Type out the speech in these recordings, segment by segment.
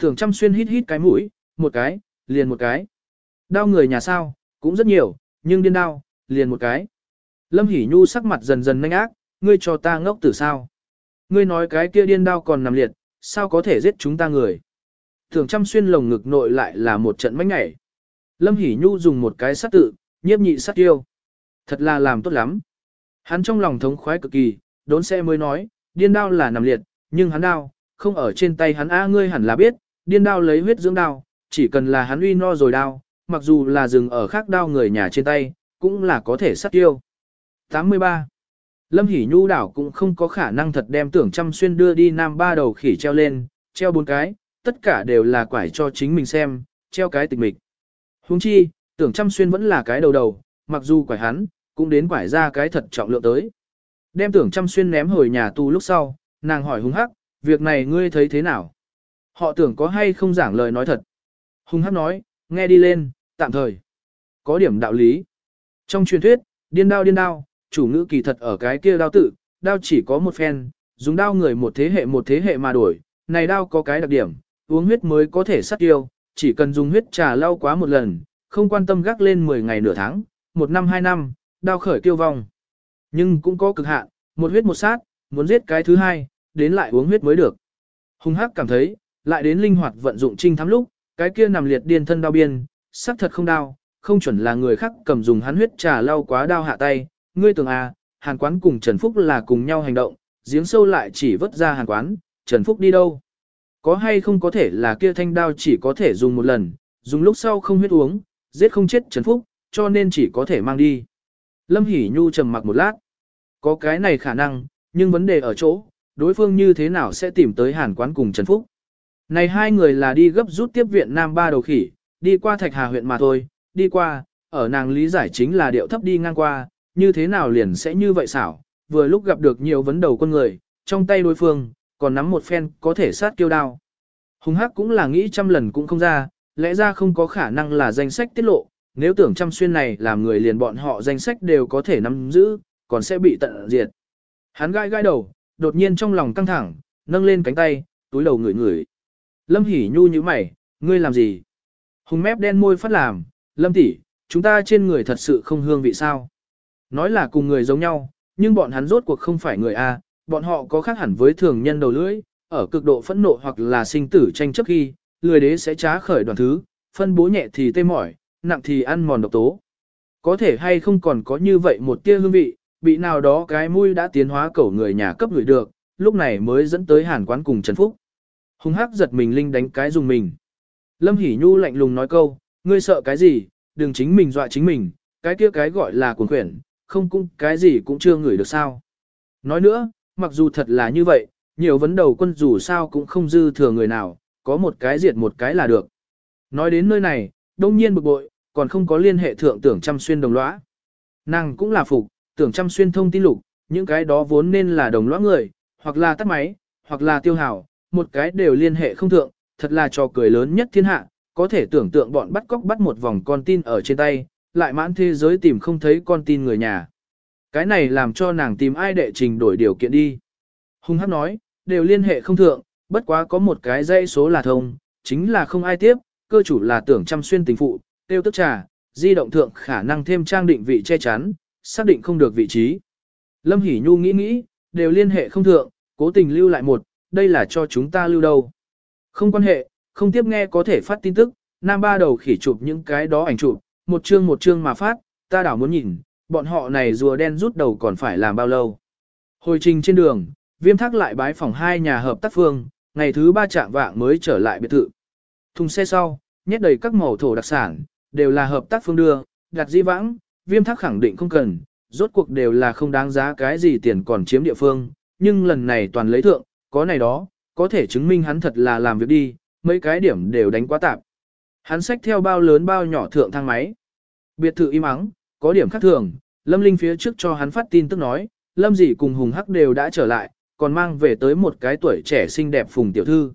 thường chăm xuyên hít hít cái mũi, một cái, liền một cái. Đau người nhà sao, cũng rất nhiều, nhưng điên đau, liền một cái. Lâm Hỷ Nhu sắc mặt dần dần nhanh ác, ngươi cho ta ngốc tử sao? Ngươi nói cái kia điên đau còn nằm liệt, sao có thể giết chúng ta người? thường chăm xuyên lồng ngực nội lại là một trận mánh ngảy. Lâm Hỷ Nhu dùng một cái sát tự, nhiếp nhị sát tiêu. Thật là làm tốt lắm. Hắn trong lòng thống khoái cực kỳ, đốn xe mới nói, điên đau là nằm liệt, nhưng hắn đau không ở trên tay hắn a ngươi hẳn là biết, điên đao lấy huyết dưỡng đao, chỉ cần là hắn uy no rồi đao, mặc dù là dừng ở khác đao người nhà trên tay, cũng là có thể sát tiêu. 83. Lâm Hỷ Nhu đảo cũng không có khả năng thật đem tưởng trăm xuyên đưa đi nam ba đầu khỉ treo lên, treo bốn cái, tất cả đều là quải cho chính mình xem, treo cái tịch mịch. Huống chi, tưởng trăm xuyên vẫn là cái đầu đầu, mặc dù quải hắn, cũng đến quải ra cái thật trọng lượng tới. Đem tưởng trăm xuyên ném hồi nhà tu lúc sau, nàng hỏi hung hắc, việc này ngươi thấy thế nào? Họ tưởng có hay không giảng lời nói thật. hùng hắc nói, nghe đi lên, tạm thời. Có điểm đạo lý. Trong truyền thuyết, điên đao điên đao, chủ ngữ kỳ thật ở cái kia đao tự, đao chỉ có một phen, dùng đao người một thế hệ một thế hệ mà đổi. Này đao có cái đặc điểm, uống huyết mới có thể sát tiêu, chỉ cần dùng huyết trà lau quá một lần, không quan tâm gác lên 10 ngày nửa tháng, một năm hai năm, đao khởi tiêu vong. Nhưng cũng có cực hạn, một huyết một sát, muốn giết cái thứ hai, đến lại uống huyết mới được. Hùng hắc cảm thấy, lại đến linh hoạt vận dụng trinh thám lúc, cái kia nằm liệt điên thân đao biên, sắc thật không đao, không chuẩn là người khác cầm dùng hắn huyết trà lau quá đao hạ tay, ngươi tưởng à, hàn quán cùng Trần Phúc là cùng nhau hành động, giếng sâu lại chỉ vớt ra hàn quán, Trần Phúc đi đâu? Có hay không có thể là kia thanh đao chỉ có thể dùng một lần, dùng lúc sau không huyết uống, giết không chết Trần Phúc, cho nên chỉ có thể mang đi. Lâm Hỷ Nhu trầm mặc một lát. Có cái này khả năng, nhưng vấn đề ở chỗ, đối phương như thế nào sẽ tìm tới hàn quán cùng Trần Phúc. Này hai người là đi gấp rút tiếp viện Nam Ba đầu khỉ, đi qua Thạch Hà huyện mà thôi, đi qua, ở nàng lý giải chính là điệu thấp đi ngang qua, như thế nào liền sẽ như vậy xảo, vừa lúc gặp được nhiều vấn đầu con người, trong tay đối phương, còn nắm một phen có thể sát kiêu đao. Hùng Hắc cũng là nghĩ trăm lần cũng không ra, lẽ ra không có khả năng là danh sách tiết lộ, nếu tưởng trăm xuyên này làm người liền bọn họ danh sách đều có thể nắm giữ, còn sẽ bị tận diệt. Hắn gai gai đầu, đột nhiên trong lòng căng thẳng, nâng lên cánh tay, túi đầu ngửi ngửi. Lâm Hỷ Nhu như mày, ngươi làm gì? Hùng mép đen môi phát làm, Lâm tỷ, chúng ta trên người thật sự không hương vị sao? Nói là cùng người giống nhau, nhưng bọn hắn rốt cuộc không phải người A, bọn họ có khác hẳn với thường nhân đầu lưỡi, ở cực độ phẫn nộ hoặc là sinh tử tranh chấp khi, lười đế sẽ trá khởi đoàn thứ, phân bố nhẹ thì tê mỏi, nặng thì ăn mòn độc tố. Có thể hay không còn có như vậy một tia hương vị, bị nào đó cái mũi đã tiến hóa cẩu người nhà cấp người được, lúc này mới dẫn tới hàn quán cùng Trần Phúc. Hùng hắc giật mình linh đánh cái dùng mình. Lâm Hỷ Nhu lạnh lùng nói câu, ngươi sợ cái gì, đừng chính mình dọa chính mình, cái kia cái gọi là cuồng quyển, không cũng cái gì cũng chưa ngửi được sao. Nói nữa, mặc dù thật là như vậy, nhiều vấn đầu quân dù sao cũng không dư thừa người nào, có một cái diệt một cái là được. Nói đến nơi này, đông nhiên bực bội, còn không có liên hệ thượng tưởng chăm xuyên đồng lõa. Nàng cũng là phục, tưởng chăm xuyên thông tin lục, những cái đó vốn nên là đồng lõa người, hoặc là tắt máy, hoặc là tiêu hảo, một cái đều liên hệ không thượng, thật là trò cười lớn nhất thiên hạ, có thể tưởng tượng bọn bắt cóc bắt một vòng con tin ở trên tay, lại mãn thế giới tìm không thấy con tin người nhà. Cái này làm cho nàng tìm ai đệ trình đổi điều kiện đi. Hung hắc nói, đều liên hệ không thượng, bất quá có một cái dây số là thông, chính là không ai tiếp, cơ chủ là tưởng chăm xuyên tình phụ, tiêu tức trà, di động thượng khả năng thêm trang định vị che chắn, xác định không được vị trí. Lâm Hỷ Nhu nghĩ nghĩ, đều liên hệ không thượng, cố tình lưu lại một, đây là cho chúng ta lưu đâu. Không quan hệ, không tiếp nghe có thể phát tin tức, nam ba đầu khỉ chụp những cái đó ảnh chụp, một chương một chương mà phát, ta đảo muốn nhìn, bọn họ này rùa đen rút đầu còn phải làm bao lâu. Hồi trình trên đường, viêm thác lại bái phòng hai nhà hợp tác phương, ngày thứ ba trạng vạng mới trở lại biệt thự. Thùng xe sau, nhét đầy các màu thổ đặc sản, đều là hợp tác phương đưa, đặt di vãng, viêm thác khẳng định không cần, rốt cuộc đều là không đáng giá cái gì tiền còn chiếm địa phương, nhưng lần này toàn lấy thượng, có này đó, có thể chứng minh hắn thật là làm việc đi, mấy cái điểm đều đánh quá tạp. Hắn xách theo bao lớn bao nhỏ thượng thang máy. Biệt thự im ắng, có điểm khác thường, Lâm Linh phía trước cho hắn phát tin tức nói, Lâm dị cùng Hùng Hắc đều đã trở lại, còn mang về tới một cái tuổi trẻ xinh đẹp phùng tiểu thư.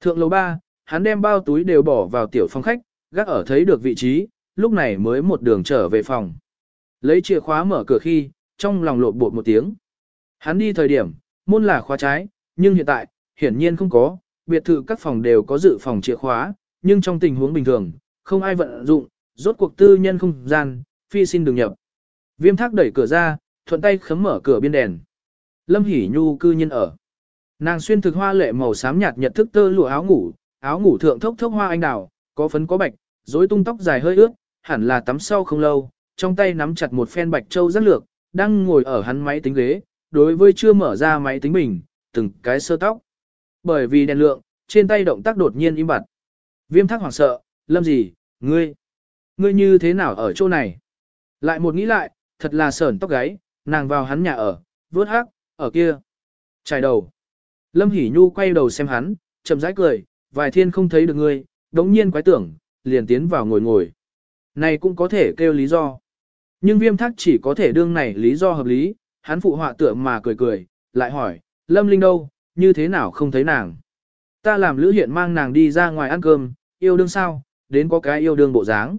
Thượng lầu ba, hắn đem bao túi đều bỏ vào tiểu phòng khách, gác ở thấy được vị trí, lúc này mới một đường trở về phòng. Lấy chìa khóa mở cửa khi, trong lòng lộn bột một tiếng. Hắn đi thời điểm, môn là khóa trái, nhưng hiện tại, hiển nhiên không có, biệt thự các phòng đều có dự phòng chìa khóa, nhưng trong tình huống bình thường, không ai vận dụng, rốt cuộc tư nhân không gian, phi xin đừng nhập. Viêm thác đẩy cửa ra, thuận tay khấm mở cửa biên đèn. Lâm Hỷ Nhu cư nhiên ở. Nàng xuyên thực hoa lệ màu xám nhạt nhật thức tơ lụa áo ngủ, áo ngủ thượng thốc thốc hoa anh đào, có phấn có bạch, rối tung tóc dài hơi ướt, hẳn là tắm sau không lâu, trong tay nắm chặt một phen bạch châu rất lược, đang ngồi ở hắn máy tính ghế, đối với chưa mở ra máy tính bình, từng cái sơ tóc. Bởi vì đèn lượng, trên tay động tác đột nhiên im bặt. Viêm thắc hoảng sợ, lâm gì, ngươi, ngươi như thế nào ở chỗ này? Lại một nghĩ lại, thật là sởn tóc gáy, nàng vào hắn nhà ở, vớt hắc, ở kia. Trải đầu. Lâm Hỷ Nhu quay đầu xem hắn, chậm rãi cười, vài thiên không thấy được ngươi, đống nhiên quái tưởng, liền tiến vào ngồi ngồi. Này cũng có thể kêu lý do. Nhưng viêm thác chỉ có thể đương này lý do hợp lý, hắn phụ họa tựa mà cười cười, lại hỏi, Lâm Linh đâu, như thế nào không thấy nàng. Ta làm lữ hiện mang nàng đi ra ngoài ăn cơm, yêu đương sao, đến có cái yêu đương bộ dáng.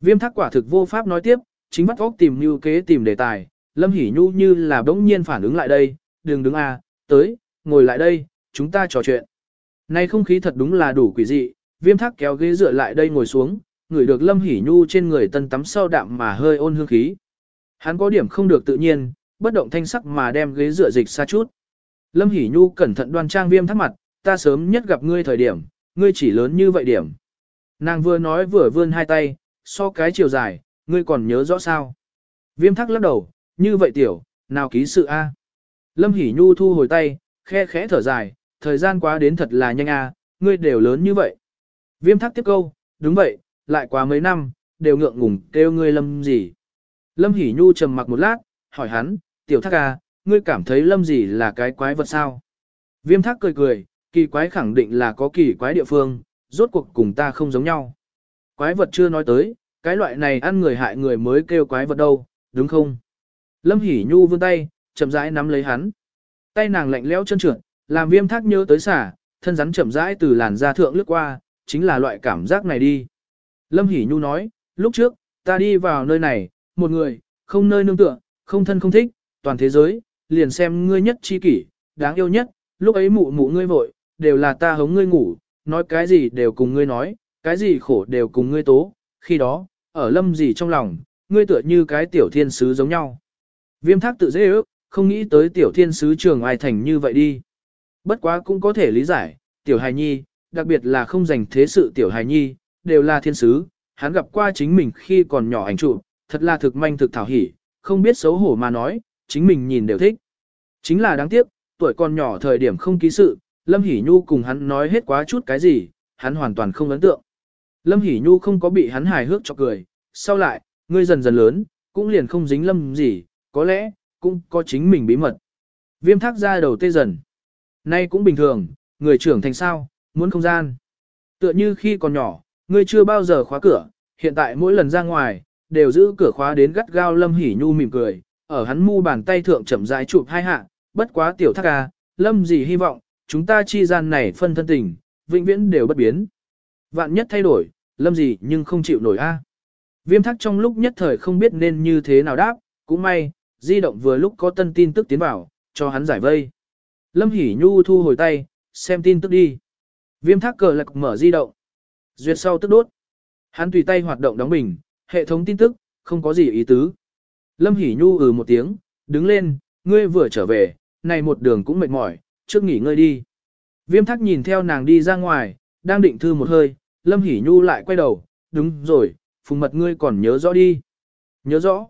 Viêm thác quả thực vô pháp nói tiếp, chính bắt óc tìm như kế tìm đề tài, Lâm Hỷ Nhu như là bỗng nhiên phản ứng lại đây, đừng đứng à, tới, ngồi lại đây, chúng ta trò chuyện. Này không khí thật đúng là đủ quỷ dị, viêm thác kéo ghế dựa lại đây ngồi xuống, ngửi được Lâm Hỷ Nhu trên người tân tắm sâu đạm mà hơi ôn hương khí. Hắn có điểm không được tự nhiên, bất động thanh sắc mà đem ghế dựa dịch xa chút. Lâm Hỷ Nhu cẩn thận đoan trang viêm thắc mặt, ta sớm nhất gặp ngươi thời điểm, ngươi chỉ lớn như vậy điểm. Nàng vừa nói vừa vươn hai tay, so cái chiều dài, ngươi còn nhớ rõ sao. Viêm thắc lắc đầu, như vậy tiểu, nào ký sự A. Lâm Hỷ Nhu thu hồi tay, khe khẽ thở dài, thời gian quá đến thật là nhanh A, ngươi đều lớn như vậy. Viêm thắc tiếp câu, đúng vậy, lại quá mấy năm, đều ngượng ngùng kêu ngươi lâm gì. Lâm Hỷ Nhu trầm mặc một lát, hỏi hắn, tiểu thác à, ngươi cảm thấy lâm gì là cái quái vật sao? Viêm thác cười cười, kỳ quái khẳng định là có kỳ quái địa phương, rốt cuộc cùng ta không giống nhau. Quái vật chưa nói tới, cái loại này ăn người hại người mới kêu quái vật đâu, đúng không? Lâm Hỷ Nhu vươn tay, chậm rãi nắm lấy hắn. Tay nàng lạnh lẽo chân trượt, làm viêm thác nhớ tới xả, thân rắn chậm rãi từ làn da thượng lướt qua, chính là loại cảm giác này đi. Lâm Hỷ Nhu nói, lúc trước, ta đi vào nơi này, một người, không nơi nương tựa, không thân không thích, toàn thế giới, liền xem ngươi nhất chi kỷ, đáng yêu nhất, lúc ấy mụ mụ ngươi vội, đều là ta hống ngươi ngủ, nói cái gì đều cùng ngươi nói, cái gì khổ đều cùng ngươi tố, khi đó, ở lâm gì trong lòng, ngươi tựa như cái tiểu thiên sứ giống nhau. Viêm thác tự dễ ước, không nghĩ tới tiểu thiên sứ trường ai thành như vậy đi. Bất quá cũng có thể lý giải, tiểu hài nhi, đặc biệt là không dành thế sự tiểu hài nhi, đều là thiên sứ, hắn gặp qua chính mình khi còn nhỏ ảnh trụ, thật là thực manh thực thảo hỉ, không biết xấu hổ mà nói, chính mình nhìn đều thích. Chính là đáng tiếc, tuổi còn nhỏ thời điểm không ký sự, Lâm Hỷ Nhu cùng hắn nói hết quá chút cái gì, hắn hoàn toàn không ấn tượng. Lâm Hỷ Nhu không có bị hắn hài hước cho cười, sau lại, ngươi dần dần lớn, cũng liền không dính lâm gì, có lẽ, cũng có chính mình bí mật. Viêm thác ra đầu tê dần. Nay cũng bình thường, người trưởng thành sao, muốn không gian. Tựa như khi còn nhỏ, ngươi chưa bao giờ khóa cửa, hiện tại mỗi lần ra ngoài, đều giữ cửa khóa đến gắt gao Lâm Hỷ Nhu mỉm cười, ở hắn mu bàn tay thượng chậm rãi chụp hai hạ, bất quá tiểu thác ca, Lâm gì hy vọng, chúng ta chi gian này phân thân tình, vĩnh viễn đều bất biến. Vạn nhất thay đổi, Lâm gì nhưng không chịu nổi a. À. Viêm thác trong lúc nhất thời không biết nên như thế nào đáp, cũng may, di động vừa lúc có tân tin tức tiến vào, cho hắn giải vây. Lâm Hỷ Nhu thu hồi tay, xem tin tức đi. Viêm thác cờ lạc mở di động. Duyệt sau tức đốt. Hắn tùy tay hoạt động đóng bình, hệ thống tin tức, không có gì ý tứ. Lâm Hỷ Nhu ừ một tiếng, đứng lên, ngươi vừa trở về, này một đường cũng mệt mỏi, trước nghỉ ngơi đi. Viêm thác nhìn theo nàng đi ra ngoài, đang định thư một hơi, Lâm Hỷ Nhu lại quay đầu, đúng rồi, phùng mật ngươi còn nhớ rõ đi. Nhớ rõ.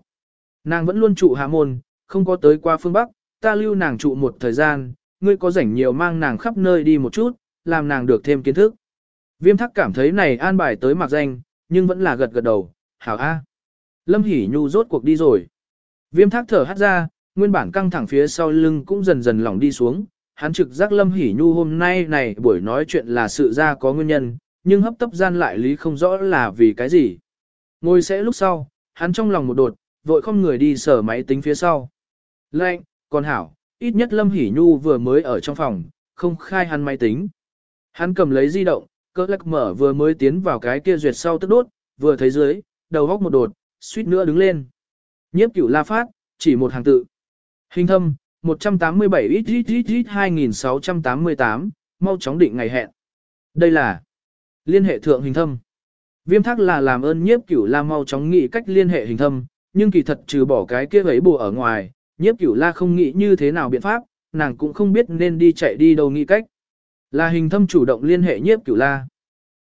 Nàng vẫn luôn trụ hạ môn, không có tới qua phương Bắc, ta lưu nàng trụ một thời gian, ngươi có rảnh nhiều mang nàng khắp nơi đi một chút, làm nàng được thêm kiến thức. Viêm thắc cảm thấy này an bài tới mặc danh, nhưng vẫn là gật gật đầu, hảo a. Lâm Hỷ Nhu rốt cuộc đi rồi. Viêm thác thở hắt ra, nguyên bản căng thẳng phía sau lưng cũng dần dần lỏng đi xuống. Hắn trực giác Lâm Hỷ Nhu hôm nay này buổi nói chuyện là sự ra có nguyên nhân, nhưng hấp tấp gian lại lý không rõ là vì cái gì. Ngồi sẽ lúc sau, hắn trong lòng một đột, vội không người đi sở máy tính phía sau. Lệnh, còn hảo, ít nhất Lâm Hỷ Nhu vừa mới ở trong phòng, không khai hắn máy tính. Hắn cầm lấy di động, cơ lắc mở vừa mới tiến vào cái kia duyệt sau tức đốt, vừa thấy dưới, đầu góc một đột, suýt nữa đứng lên. Nhiếp cửu la phát, chỉ một hàng tự. Hình thâm, 187 ít ít ít ít 2688, mau chóng định ngày hẹn. Đây là liên hệ thượng hình thâm. Viêm thác là làm ơn nhiếp cửu la mau chóng nghĩ cách liên hệ hình thâm, nhưng kỳ thật trừ bỏ cái kia ấy bùa ở ngoài, nhiếp cửu la không nghĩ như thế nào biện pháp, nàng cũng không biết nên đi chạy đi đâu nghĩ cách. Là hình thâm chủ động liên hệ nhiếp cửu la.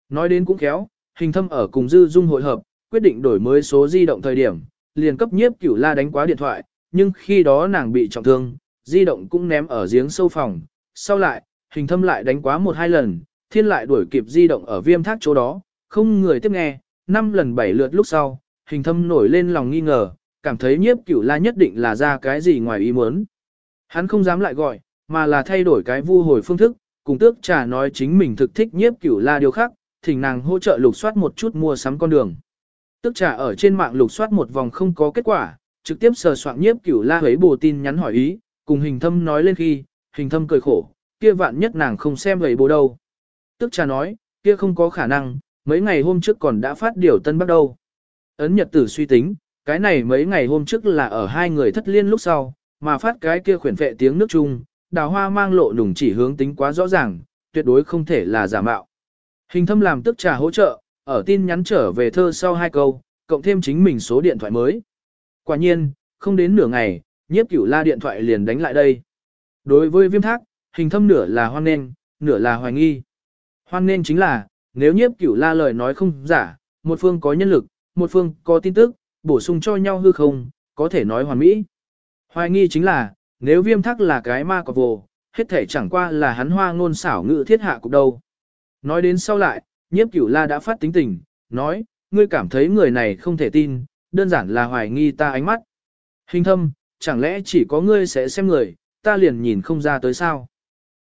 Nói đến cũng khéo, hình thâm ở cùng dư dung hội hợp, quyết định đổi mới số di động thời điểm, liền cấp nhiếp cửu la đánh quá điện thoại, nhưng khi đó nàng bị trọng thương, di động cũng ném ở giếng sâu phòng. Sau lại, hình thâm lại đánh quá một hai lần, thiên lại đuổi kịp di động ở viêm thác chỗ đó, không người tiếp nghe, năm lần bảy lượt lúc sau, hình thâm nổi lên lòng nghi ngờ, cảm thấy nhiếp cửu la nhất định là ra cái gì ngoài ý muốn. Hắn không dám lại gọi, mà là thay đổi cái vu hồi phương thức, cùng tước trà nói chính mình thực thích nhiếp cửu la điều khác, thỉnh nàng hỗ trợ lục soát một chút mua sắm con đường tức trà ở trên mạng lục soát một vòng không có kết quả, trực tiếp sờ soạn nhiếp cửu la ấy bồ tin nhắn hỏi ý, cùng hình thâm nói lên khi, hình thâm cười khổ, kia vạn nhất nàng không xem ấy bồ đâu. tức trà nói, kia không có khả năng, mấy ngày hôm trước còn đã phát điều tân bắt đầu. Ấn nhật tử suy tính, cái này mấy ngày hôm trước là ở hai người thất liên lúc sau, mà phát cái kia khuyển vệ tiếng nước chung, đào hoa mang lộ nùng chỉ hướng tính quá rõ ràng, tuyệt đối không thể là giả mạo. Hình thâm làm tức trà hỗ trợ, ở tin nhắn trở về thơ sau hai câu, cộng thêm chính mình số điện thoại mới. Quả nhiên, không đến nửa ngày, nhiếp cửu la điện thoại liền đánh lại đây. Đối với viêm thác, hình thâm nửa là hoan nên, nửa là hoài nghi. Hoan nên chính là, nếu nhiếp cửu la lời nói không giả, một phương có nhân lực, một phương có tin tức, bổ sung cho nhau hư không, có thể nói hoàn mỹ. Hoài nghi chính là, nếu viêm thác là cái ma cọp vồ, hết thể chẳng qua là hắn hoa ngôn xảo ngữ thiết hạ cục đâu. Nói đến sau lại, nhiếp cửu la đã phát tính tình, nói, ngươi cảm thấy người này không thể tin, đơn giản là hoài nghi ta ánh mắt. Hình thâm, chẳng lẽ chỉ có ngươi sẽ xem người, ta liền nhìn không ra tới sao.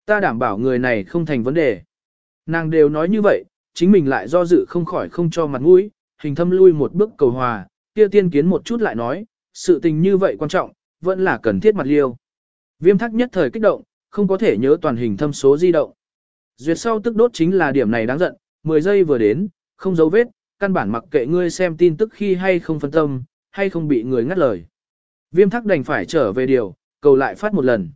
Ta đảm bảo người này không thành vấn đề. Nàng đều nói như vậy, chính mình lại do dự không khỏi không cho mặt mũi, hình thâm lui một bước cầu hòa, kia tiên kiến một chút lại nói, sự tình như vậy quan trọng, vẫn là cần thiết mặt liêu. Viêm thắc nhất thời kích động, không có thể nhớ toàn hình thâm số di động. Duyệt sau tức đốt chính là điểm này đáng giận, 10 giây vừa đến, không dấu vết, căn bản mặc kệ ngươi xem tin tức khi hay không phân tâm, hay không bị người ngắt lời. Viêm thắc đành phải trở về điều, cầu lại phát một lần.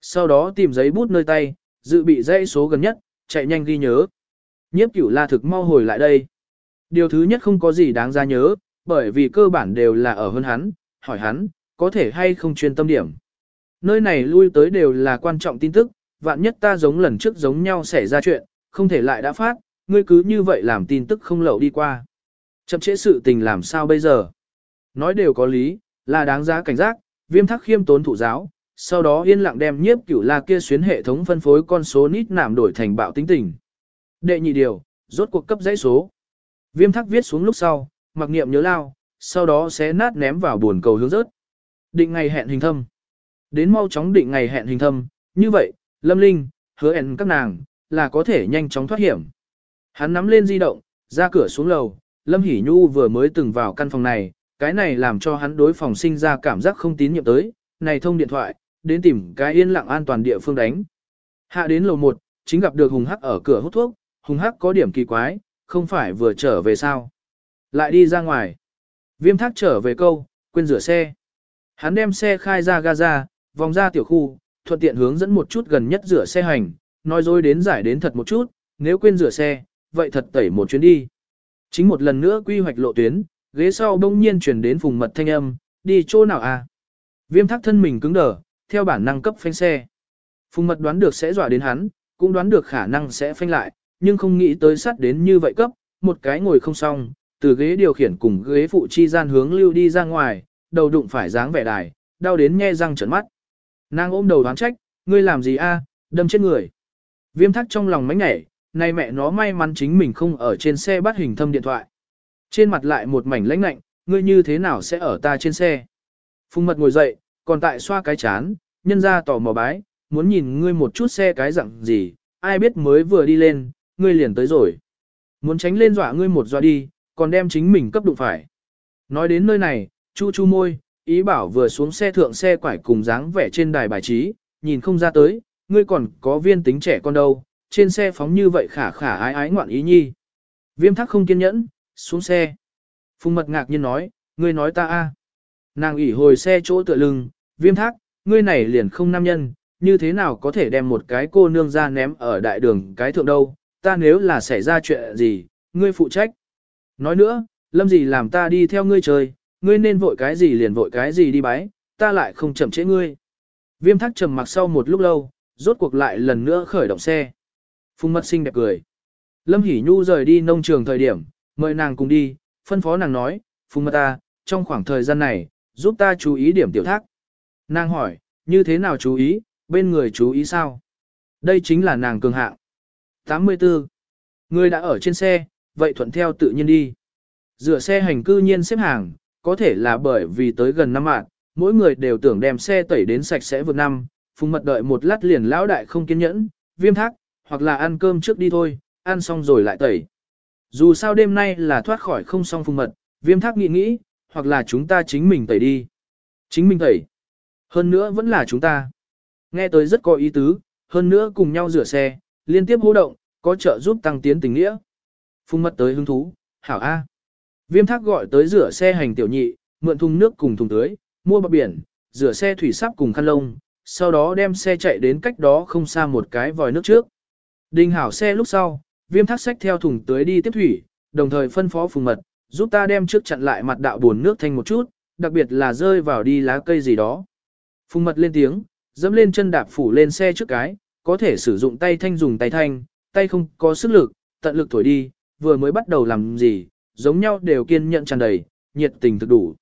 Sau đó tìm giấy bút nơi tay, dự bị dãy số gần nhất, chạy nhanh ghi nhớ. Nhiếp cửu la thực mau hồi lại đây. Điều thứ nhất không có gì đáng ra nhớ, bởi vì cơ bản đều là ở hơn hắn, hỏi hắn, có thể hay không chuyên tâm điểm. Nơi này lui tới đều là quan trọng tin tức, vạn nhất ta giống lần trước giống nhau xảy ra chuyện, không thể lại đã phát, ngươi cứ như vậy làm tin tức không lậu đi qua. Chậm trễ sự tình làm sao bây giờ? Nói đều có lý, là đáng giá cảnh giác, viêm thắc khiêm tốn thủ giáo, sau đó yên lặng đem nhiếp cửu la kia xuyến hệ thống phân phối con số nít nảm đổi thành bạo tính tình. Đệ nhị điều, rốt cuộc cấp dãy số. Viêm thắc viết xuống lúc sau, mặc niệm nhớ lao, sau đó sẽ nát ném vào buồn cầu hướng rớt. Định ngày hẹn hình thâm. Đến mau chóng định ngày hẹn hình thâm, như vậy, Lâm Linh, hứa hẹn các nàng, là có thể nhanh chóng thoát hiểm. Hắn nắm lên di động, ra cửa xuống lầu, Lâm Hỷ Nhu vừa mới từng vào căn phòng này, cái này làm cho hắn đối phòng sinh ra cảm giác không tín nhiệm tới, này thông điện thoại, đến tìm cái yên lặng an toàn địa phương đánh. Hạ đến lầu 1, chính gặp được Hùng Hắc ở cửa hút thuốc, Hùng Hắc có điểm kỳ quái, không phải vừa trở về sao. Lại đi ra ngoài. Viêm thác trở về câu, quên rửa xe. Hắn đem xe khai ra Gaza, vòng ra tiểu khu, thuận tiện hướng dẫn một chút gần nhất rửa xe hành, nói dối đến giải đến thật một chút, nếu quên rửa xe, vậy thật tẩy một chuyến đi. Chính một lần nữa quy hoạch lộ tuyến, ghế sau đông nhiên chuyển đến phùng mật thanh âm, đi chỗ nào à? Viêm thác thân mình cứng đờ, theo bản năng cấp phanh xe. Phùng mật đoán được sẽ dọa đến hắn, cũng đoán được khả năng sẽ phanh lại, nhưng không nghĩ tới sát đến như vậy cấp, một cái ngồi không xong, từ ghế điều khiển cùng ghế phụ chi gian hướng lưu đi ra ngoài, đầu đụng phải dáng vẻ đài, đau đến nghe răng trợn mắt. Nàng ôm đầu đoán trách, ngươi làm gì a, đâm chết người. Viêm thắc trong lòng mánh nhảy, nay mẹ nó may mắn chính mình không ở trên xe bắt hình thâm điện thoại. Trên mặt lại một mảnh lãnh lạnh, ngươi như thế nào sẽ ở ta trên xe. Phùng mật ngồi dậy, còn tại xoa cái chán, nhân ra tò mò bái, muốn nhìn ngươi một chút xe cái dạng gì, ai biết mới vừa đi lên, ngươi liền tới rồi. Muốn tránh lên dọa ngươi một dọa đi, còn đem chính mình cấp đụng phải. Nói đến nơi này, chu chu môi, ý bảo vừa xuống xe thượng xe quải cùng dáng vẻ trên đài bài trí, nhìn không ra tới, ngươi còn có viên tính trẻ con đâu, trên xe phóng như vậy khả khả ái ái ngoạn ý nhi. Viêm thắc không kiên nhẫn, xuống xe. Phùng mật ngạc nhiên nói, ngươi nói ta a Nàng ủy hồi xe chỗ tựa lưng, viêm thác, ngươi này liền không nam nhân, như thế nào có thể đem một cái cô nương ra ném ở đại đường cái thượng đâu, ta nếu là xảy ra chuyện gì, ngươi phụ trách. Nói nữa, lâm gì làm ta đi theo ngươi chơi, ngươi nên vội cái gì liền vội cái gì đi bái, ta lại không chậm trễ ngươi. Viêm thác trầm mặc sau một lúc lâu, rốt cuộc lại lần nữa khởi động xe. Phùng mật sinh đẹp cười. Lâm Hỷ Nhu rời đi nông trường thời điểm, mời nàng cùng đi, phân phó nàng nói, Phùng mật ta, trong khoảng thời gian này, giúp ta chú ý điểm tiểu thác. Nàng hỏi, như thế nào chú ý, bên người chú ý sao? Đây chính là nàng cường hạng. 84. Người đã ở trên xe, vậy thuận theo tự nhiên đi. Dựa xe hành cư nhiên xếp hàng, có thể là bởi vì tới gần năm mạng, mỗi người đều tưởng đem xe tẩy đến sạch sẽ vượt năm, phùng mật đợi một lát liền lão đại không kiên nhẫn, viêm thác, hoặc là ăn cơm trước đi thôi, ăn xong rồi lại tẩy. Dù sao đêm nay là thoát khỏi không xong phùng mật, viêm thác nghĩ nghĩ, hoặc là chúng ta chính mình tẩy đi. Chính mình tẩy. Hơn nữa vẫn là chúng ta. Nghe tới rất có ý tứ, hơn nữa cùng nhau rửa xe, liên tiếp hô động, có trợ giúp tăng tiến tình nghĩa. Phùng mật tới hứng thú, hảo A. Viêm thác gọi tới rửa xe hành tiểu nhị, mượn thùng nước cùng thùng tưới, mua bạc biển, rửa xe thủy sáp cùng khăn lông, sau đó đem xe chạy đến cách đó không xa một cái vòi nước trước. Đình hảo xe lúc sau, viêm thác Sách theo thùng tưới đi tiếp thủy, đồng thời phân phó phùng mật, giúp ta đem trước chặn lại mặt đạo buồn nước thanh một chút, đặc biệt là rơi vào đi lá cây gì đó. Phùng mật lên tiếng, dẫm lên chân đạp phủ lên xe trước cái, có thể sử dụng tay thanh dùng tay thanh, tay không có sức lực, tận lực thổi đi, vừa mới bắt đầu làm gì, giống nhau đều kiên nhận tràn đầy, nhiệt tình thực đủ.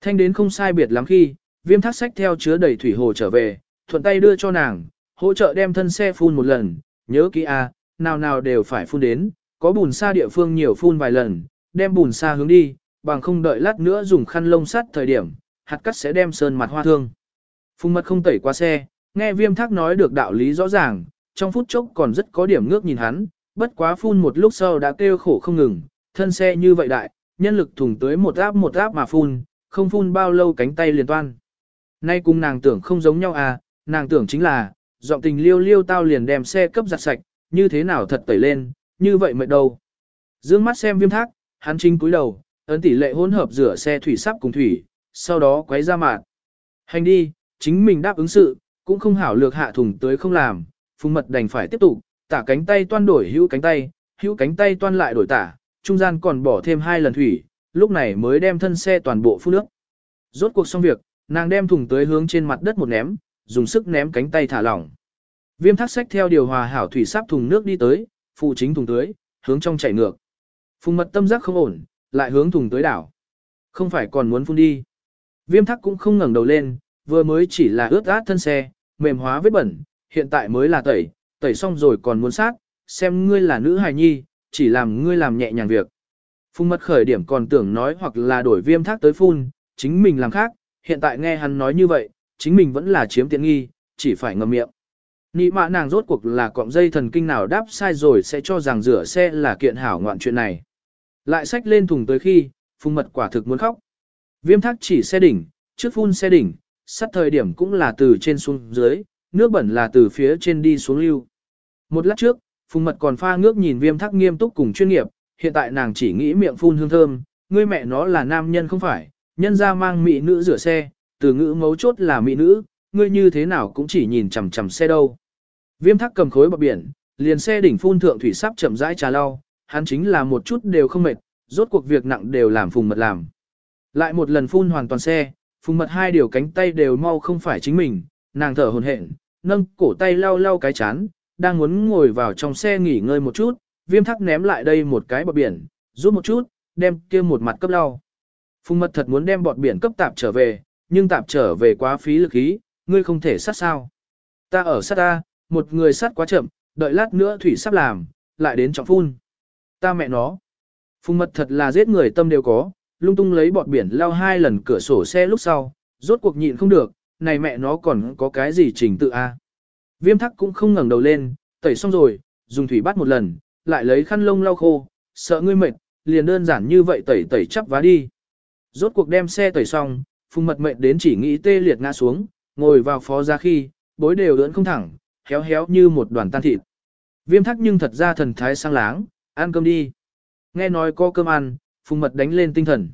Thanh đến không sai biệt lắm khi, viêm thác sách theo chứa đầy thủy hồ trở về, thuận tay đưa cho nàng, hỗ trợ đem thân xe phun một lần, nhớ kỹ a, à, nào nào đều phải phun đến, có bùn xa địa phương nhiều phun vài lần, đem bùn xa hướng đi, bằng không đợi lát nữa dùng khăn lông sắt thời điểm, hạt cắt sẽ đem sơn mặt hoa thương. Phùng mật không tẩy qua xe, nghe viêm thác nói được đạo lý rõ ràng, trong phút chốc còn rất có điểm ngước nhìn hắn, bất quá phun một lúc sau đã kêu khổ không ngừng, thân xe như vậy đại, nhân lực thùng tới một áp một áp mà phun, không phun bao lâu cánh tay liền toan. Nay cùng nàng tưởng không giống nhau à, nàng tưởng chính là, giọng tình liêu liêu tao liền đem xe cấp giặt sạch, như thế nào thật tẩy lên, như vậy mệt đâu. Dương mắt xem viêm thác, hắn chính cúi đầu, ấn tỷ lệ hỗn hợp rửa xe thủy sắp cùng thủy, sau đó quấy ra mạt. Hành đi, chính mình đáp ứng sự, cũng không hảo lược hạ thùng tới không làm, phùng mật đành phải tiếp tục, tả cánh tay toan đổi hữu cánh tay, hữu cánh tay toan lại đổi tả, trung gian còn bỏ thêm hai lần thủy, lúc này mới đem thân xe toàn bộ phun nước. Rốt cuộc xong việc, nàng đem thùng tới hướng trên mặt đất một ném, dùng sức ném cánh tay thả lỏng. Viêm thác sách theo điều hòa hảo thủy sắp thùng nước đi tới, phụ chính thùng tưới, hướng trong chảy ngược. Phùng mật tâm giác không ổn, lại hướng thùng tưới đảo. Không phải còn muốn phun đi. Viêm thác cũng không ngẩng đầu lên, vừa mới chỉ là ướt át thân xe, mềm hóa vết bẩn, hiện tại mới là tẩy, tẩy xong rồi còn muốn sát, xem ngươi là nữ hài nhi, chỉ làm ngươi làm nhẹ nhàng việc. Phùng mật khởi điểm còn tưởng nói hoặc là đổi viêm thác tới phun, chính mình làm khác, hiện tại nghe hắn nói như vậy, chính mình vẫn là chiếm tiện nghi, chỉ phải ngậm miệng. Nị mạ nàng rốt cuộc là cọng dây thần kinh nào đáp sai rồi sẽ cho rằng rửa xe là kiện hảo ngoạn chuyện này. Lại xách lên thùng tới khi, phùng mật quả thực muốn khóc. Viêm thác chỉ xe đỉnh, trước phun xe đỉnh, sắt thời điểm cũng là từ trên xuống dưới, nước bẩn là từ phía trên đi xuống lưu. Một lát trước, phùng mật còn pha ngước nhìn viêm thác nghiêm túc cùng chuyên nghiệp, hiện tại nàng chỉ nghĩ miệng phun hương thơm, ngươi mẹ nó là nam nhân không phải, nhân ra mang mỹ nữ rửa xe, từ ngữ mấu chốt là mỹ nữ, ngươi như thế nào cũng chỉ nhìn chằm chằm xe đâu. Viêm thắc cầm khối bọc biển, liền xe đỉnh phun thượng thủy sắp chậm rãi trà lau, hắn chính là một chút đều không mệt, rốt cuộc việc nặng đều làm phùng mật làm. Lại một lần phun hoàn toàn xe, phùng mật hai điều cánh tay đều mau không phải chính mình, nàng thở hồn hển, nâng cổ tay lau lau cái chán, đang muốn ngồi vào trong xe nghỉ ngơi một chút, viêm thắc ném lại đây một cái bọt biển, rút một chút, đem kia một mặt cấp lau. Phùng mật thật muốn đem bọt biển cấp tạp trở về, nhưng tạp trở về quá phí lực ý, ngươi không thể sát sao. Ta ở sát ta, một người sát quá chậm, đợi lát nữa thủy sắp làm, lại đến trọng phun. Ta mẹ nó. Phùng mật thật là giết người tâm đều có, lung tung lấy bọt biển lau hai lần cửa sổ xe lúc sau, rốt cuộc nhịn không được, này mẹ nó còn có cái gì trình tự a? Viêm thắc cũng không ngẩng đầu lên, tẩy xong rồi, dùng thủy bắt một lần, lại lấy khăn lông lau khô, sợ ngươi mệt, liền đơn giản như vậy tẩy tẩy chắp vá đi. Rốt cuộc đem xe tẩy xong, phùng mật mệt đến chỉ nghĩ tê liệt ngã xuống, ngồi vào phó ra khi, bối đều ưỡn không thẳng, héo héo như một đoàn tan thịt. Viêm thắc nhưng thật ra thần thái sang láng, ăn cơm đi. Nghe nói có cơm ăn, phùng mật đánh lên tinh thần.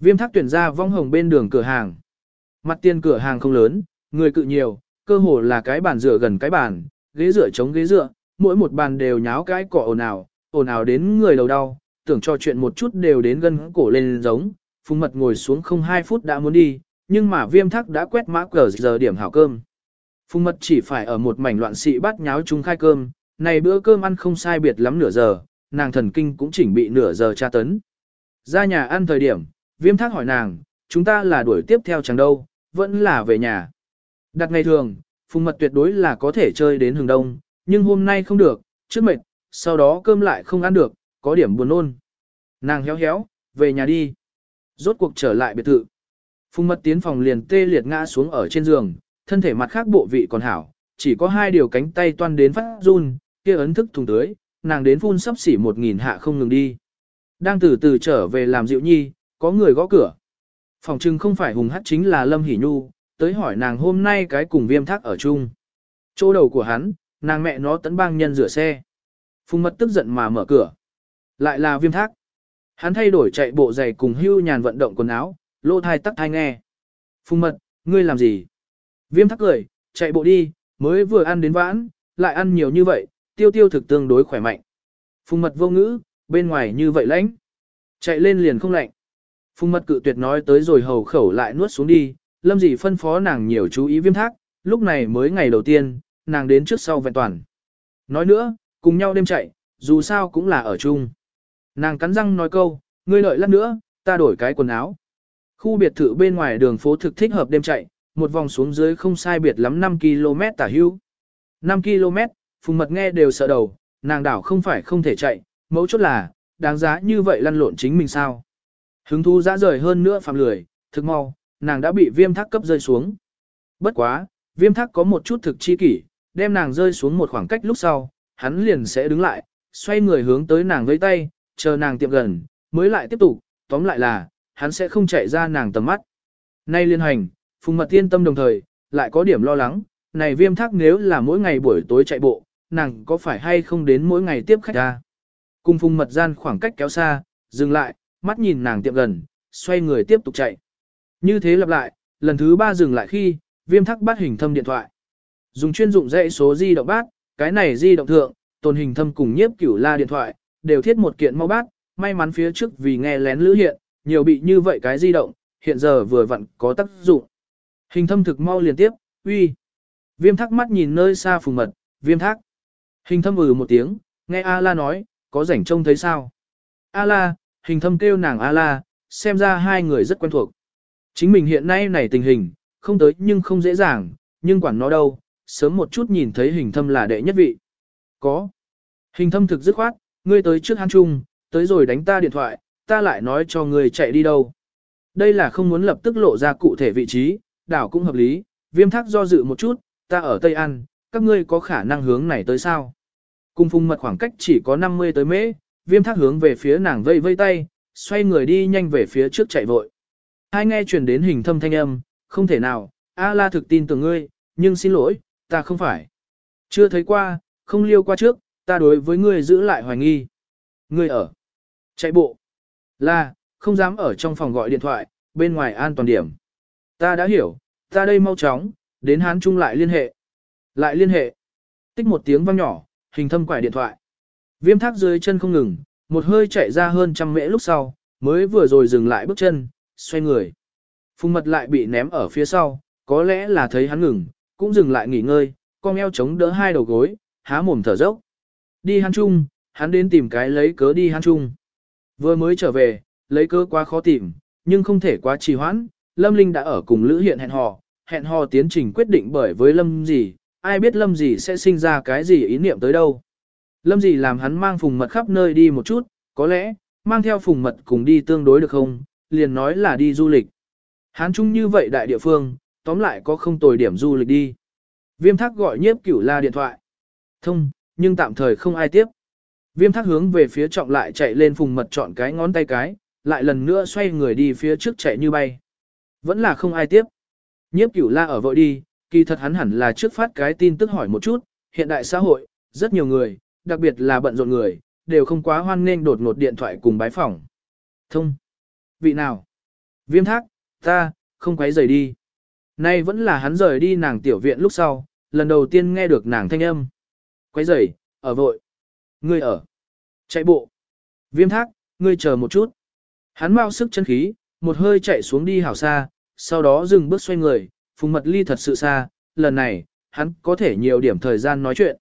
Viêm thắc tuyển ra vong hồng bên đường cửa hàng. Mặt tiền cửa hàng không lớn, người cự nhiều, cơ hồ là cái bàn dựa gần cái bàn, ghế dựa chống ghế dựa, mỗi một bàn đều nháo cái cỏ ồn ào, ồn ào đến người đầu đau, tưởng cho chuyện một chút đều đến gân cổ lên giống, Phùng Mật ngồi xuống không hai phút đã muốn đi, nhưng mà viêm thắc đã quét mã cờ giờ điểm hảo cơm. Phùng Mật chỉ phải ở một mảnh loạn xị bắt nháo chung khai cơm, này bữa cơm ăn không sai biệt lắm nửa giờ, nàng thần kinh cũng chỉnh bị nửa giờ tra tấn. Ra nhà ăn thời điểm, viêm thác hỏi nàng, chúng ta là đuổi tiếp theo chẳng đâu, vẫn là về nhà. Đặt ngày thường, Phùng Mật tuyệt đối là có thể chơi đến hừng đông, nhưng hôm nay không được, trước mệt, sau đó cơm lại không ăn được, có điểm buồn nôn. Nàng héo héo, về nhà đi. Rốt cuộc trở lại biệt thự. Phùng Mật tiến phòng liền tê liệt ngã xuống ở trên giường, thân thể mặt khác bộ vị còn hảo, chỉ có hai điều cánh tay toan đến phát run, kia ấn thức thùng tưới, nàng đến phun sắp xỉ một nghìn hạ không ngừng đi. Đang từ từ trở về làm dịu nhi, có người gõ cửa. Phòng trưng không phải hùng hắt chính là Lâm Hỷ Nhu, tới hỏi nàng hôm nay cái cùng viêm thác ở chung. Chỗ đầu của hắn, nàng mẹ nó tấn bang nhân rửa xe. Phùng mật tức giận mà mở cửa. Lại là viêm thác. Hắn thay đổi chạy bộ giày cùng hưu nhàn vận động quần áo, lô thai tắc thai nghe. Phùng mật, ngươi làm gì? Viêm thác cười, chạy bộ đi, mới vừa ăn đến vãn, lại ăn nhiều như vậy, tiêu tiêu thực tương đối khỏe mạnh. Phùng mật vô ngữ, bên ngoài như vậy lãnh. Chạy lên liền không lạnh. Phùng mật cự tuyệt nói tới rồi hầu khẩu lại nuốt xuống đi, lâm dị phân phó nàng nhiều chú ý viêm thác, lúc này mới ngày đầu tiên, nàng đến trước sau vẹn toàn. Nói nữa, cùng nhau đêm chạy, dù sao cũng là ở chung. Nàng cắn răng nói câu, ngươi lợi lát nữa, ta đổi cái quần áo. Khu biệt thự bên ngoài đường phố thực thích hợp đêm chạy, một vòng xuống dưới không sai biệt lắm 5 km tả hưu. 5 km, phùng mật nghe đều sợ đầu, nàng đảo không phải không thể chạy, mẫu chốt là, đáng giá như vậy lăn lộn chính mình sao. Hứng thú dã rời hơn nữa phạm lười, thực mau, nàng đã bị viêm thác cấp rơi xuống. Bất quá, viêm thác có một chút thực chi kỷ, đem nàng rơi xuống một khoảng cách lúc sau, hắn liền sẽ đứng lại, xoay người hướng tới nàng với tay, chờ nàng tiệm gần, mới lại tiếp tục, tóm lại là, hắn sẽ không chạy ra nàng tầm mắt. Nay liên hành, Phùng Mật tiên tâm đồng thời, lại có điểm lo lắng, này viêm thác nếu là mỗi ngày buổi tối chạy bộ, nàng có phải hay không đến mỗi ngày tiếp khách ra. Cùng Phùng Mật gian khoảng cách kéo xa, dừng lại, mắt nhìn nàng tiệm gần, xoay người tiếp tục chạy. Như thế lặp lại, lần thứ ba dừng lại khi, viêm thác bắt hình thâm điện thoại. Dùng chuyên dụng dãy số di động bát, cái này di động thượng, tồn hình thâm cùng nhiếp cửu la điện thoại, đều thiết một kiện mau bát, may mắn phía trước vì nghe lén lữ hiện, nhiều bị như vậy cái di động, hiện giờ vừa vặn có tác dụng. Hình thâm thực mau liên tiếp, uy. Viêm thắc mắt nhìn nơi xa phùng mật, viêm thác. Hình thâm ừ một tiếng, nghe A-la nói, có rảnh trông thấy sao. A-la, hình thâm kêu nàng A-la, xem ra hai người rất quen thuộc. Chính mình hiện nay này tình hình, không tới nhưng không dễ dàng, nhưng quản nó đâu, sớm một chút nhìn thấy hình thâm là đệ nhất vị. Có. Hình thâm thực dứt khoát, ngươi tới trước hắn chung, tới rồi đánh ta điện thoại, ta lại nói cho ngươi chạy đi đâu. Đây là không muốn lập tức lộ ra cụ thể vị trí, đảo cũng hợp lý, viêm thác do dự một chút, ta ở Tây An, các ngươi có khả năng hướng này tới sao. Cung Phung mật khoảng cách chỉ có 50 tới mễ, viêm thác hướng về phía nàng vây vây tay, xoay người đi nhanh về phía trước chạy vội. Hai nghe truyền đến hình thâm thanh âm, không thể nào, A la thực tin tưởng ngươi, nhưng xin lỗi, ta không phải. Chưa thấy qua, không liêu qua trước, ta đối với ngươi giữ lại hoài nghi. Ngươi ở. Chạy bộ. Là, không dám ở trong phòng gọi điện thoại, bên ngoài an toàn điểm. Ta đã hiểu, ta đây mau chóng, đến Hán Trung lại liên hệ. Lại liên hệ. Tích một tiếng vang nhỏ, hình thâm quải điện thoại. Viêm thác dưới chân không ngừng, một hơi chạy ra hơn trăm mễ lúc sau, mới vừa rồi dừng lại bước chân, xoay người. Phùng mật lại bị ném ở phía sau, có lẽ là thấy hắn ngừng, cũng dừng lại nghỉ ngơi, con eo chống đỡ hai đầu gối, há mồm thở dốc. Đi hắn chung, hắn đến tìm cái lấy cớ đi hắn chung. Vừa mới trở về, lấy cớ quá khó tìm, nhưng không thể quá trì hoãn. Lâm Linh đã ở cùng Lữ Hiện hẹn hò, hẹn hò tiến trình quyết định bởi với Lâm gì, ai biết Lâm gì sẽ sinh ra cái gì ý niệm tới đâu. Lâm gì làm hắn mang phùng mật khắp nơi đi một chút, có lẽ, mang theo phùng mật cùng đi tương đối được không, liền nói là đi du lịch. Hán chung như vậy đại địa phương, tóm lại có không tồi điểm du lịch đi. Viêm thác gọi nhiếp cửu la điện thoại. Thông, nhưng tạm thời không ai tiếp. Viêm thác hướng về phía trọng lại chạy lên phùng mật chọn cái ngón tay cái, lại lần nữa xoay người đi phía trước chạy như bay. Vẫn là không ai tiếp. Nhiếp cửu la ở vội đi, kỳ thật hắn hẳn là trước phát cái tin tức hỏi một chút, hiện đại xã hội, rất nhiều người, đặc biệt là bận rộn người, đều không quá hoan nghênh đột ngột điện thoại cùng bái phỏng. Thông. Vị nào? Viêm thác, ta, không quấy rời đi. Nay vẫn là hắn rời đi nàng tiểu viện lúc sau, lần đầu tiên nghe được nàng thanh âm. Quay rời, ở vội. Ngươi ở. Chạy bộ. Viêm thác, ngươi chờ một chút. Hắn mau sức chân khí, một hơi chạy xuống đi hảo xa, sau đó dừng bước xoay người, phùng mật ly thật sự xa, lần này, hắn có thể nhiều điểm thời gian nói chuyện.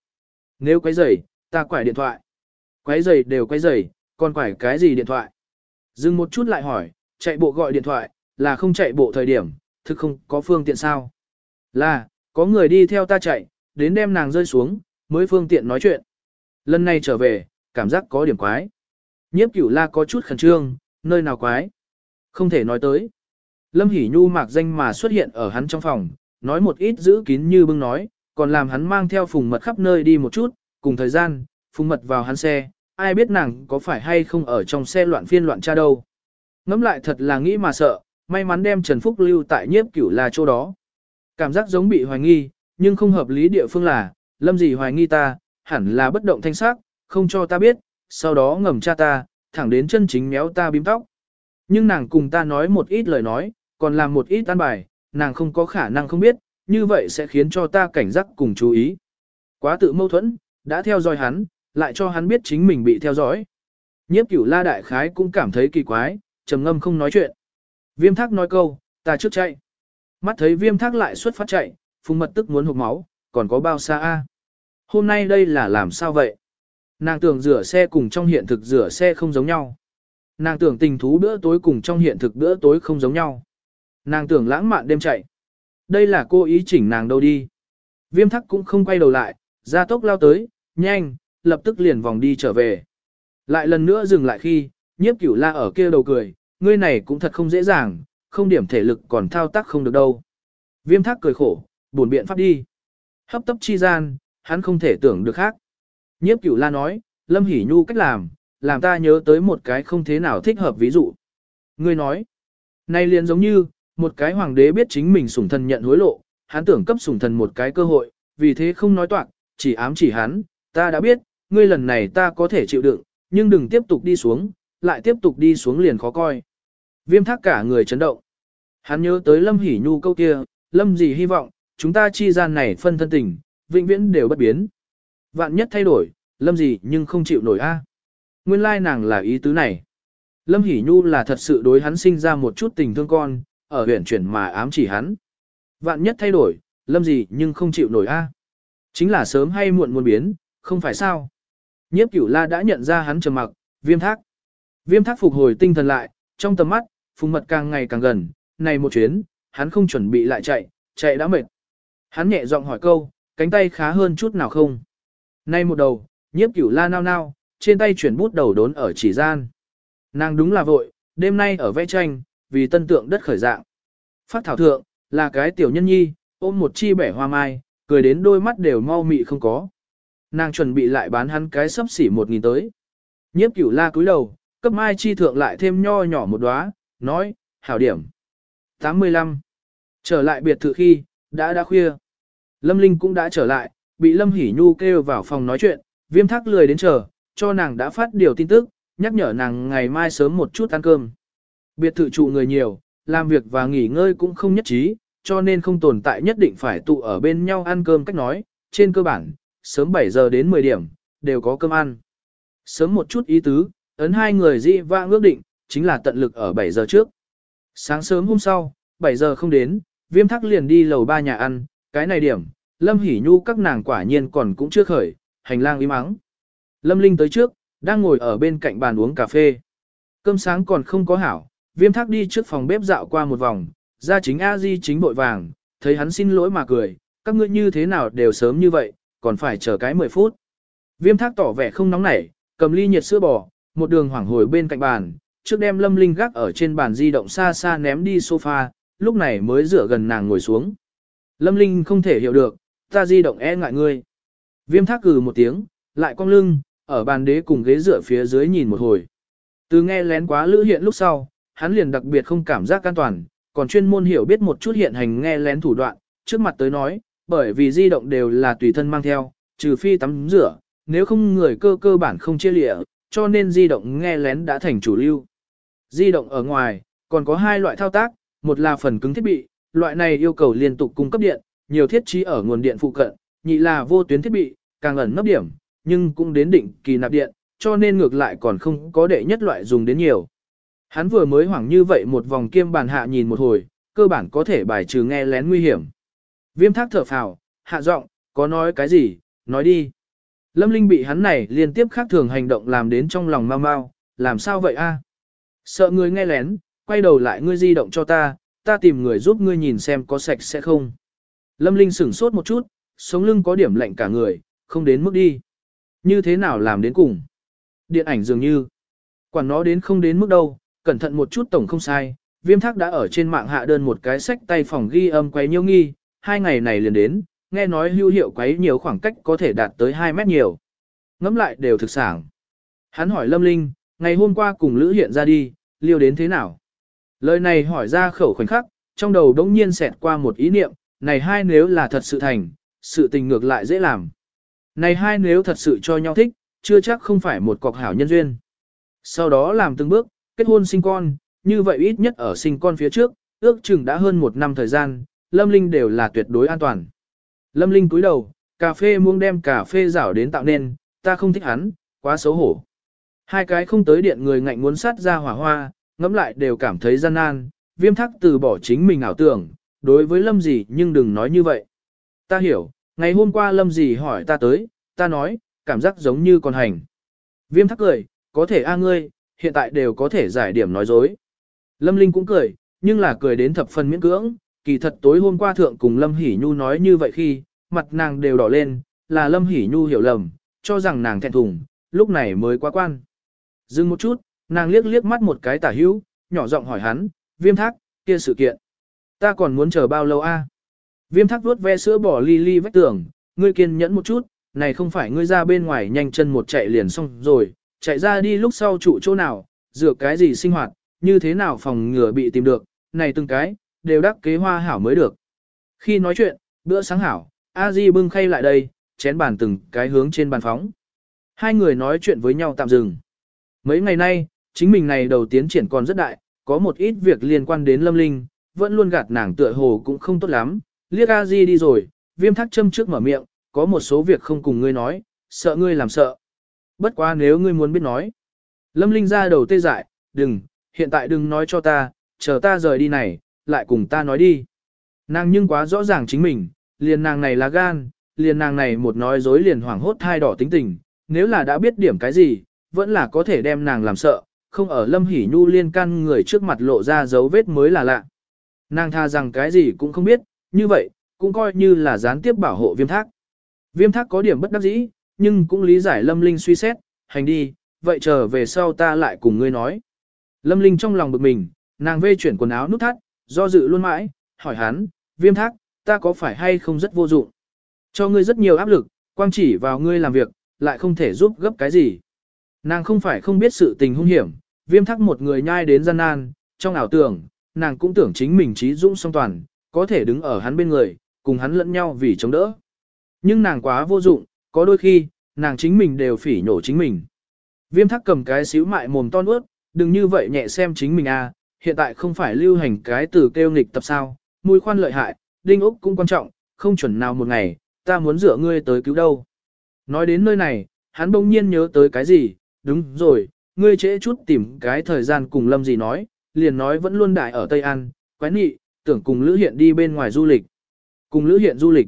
Nếu quấy rầy, ta quải điện thoại. Quấy rầy đều quấy rầy, còn quải cái gì điện thoại? Dừng một chút lại hỏi, chạy bộ gọi điện thoại, là không chạy bộ thời điểm, thực không có phương tiện sao? Là, có người đi theo ta chạy, đến đem nàng rơi xuống, mới phương tiện nói chuyện. Lần này trở về, cảm giác có điểm quái. Nhiếp cửu la có chút khẩn trương, nơi nào quái. Không thể nói tới. Lâm Hỷ Nhu mạc danh mà xuất hiện ở hắn trong phòng, nói một ít giữ kín như bưng nói, còn làm hắn mang theo phùng mật khắp nơi đi một chút, cùng thời gian, phùng mật vào hắn xe, ai biết nàng có phải hay không ở trong xe loạn phiên loạn tra đâu. Ngắm lại thật là nghĩ mà sợ, may mắn đem Trần Phúc lưu tại nhiếp cửu là chỗ đó. Cảm giác giống bị hoài nghi, nhưng không hợp lý địa phương là, lâm gì hoài nghi ta, hẳn là bất động thanh sắc, không cho ta biết, sau đó ngầm cha ta, thẳng đến chân chính méo ta bím tóc. Nhưng nàng cùng ta nói một ít lời nói, còn làm một ít tan bài, nàng không có khả năng không biết, như vậy sẽ khiến cho ta cảnh giác cùng chú ý. Quá tự mâu thuẫn, đã theo dõi hắn, lại cho hắn biết chính mình bị theo dõi. Nhiếp cửu la đại khái cũng cảm thấy kỳ quái, trầm ngâm không nói chuyện. Viêm thác nói câu, ta trước chạy. Mắt thấy viêm thác lại xuất phát chạy, phùng mật tức muốn hụt máu, còn có bao xa a? Hôm nay đây là làm sao vậy? Nàng tưởng rửa xe cùng trong hiện thực rửa xe không giống nhau. Nàng tưởng tình thú bữa tối cùng trong hiện thực bữa tối không giống nhau. Nàng tưởng lãng mạn đêm chạy. Đây là cô ý chỉnh nàng đâu đi. Viêm thắc cũng không quay đầu lại, ra tốc lao tới, nhanh, lập tức liền vòng đi trở về. Lại lần nữa dừng lại khi, nhiếp cửu la ở kia đầu cười, ngươi này cũng thật không dễ dàng, không điểm thể lực còn thao tác không được đâu. Viêm thắc cười khổ, buồn biện pháp đi. Hấp tấp chi gian, hắn không thể tưởng được khác. Nhiếp cửu la nói, Lâm Hỷ Nhu cách làm, làm ta nhớ tới một cái không thế nào thích hợp ví dụ. Ngươi nói, nay liền giống như, một cái hoàng đế biết chính mình sủng thần nhận hối lộ, hắn tưởng cấp sủng thần một cái cơ hội, vì thế không nói toạc, chỉ ám chỉ hắn, ta đã biết, ngươi lần này ta có thể chịu đựng, nhưng đừng tiếp tục đi xuống, lại tiếp tục đi xuống liền khó coi. Viêm thác cả người chấn động. Hắn nhớ tới Lâm Hỷ Nhu câu kia, Lâm gì hy vọng, chúng ta chi gian này phân thân tình, vĩnh viễn đều bất biến. Vạn nhất thay đổi, Lâm gì nhưng không chịu nổi a. Nguyên lai nàng là ý tứ này. Lâm Hỷ Nhu là thật sự đối hắn sinh ra một chút tình thương con, ở huyện chuyển mà ám chỉ hắn. Vạn nhất thay đổi, Lâm gì nhưng không chịu nổi a. Chính là sớm hay muộn muốn biến, không phải sao. Nhiếp cửu la đã nhận ra hắn trầm mặc, viêm thác. Viêm thác phục hồi tinh thần lại, trong tầm mắt, phùng mật càng ngày càng gần, này một chuyến, hắn không chuẩn bị lại chạy, chạy đã mệt. Hắn nhẹ giọng hỏi câu, cánh tay khá hơn chút nào không? Nay một đầu, nhiếp cửu la nao nao, trên tay chuyển bút đầu đốn ở chỉ gian. Nàng đúng là vội, đêm nay ở vẽ tranh, vì tân tượng đất khởi dạng. Phát thảo thượng, là cái tiểu nhân nhi, ôm một chi bẻ hoa mai, cười đến đôi mắt đều mau mị không có. Nàng chuẩn bị lại bán hắn cái sấp xỉ một nghìn tới. Nhiếp cửu la cúi đầu, cấp mai chi thượng lại thêm nho nhỏ một đóa, nói, hảo điểm. 85. Trở lại biệt thự khi, đã đã khuya. Lâm Linh cũng đã trở lại, bị Lâm Hỷ Nhu kêu vào phòng nói chuyện, viêm thác lười đến chờ, cho nàng đã phát điều tin tức, nhắc nhở nàng ngày mai sớm một chút ăn cơm. Biệt thự trụ người nhiều, làm việc và nghỉ ngơi cũng không nhất trí, cho nên không tồn tại nhất định phải tụ ở bên nhau ăn cơm cách nói, trên cơ bản, sớm 7 giờ đến 10 điểm, đều có cơm ăn. Sớm một chút ý tứ, ấn hai người dị vãng ước định, chính là tận lực ở 7 giờ trước. Sáng sớm hôm sau, 7 giờ không đến, viêm thắc liền đi lầu ba nhà ăn, cái này điểm, Lâm Hỷ Nhu các nàng quả nhiên còn cũng chưa khởi, hành lang im ắng. Lâm Linh tới trước, đang ngồi ở bên cạnh bàn uống cà phê. Cơm sáng còn không có hảo, viêm thác đi trước phòng bếp dạo qua một vòng, ra chính a di chính bội vàng, thấy hắn xin lỗi mà cười, các ngươi như thế nào đều sớm như vậy, còn phải chờ cái 10 phút. Viêm thác tỏ vẻ không nóng nảy, cầm ly nhiệt sữa bò, một đường hoảng hồi bên cạnh bàn, trước đem lâm linh gác ở trên bàn di động xa xa ném đi sofa, lúc này mới rửa gần nàng ngồi xuống. Lâm linh không thể hiểu được, ta di động e ngại ngươi. Viêm thác cừ một tiếng, lại cong lưng, ở bàn đế cùng ghế dựa phía dưới nhìn một hồi. Từ nghe lén quá lữ hiện lúc sau, hắn liền đặc biệt không cảm giác an toàn, còn chuyên môn hiểu biết một chút hiện hành nghe lén thủ đoạn, trước mặt tới nói, bởi vì di động đều là tùy thân mang theo, trừ phi tắm rửa, nếu không người cơ cơ bản không chia lịa, cho nên di động nghe lén đã thành chủ lưu. Di động ở ngoài, còn có hai loại thao tác, một là phần cứng thiết bị, loại này yêu cầu liên tục cung cấp điện, nhiều thiết trí ở nguồn điện phụ cận, nhị là vô tuyến thiết bị, càng ẩn nấp điểm, nhưng cũng đến định kỳ nạp điện, cho nên ngược lại còn không có đệ nhất loại dùng đến nhiều. Hắn vừa mới hoảng như vậy một vòng kiêm bàn hạ nhìn một hồi, cơ bản có thể bài trừ nghe lén nguy hiểm. Viêm thác thở phào, hạ giọng, có nói cái gì, nói đi. Lâm Linh bị hắn này liên tiếp khác thường hành động làm đến trong lòng mau mau, làm sao vậy a? Sợ người nghe lén, quay đầu lại ngươi di động cho ta, ta tìm người giúp ngươi nhìn xem có sạch sẽ không. Lâm Linh sửng sốt một chút, sống lưng có điểm lạnh cả người, không đến mức đi. Như thế nào làm đến cùng? Điện ảnh dường như, quản nó đến không đến mức đâu, cẩn thận một chút tổng không sai. Viêm thác đã ở trên mạng hạ đơn một cái sách tay phòng ghi âm quấy nhiêu nghi, hai ngày này liền đến, nghe nói hữu hiệu quấy nhiều khoảng cách có thể đạt tới 2 mét nhiều. Ngắm lại đều thực sản. Hắn hỏi Lâm Linh, ngày hôm qua cùng Lữ hiện ra đi, liêu đến thế nào? Lời này hỏi ra khẩu khoảnh khắc, trong đầu đống nhiên xẹt qua một ý niệm, này hai nếu là thật sự thành, sự tình ngược lại dễ làm. Này hai nếu thật sự cho nhau thích, chưa chắc không phải một cọc hảo nhân duyên. Sau đó làm từng bước, kết hôn sinh con, như vậy ít nhất ở sinh con phía trước, ước chừng đã hơn một năm thời gian, Lâm Linh đều là tuyệt đối an toàn. Lâm Linh cúi đầu, cà phê muông đem cà phê rảo đến tạo nên, ta không thích hắn, quá xấu hổ. Hai cái không tới điện người ngạnh muốn sát ra hỏa hoa, ngẫm lại đều cảm thấy gian nan, viêm thắc từ bỏ chính mình ảo tưởng, đối với lâm gì nhưng đừng nói như vậy. Ta hiểu, ngày hôm qua lâm gì hỏi ta tới, ta nói, cảm giác giống như con hành. Viêm thắc cười, có thể a ngươi, hiện tại đều có thể giải điểm nói dối. Lâm Linh cũng cười, nhưng là cười đến thập phần miễn cưỡng, kỳ thật tối hôm qua thượng cùng Lâm Hỷ Nhu nói như vậy khi, mặt nàng đều đỏ lên, là Lâm Hỷ Nhu hiểu lầm, cho rằng nàng thẹn thùng, lúc này mới quá quan. Dừng một chút, nàng liếc liếc mắt một cái tả hữu, nhỏ giọng hỏi hắn, viêm thác, kia sự kiện. Ta còn muốn chờ bao lâu a? Viêm thác vuốt ve sữa bỏ ly ly vách tường, ngươi kiên nhẫn một chút, này không phải ngươi ra bên ngoài nhanh chân một chạy liền xong rồi, chạy ra đi lúc sau trụ chỗ nào, dựa cái gì sinh hoạt, như thế nào phòng ngừa bị tìm được, này từng cái, đều đắc kế hoa hảo mới được. Khi nói chuyện, bữa sáng hảo, a di bưng khay lại đây, chén bàn từng cái hướng trên bàn phóng. Hai người nói chuyện với nhau tạm dừng. Mấy ngày nay, chính mình này đầu tiến triển còn rất đại, có một ít việc liên quan đến lâm linh, vẫn luôn gạt nàng tựa hồ cũng không tốt lắm. Liếc a di đi rồi, viêm thắc châm trước mở miệng, có một số việc không cùng ngươi nói, sợ ngươi làm sợ. Bất quá nếu ngươi muốn biết nói. Lâm linh ra đầu tê dại, đừng, hiện tại đừng nói cho ta, chờ ta rời đi này, lại cùng ta nói đi. Nàng nhưng quá rõ ràng chính mình, liền nàng này là gan, liền nàng này một nói dối liền hoảng hốt thai đỏ tính tình, nếu là đã biết điểm cái gì, vẫn là có thể đem nàng làm sợ, không ở lâm Hỷ nhu liên căn người trước mặt lộ ra dấu vết mới là lạ. Nàng tha rằng cái gì cũng không biết, như vậy, cũng coi như là gián tiếp bảo hộ viêm thác. Viêm thác có điểm bất đắc dĩ, nhưng cũng lý giải lâm linh suy xét, hành đi, vậy chờ về sau ta lại cùng ngươi nói. Lâm linh trong lòng bực mình, nàng vê chuyển quần áo nút thắt, do dự luôn mãi, hỏi hắn, viêm thác, ta có phải hay không rất vô dụng? Cho ngươi rất nhiều áp lực, quang chỉ vào ngươi làm việc, lại không thể giúp gấp cái gì. Nàng không phải không biết sự tình hung hiểm, viêm thắc một người nhai đến gian nan, trong ảo tưởng, nàng cũng tưởng chính mình trí dũng song toàn, có thể đứng ở hắn bên người, cùng hắn lẫn nhau vì chống đỡ. Nhưng nàng quá vô dụng, có đôi khi, nàng chính mình đều phỉ nhổ chính mình. Viêm thắc cầm cái xíu mại mồm to nuốt, đừng như vậy nhẹ xem chính mình a. À, hiện tại không phải lưu hành cái từ kêu nghịch tập sao, mùi khoan lợi hại, đinh ốc cũng quan trọng, không chuẩn nào một ngày, ta muốn dựa ngươi tới cứu đâu. Nói đến nơi này, hắn bỗng nhiên nhớ tới cái gì, đúng rồi, ngươi trễ chút tìm cái thời gian cùng lâm gì nói, liền nói vẫn luôn đại ở Tây An, quái nị, tưởng cùng Lữ Hiện đi bên ngoài du lịch. Cùng Lữ Hiện du lịch.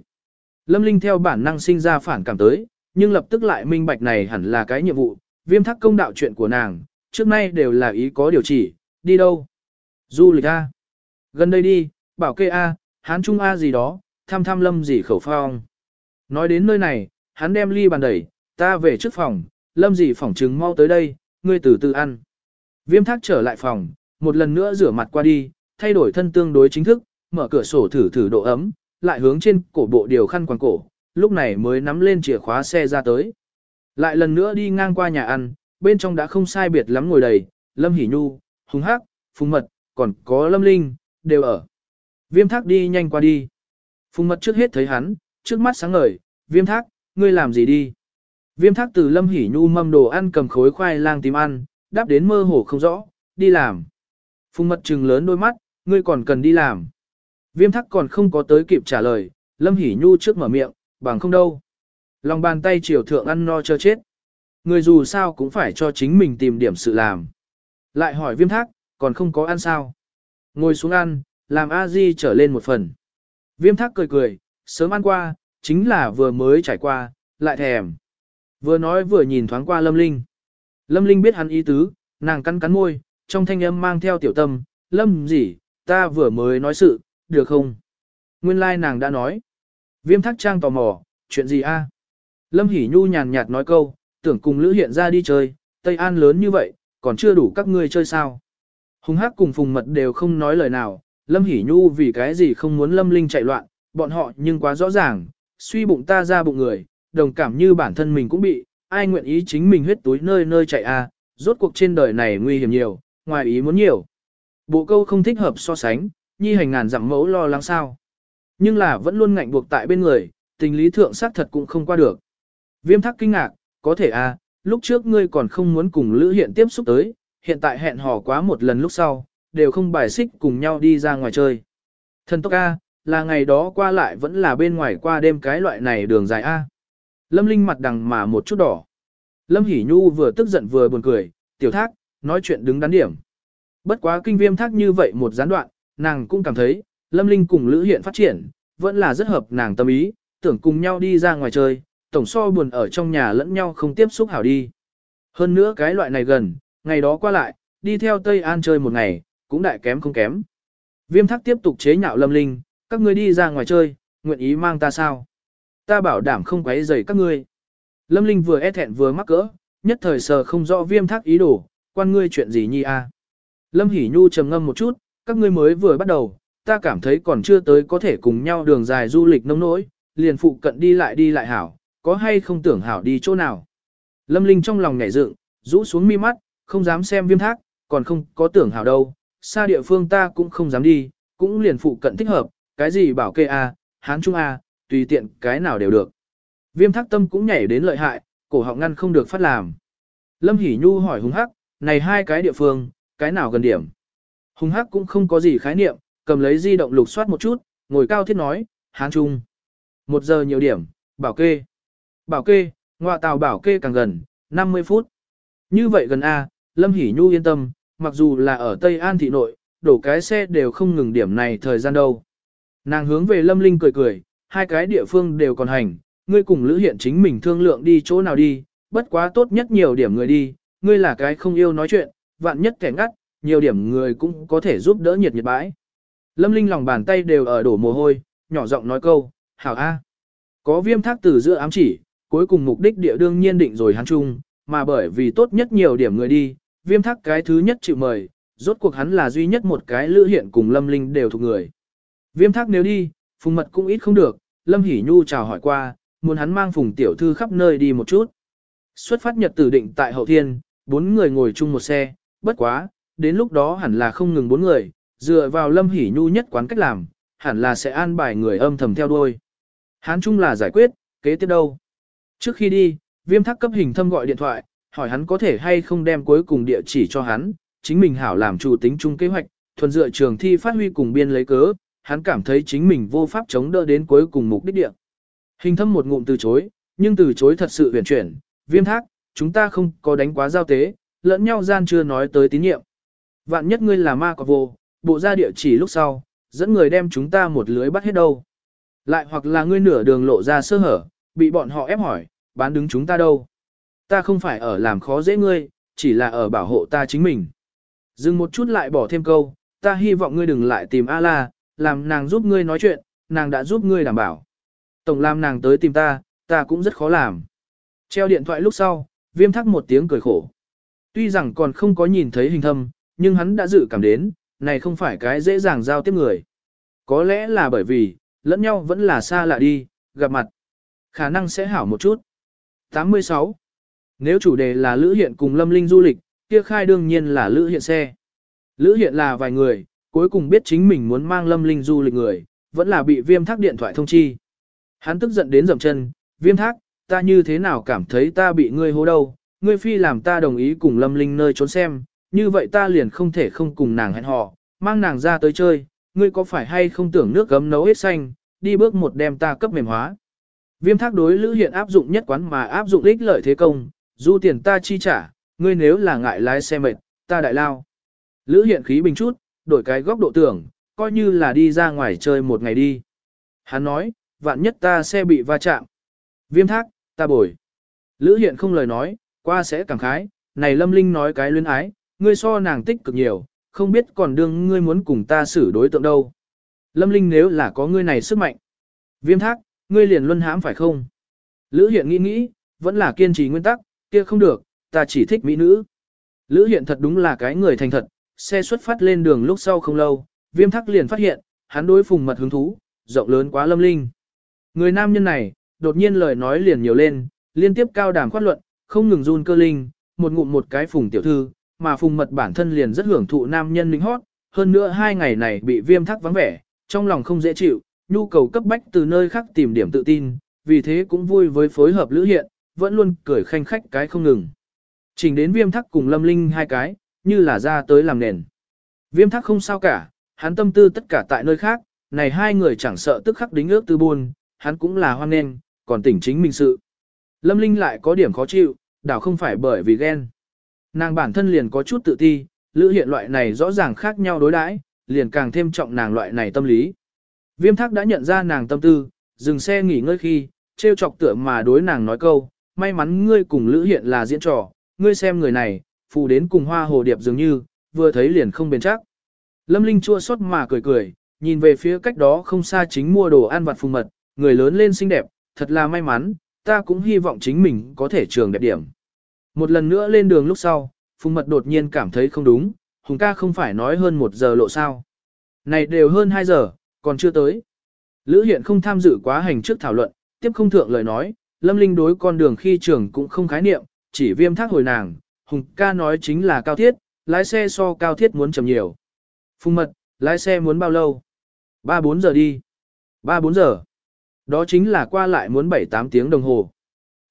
Lâm Linh theo bản năng sinh ra phản cảm tới, nhưng lập tức lại minh bạch này hẳn là cái nhiệm vụ, viêm thắc công đạo chuyện của nàng, trước nay đều là ý có điều chỉ, đi đâu. Du lịch A. Gần đây đi, bảo kê A, hán trung A gì đó, thăm thăm lâm gì khẩu phong. Nói đến nơi này, hắn đem ly bàn đẩy, ta về trước phòng, lâm Dị phỏng trứng mau tới đây, ngươi từ từ ăn. Viêm thác trở lại phòng, một lần nữa rửa mặt qua đi, thay đổi thân tương đối chính thức, mở cửa sổ thử thử độ ấm, lại hướng trên cổ bộ điều khăn quàng cổ, lúc này mới nắm lên chìa khóa xe ra tới. Lại lần nữa đi ngang qua nhà ăn, bên trong đã không sai biệt lắm ngồi đầy, Lâm Hỷ Nhu, Hùng Hắc, Phùng Mật, còn có Lâm Linh, đều ở. Viêm thác đi nhanh qua đi. Phùng Mật trước hết thấy hắn, trước mắt sáng ngời, viêm thác, ngươi làm gì đi? Viêm thác từ lâm hỉ nhu mâm đồ ăn cầm khối khoai lang tìm ăn, đáp đến mơ hồ không rõ, đi làm. Phùng mật trừng lớn đôi mắt, ngươi còn cần đi làm. Viêm Thác còn không có tới kịp trả lời, Lâm Hỉ Nhu trước mở miệng, bằng không đâu. Lòng bàn tay chiều thượng ăn no cho chết. Người dù sao cũng phải cho chính mình tìm điểm sự làm. Lại hỏi viêm thác, còn không có ăn sao. Ngồi xuống ăn, làm a di trở lên một phần. Viêm thác cười cười, sớm ăn qua, chính là vừa mới trải qua, lại thèm. Vừa nói vừa nhìn thoáng qua Lâm Linh. Lâm Linh biết hắn ý tứ, nàng cắn cắn môi, trong thanh âm mang theo tiểu tâm, Lâm gì, ta vừa mới nói sự, được không? Nguyên lai like nàng đã nói. Viêm thác trang tò mò, chuyện gì a? Lâm Hỷ Nhu nhàn nhạt nói câu, tưởng cùng Lữ Hiện ra đi chơi, Tây An lớn như vậy, còn chưa đủ các ngươi chơi sao. Hùng Hắc cùng Phùng Mật đều không nói lời nào, Lâm Hỷ Nhu vì cái gì không muốn Lâm Linh chạy loạn, bọn họ nhưng quá rõ ràng, suy bụng ta ra bụng người, đồng cảm như bản thân mình cũng bị, ai nguyện ý chính mình huyết túi nơi nơi chạy a, rốt cuộc trên đời này nguy hiểm nhiều, ngoài ý muốn nhiều. Bộ câu không thích hợp so sánh, nhi hành ngàn dặm mẫu lo lắng sao. Nhưng là vẫn luôn ngạnh buộc tại bên người, tình lý thượng xác thật cũng không qua được. Viêm thắc kinh ngạc, có thể à, lúc trước ngươi còn không muốn cùng Lữ Hiện tiếp xúc tới, hiện tại hẹn hò quá một lần lúc sau, đều không bài xích cùng nhau đi ra ngoài chơi. Thần tốc A, là ngày đó qua lại vẫn là bên ngoài qua đêm cái loại này đường dài A. Lâm Linh mặt đằng mà một chút đỏ. Lâm Hỷ Nhu vừa tức giận vừa buồn cười, tiểu thác, nói chuyện đứng đắn điểm. Bất quá kinh viêm thác như vậy một gián đoạn, nàng cũng cảm thấy, Lâm Linh cùng Lữ Hiện phát triển, vẫn là rất hợp nàng tâm ý, tưởng cùng nhau đi ra ngoài chơi, tổng so buồn ở trong nhà lẫn nhau không tiếp xúc hảo đi. Hơn nữa cái loại này gần, ngày đó qua lại, đi theo Tây An chơi một ngày, cũng đại kém không kém. Viêm Thác tiếp tục chế nhạo lâm linh, các ngươi đi ra ngoài chơi, nguyện ý mang ta sao? Ta bảo đảm không quấy rầy các ngươi. Lâm linh vừa e thẹn vừa mắc cỡ, nhất thời sờ không rõ viêm Thác ý đồ, quan ngươi chuyện gì nhi a? Lâm Hỷ Nhu trầm ngâm một chút, các ngươi mới vừa bắt đầu, ta cảm thấy còn chưa tới có thể cùng nhau đường dài du lịch nông nỗi, liền phụ cận đi lại đi lại hảo, có hay không tưởng hảo đi chỗ nào. Lâm Linh trong lòng nhảy dựng, rũ xuống mi mắt, không dám xem viêm thác, còn không có tưởng hảo đâu, xa địa phương ta cũng không dám đi, cũng liền phụ cận thích hợp, cái gì bảo kê A, hán trung A, tùy tiện cái nào đều được. Viêm thác tâm cũng nhảy đến lợi hại, cổ họng ngăn không được phát làm. Lâm Hỷ Nhu hỏi Hùng Hắc, này hai cái địa phương, cái nào gần điểm. Hùng Hắc cũng không có gì khái niệm, cầm lấy di động lục soát một chút, ngồi cao thiết nói, hán trung. Một giờ nhiều điểm, bảo kê. Bảo kê, ngoại tàu bảo kê càng gần, 50 phút. Như vậy gần A, Lâm Hỷ Nhu yên tâm, mặc dù là ở Tây An thị nội, đổ cái xe đều không ngừng điểm này thời gian đâu. Nàng hướng về Lâm Linh cười cười, hai cái địa phương đều còn hành, ngươi cùng Lữ Hiện chính mình thương lượng đi chỗ nào đi, bất quá tốt nhất nhiều điểm người đi, ngươi là cái không yêu nói chuyện, vạn nhất kẻ ngắt, nhiều điểm người cũng có thể giúp đỡ nhiệt nhiệt bãi. Lâm Linh lòng bàn tay đều ở đổ mồ hôi, nhỏ giọng nói câu, hảo A. Có viêm thác từ giữa ám chỉ, cuối cùng mục đích địa đương nhiên định rồi hắn chung, mà bởi vì tốt nhất nhiều điểm người đi, viêm thác cái thứ nhất chịu mời, rốt cuộc hắn là duy nhất một cái lữ hiện cùng lâm linh đều thuộc người. Viêm thác nếu đi, phùng mật cũng ít không được, lâm Hỷ nhu chào hỏi qua, muốn hắn mang phùng tiểu thư khắp nơi đi một chút. Xuất phát nhật tử định tại hậu thiên, bốn người ngồi chung một xe, bất quá, đến lúc đó hẳn là không ngừng bốn người, dựa vào lâm Hỷ nhu nhất quán cách làm, hẳn là sẽ an bài người âm thầm theo đuôi. Hán chung là giải quyết, kế tiếp đâu? Trước khi đi, viêm thác cấp hình thâm gọi điện thoại, hỏi hắn có thể hay không đem cuối cùng địa chỉ cho hắn, chính mình hảo làm chủ tính chung kế hoạch, thuần dựa trường thi phát huy cùng biên lấy cớ, hắn cảm thấy chính mình vô pháp chống đỡ đến cuối cùng mục đích địa. Hình thâm một ngụm từ chối, nhưng từ chối thật sự huyền chuyển, viêm thác, chúng ta không có đánh quá giao tế, lẫn nhau gian chưa nói tới tín nhiệm. Vạn nhất ngươi là ma có vô, bộ ra địa chỉ lúc sau, dẫn người đem chúng ta một lưới bắt hết đâu. Lại hoặc là ngươi nửa đường lộ ra sơ hở, bị bọn họ ép hỏi, bán đứng chúng ta đâu. Ta không phải ở làm khó dễ ngươi, chỉ là ở bảo hộ ta chính mình. Dừng một chút lại bỏ thêm câu, ta hy vọng ngươi đừng lại tìm A-la, làm nàng giúp ngươi nói chuyện, nàng đã giúp ngươi đảm bảo. Tổng làm nàng tới tìm ta, ta cũng rất khó làm. Treo điện thoại lúc sau, viêm thắc một tiếng cười khổ. Tuy rằng còn không có nhìn thấy hình thâm, nhưng hắn đã dự cảm đến, này không phải cái dễ dàng giao tiếp người. Có lẽ là bởi vì, lẫn nhau vẫn là xa lạ đi, gặp mặt. Khả năng sẽ hảo một chút. 86. Nếu chủ đề là Lữ Hiện cùng Lâm Linh du lịch, kia khai đương nhiên là Lữ Hiện xe. Lữ Hiện là vài người, cuối cùng biết chính mình muốn mang Lâm Linh du lịch người, vẫn là bị viêm thác điện thoại thông chi. Hắn tức giận đến dầm chân, viêm thác, ta như thế nào cảm thấy ta bị ngươi hố đâu, ngươi phi làm ta đồng ý cùng Lâm Linh nơi trốn xem, như vậy ta liền không thể không cùng nàng hẹn hò, mang nàng ra tới chơi, ngươi có phải hay không tưởng nước gấm nấu hết xanh, đi bước một đem ta cấp mềm hóa. Viêm thác đối Lữ Hiện áp dụng nhất quán mà áp dụng ích lợi thế công, du tiền ta chi trả, ngươi nếu là ngại lái xe mệt, ta đại lao. Lữ Hiện khí bình chút, đổi cái góc độ tưởng, coi như là đi ra ngoài chơi một ngày đi. Hắn nói, vạn nhất ta xe bị va chạm. Viêm thác, ta bồi. Lữ Hiện không lời nói, qua sẽ cảm khái, này Lâm Linh nói cái luyến ái, ngươi so nàng tích cực nhiều, không biết còn đương ngươi muốn cùng ta xử đối tượng đâu. Lâm Linh nếu là có ngươi này sức mạnh. Viêm thác, ngươi liền luân hãm phải không? Lữ Hiện nghĩ nghĩ, vẫn là kiên trì nguyên tắc, kia không được, ta chỉ thích mỹ nữ. Lữ Hiện thật đúng là cái người thành thật, xe xuất phát lên đường lúc sau không lâu, viêm thác liền phát hiện, hắn đối phùng mật hứng thú, rộng lớn quá lâm linh. Người nam nhân này, đột nhiên lời nói liền nhiều lên, liên tiếp cao đàm khoát luận, không ngừng run cơ linh, một ngụm một cái phùng tiểu thư, mà phùng mật bản thân liền rất hưởng thụ nam nhân lính hót, hơn nữa hai ngày này bị viêm thác vắng vẻ, trong lòng không dễ chịu, nhu cầu cấp bách từ nơi khác tìm điểm tự tin, vì thế cũng vui với phối hợp lữ hiện, vẫn luôn cười khanh khách cái không ngừng. Trình đến viêm thác cùng lâm linh hai cái, như là ra tới làm nền. Viêm thác không sao cả, hắn tâm tư tất cả tại nơi khác, này hai người chẳng sợ tức khắc đính ước tư buôn, hắn cũng là hoan nghênh, còn tỉnh chính mình sự. Lâm Linh lại có điểm khó chịu, đảo không phải bởi vì ghen. Nàng bản thân liền có chút tự ti, lữ hiện loại này rõ ràng khác nhau đối đãi, liền càng thêm trọng nàng loại này tâm lý. Viêm thác đã nhận ra nàng tâm tư, dừng xe nghỉ ngơi khi, treo chọc tựa mà đối nàng nói câu, may mắn ngươi cùng lữ hiện là diễn trò, ngươi xem người này, phù đến cùng hoa hồ điệp dường như, vừa thấy liền không bền chắc. Lâm Linh chua xót mà cười cười, nhìn về phía cách đó không xa chính mua đồ ăn vặt phùng mật, người lớn lên xinh đẹp, thật là may mắn, ta cũng hy vọng chính mình có thể trường đẹp điểm. Một lần nữa lên đường lúc sau, phùng mật đột nhiên cảm thấy không đúng, Hùng ca không phải nói hơn một giờ lộ sao. Này đều hơn 2 giờ, còn chưa tới. Lữ hiện không tham dự quá hành trước thảo luận, tiếp không thượng lời nói, Lâm Linh đối con đường khi trường cũng không khái niệm, chỉ viêm thác hồi nàng, Hùng ca nói chính là cao thiết, lái xe so cao thiết muốn chậm nhiều. Phùng mật, lái xe muốn bao lâu? 3-4 giờ đi. 3-4 giờ. Đó chính là qua lại muốn 7-8 tiếng đồng hồ.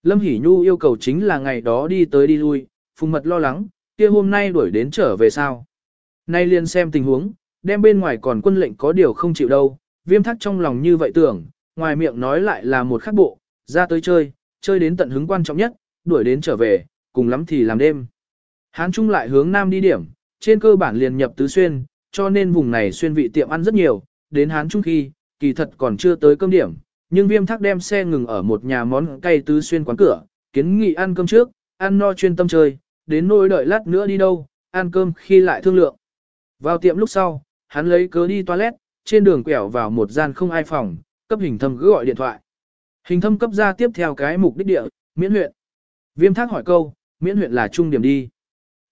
Lâm Hỷ Nhu yêu cầu chính là ngày đó đi tới đi lui, Phùng mật lo lắng, kia hôm nay đuổi đến trở về sao. Nay liền xem tình huống, đem bên ngoài còn quân lệnh có điều không chịu đâu, viêm thắc trong lòng như vậy tưởng, ngoài miệng nói lại là một khắc bộ, ra tới chơi, chơi đến tận hứng quan trọng nhất, đuổi đến trở về, cùng lắm thì làm đêm. Hán Trung lại hướng nam đi điểm, trên cơ bản liền nhập tứ xuyên, cho nên vùng này xuyên vị tiệm ăn rất nhiều, đến Hán Trung khi, kỳ thật còn chưa tới cơm điểm, nhưng viêm thác đem xe ngừng ở một nhà món cay tứ xuyên quán cửa, kiến nghị ăn cơm trước, ăn no chuyên tâm chơi, đến nỗi đợi lát nữa đi đâu, ăn cơm khi lại thương lượng. Vào tiệm lúc sau, hắn lấy cớ đi toilet, trên đường quẹo vào một gian không ai phòng, cấp hình thâm cứ gọi điện thoại. Hình thâm cấp ra tiếp theo cái mục đích địa, miễn huyện. Viêm thác hỏi câu, miễn huyện là trung điểm đi.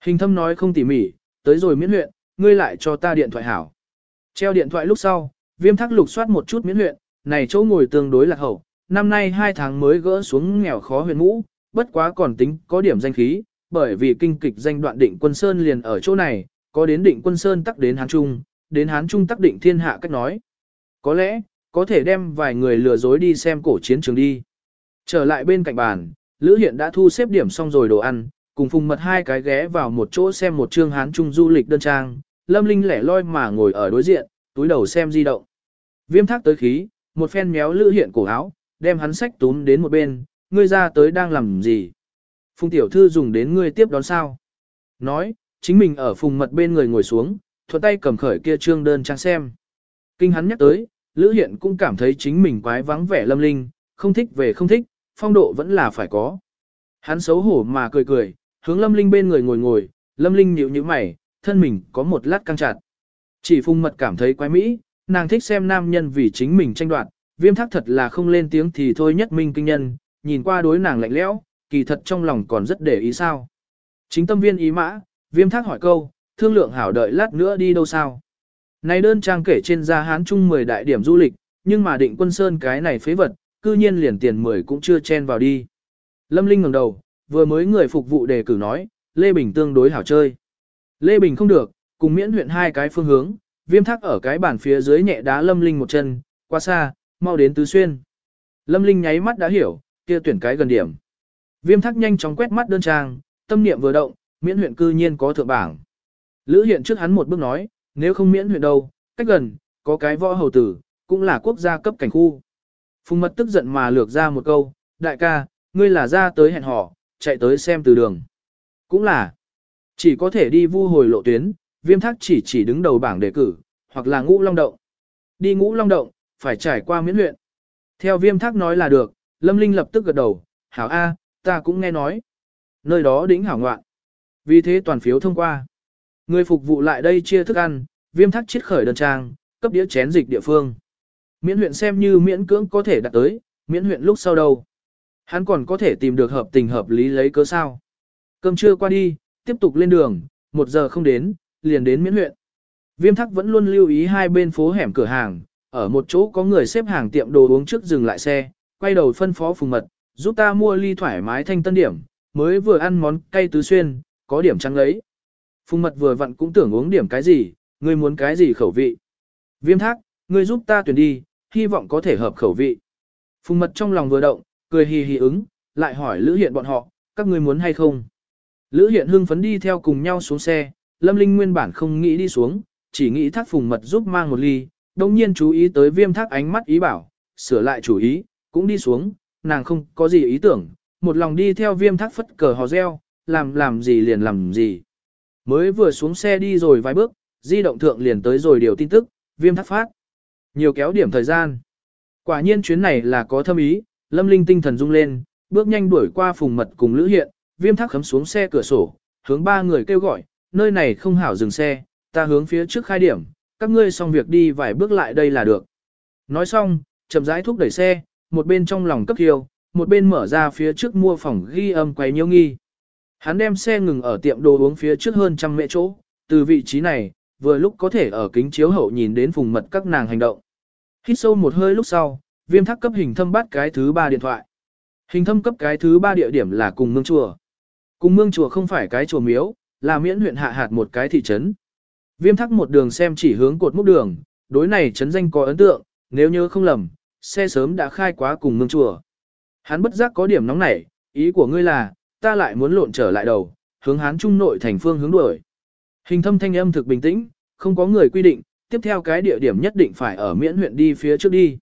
Hình thâm nói không tỉ mỉ, tới rồi miễn huyện, ngươi lại cho ta điện thoại hảo. Treo điện thoại lúc sau, viêm thác lục soát một chút miễn huyện, này chỗ ngồi tương đối lạc hậu, năm nay 2 tháng mới gỡ xuống nghèo khó huyện ngũ, bất quá còn tính có điểm danh khí, bởi vì kinh kịch danh đoạn định quân Sơn liền ở chỗ này, có đến định quân Sơn tắc đến Hán Trung, đến Hán Trung tắc định thiên hạ cách nói. Có lẽ, có thể đem vài người lừa dối đi xem cổ chiến trường đi. Trở lại bên cạnh bàn, Lữ Hiện đã thu xếp điểm xong rồi đồ ăn, cùng phùng mật hai cái ghé vào một chỗ xem một chương Hán Trung du lịch đơn trang, Lâm Linh lẻ loi mà ngồi ở đối diện, túi đầu xem di động. Viêm thác tới khí, một phen méo Lữ Hiện cổ áo, đem hắn sách túm đến một bên, ngươi ra tới đang làm gì? Phùng tiểu thư dùng đến ngươi tiếp đón sao? Nói, chính mình ở phùng mật bên người ngồi xuống, thuận tay cầm khởi kia trương đơn trang xem. Kinh hắn nhắc tới, Lữ Hiện cũng cảm thấy chính mình quái vắng vẻ lâm linh, không thích về không thích, phong độ vẫn là phải có. Hắn xấu hổ mà cười cười, hướng lâm linh bên người ngồi ngồi, lâm linh nhíu nhíu mày, thân mình có một lát căng chặt. Chỉ phùng mật cảm thấy quái mỹ, nàng thích xem nam nhân vì chính mình tranh đoạt, viêm thác thật là không lên tiếng thì thôi nhất minh kinh nhân, nhìn qua đối nàng lạnh lẽo, kỳ thật trong lòng còn rất để ý sao. Chính tâm viên ý mã, viêm thác hỏi câu, thương lượng hảo đợi lát nữa đi đâu sao. Này đơn trang kể trên gia hán chung 10 đại điểm du lịch, nhưng mà định quân sơn cái này phế vật, cư nhiên liền tiền 10 cũng chưa chen vào đi. Lâm Linh ngẩng đầu, vừa mới người phục vụ đề cử nói, Lê Bình tương đối hảo chơi. Lê Bình không được, cùng miễn huyện hai cái phương hướng, viêm thác ở cái bàn phía dưới nhẹ đá Lâm Linh một chân, qua xa, mau đến tứ xuyên. Lâm Linh nháy mắt đã hiểu, kia tuyển cái gần điểm. Viêm thác nhanh chóng quét mắt đơn trang, tâm niệm vừa động, miễn huyện cư nhiên có thượng bảng. Lữ hiện trước hắn một bước nói, nếu không miễn huyện đâu, cách gần, có cái võ hầu tử, cũng là quốc gia cấp cảnh khu. Phùng mật tức giận mà lược ra một câu, đại ca, ngươi là ra tới hẹn hò, chạy tới xem từ đường. Cũng là, chỉ có thể đi vu hồi lộ tuyến, viêm thác chỉ chỉ đứng đầu bảng đề cử, hoặc là ngũ long động. Đi ngũ long động, phải trải qua miễn huyện. Theo viêm thác nói là được, Lâm Linh lập tức gật đầu, hảo A, ta cũng nghe nói. Nơi đó đỉnh hảo ngoạn. Vì thế toàn phiếu thông qua. Người phục vụ lại đây chia thức ăn, viêm thác chiết khởi đơn trang, cấp đĩa chén dịch địa phương. Miễn huyện xem như miễn cưỡng có thể đạt tới, miễn huyện lúc sau đâu. Hắn còn có thể tìm được hợp tình hợp lý lấy cớ sao. Cơm trưa qua đi, tiếp tục lên đường, một giờ không đến, liền đến miễn huyện. Viêm thắc vẫn luôn lưu ý hai bên phố hẻm cửa hàng, ở một chỗ có người xếp hàng tiệm đồ uống trước dừng lại xe, quay đầu phân phó phùng mật, giúp ta mua ly thoải mái thanh tân điểm, mới vừa ăn món cay tứ xuyên, có điểm trắng lấy. Phùng mật vừa vặn cũng tưởng uống điểm cái gì, ngươi muốn cái gì khẩu vị. Viêm thác, ngươi giúp ta tuyển đi, hy vọng có thể hợp khẩu vị. Phùng mật trong lòng vừa động, cười hì hì ứng, lại hỏi Lữ Hiện bọn họ, các ngươi muốn hay không. Lữ Hiện hưng phấn đi theo cùng nhau xuống xe, Lâm Linh nguyên bản không nghĩ đi xuống, chỉ nghĩ thác phùng mật giúp mang một ly, đồng nhiên chú ý tới viêm thác ánh mắt ý bảo, sửa lại chủ ý, cũng đi xuống, nàng không có gì ý tưởng, một lòng đi theo viêm thác phất cờ hò reo, làm làm gì liền làm gì. Mới vừa xuống xe đi rồi vài bước, di động thượng liền tới rồi điều tin tức, viêm thác phát. Nhiều kéo điểm thời gian. Quả nhiên chuyến này là có thâm ý, lâm linh tinh thần rung lên, bước nhanh đuổi qua phùng mật cùng lữ hiện, viêm thác khấm xuống xe cửa sổ, hướng ba người kêu gọi, nơi này không hảo dừng xe, ta hướng phía trước khai điểm, các ngươi xong việc đi vài bước lại đây là được. Nói xong, chậm rãi thúc đẩy xe, một bên trong lòng cấp hiêu, một bên mở ra phía trước mua phòng ghi âm quay nhiêu nghi. Hắn đem xe ngừng ở tiệm đồ uống phía trước hơn trăm mẹ chỗ, từ vị trí này, vừa lúc có thể ở kính chiếu hậu nhìn đến phùng mật các nàng hành động. Hít sâu một hơi lúc sau, viêm thác cấp hình thâm bắt cái thứ ba điện thoại. Hình thâm cấp cái thứ ba địa điểm là cùng mương chùa. Cùng mương chùa không phải cái chùa miếu, là miễn huyện hạ hạt một cái thị trấn. Viêm thác một đường xem chỉ hướng cột mốc đường, đối này trấn danh có ấn tượng, nếu nhớ không lầm, xe sớm đã khai quá cùng mương chùa. Hắn bất giác có điểm nóng nảy, ý của ngươi là, ta lại muốn lộn trở lại đầu, hướng hán trung nội thành phương hướng đuổi. Hình thâm thanh âm thực bình tĩnh, không có người quy định, tiếp theo cái địa điểm nhất định phải ở miễn huyện đi phía trước đi.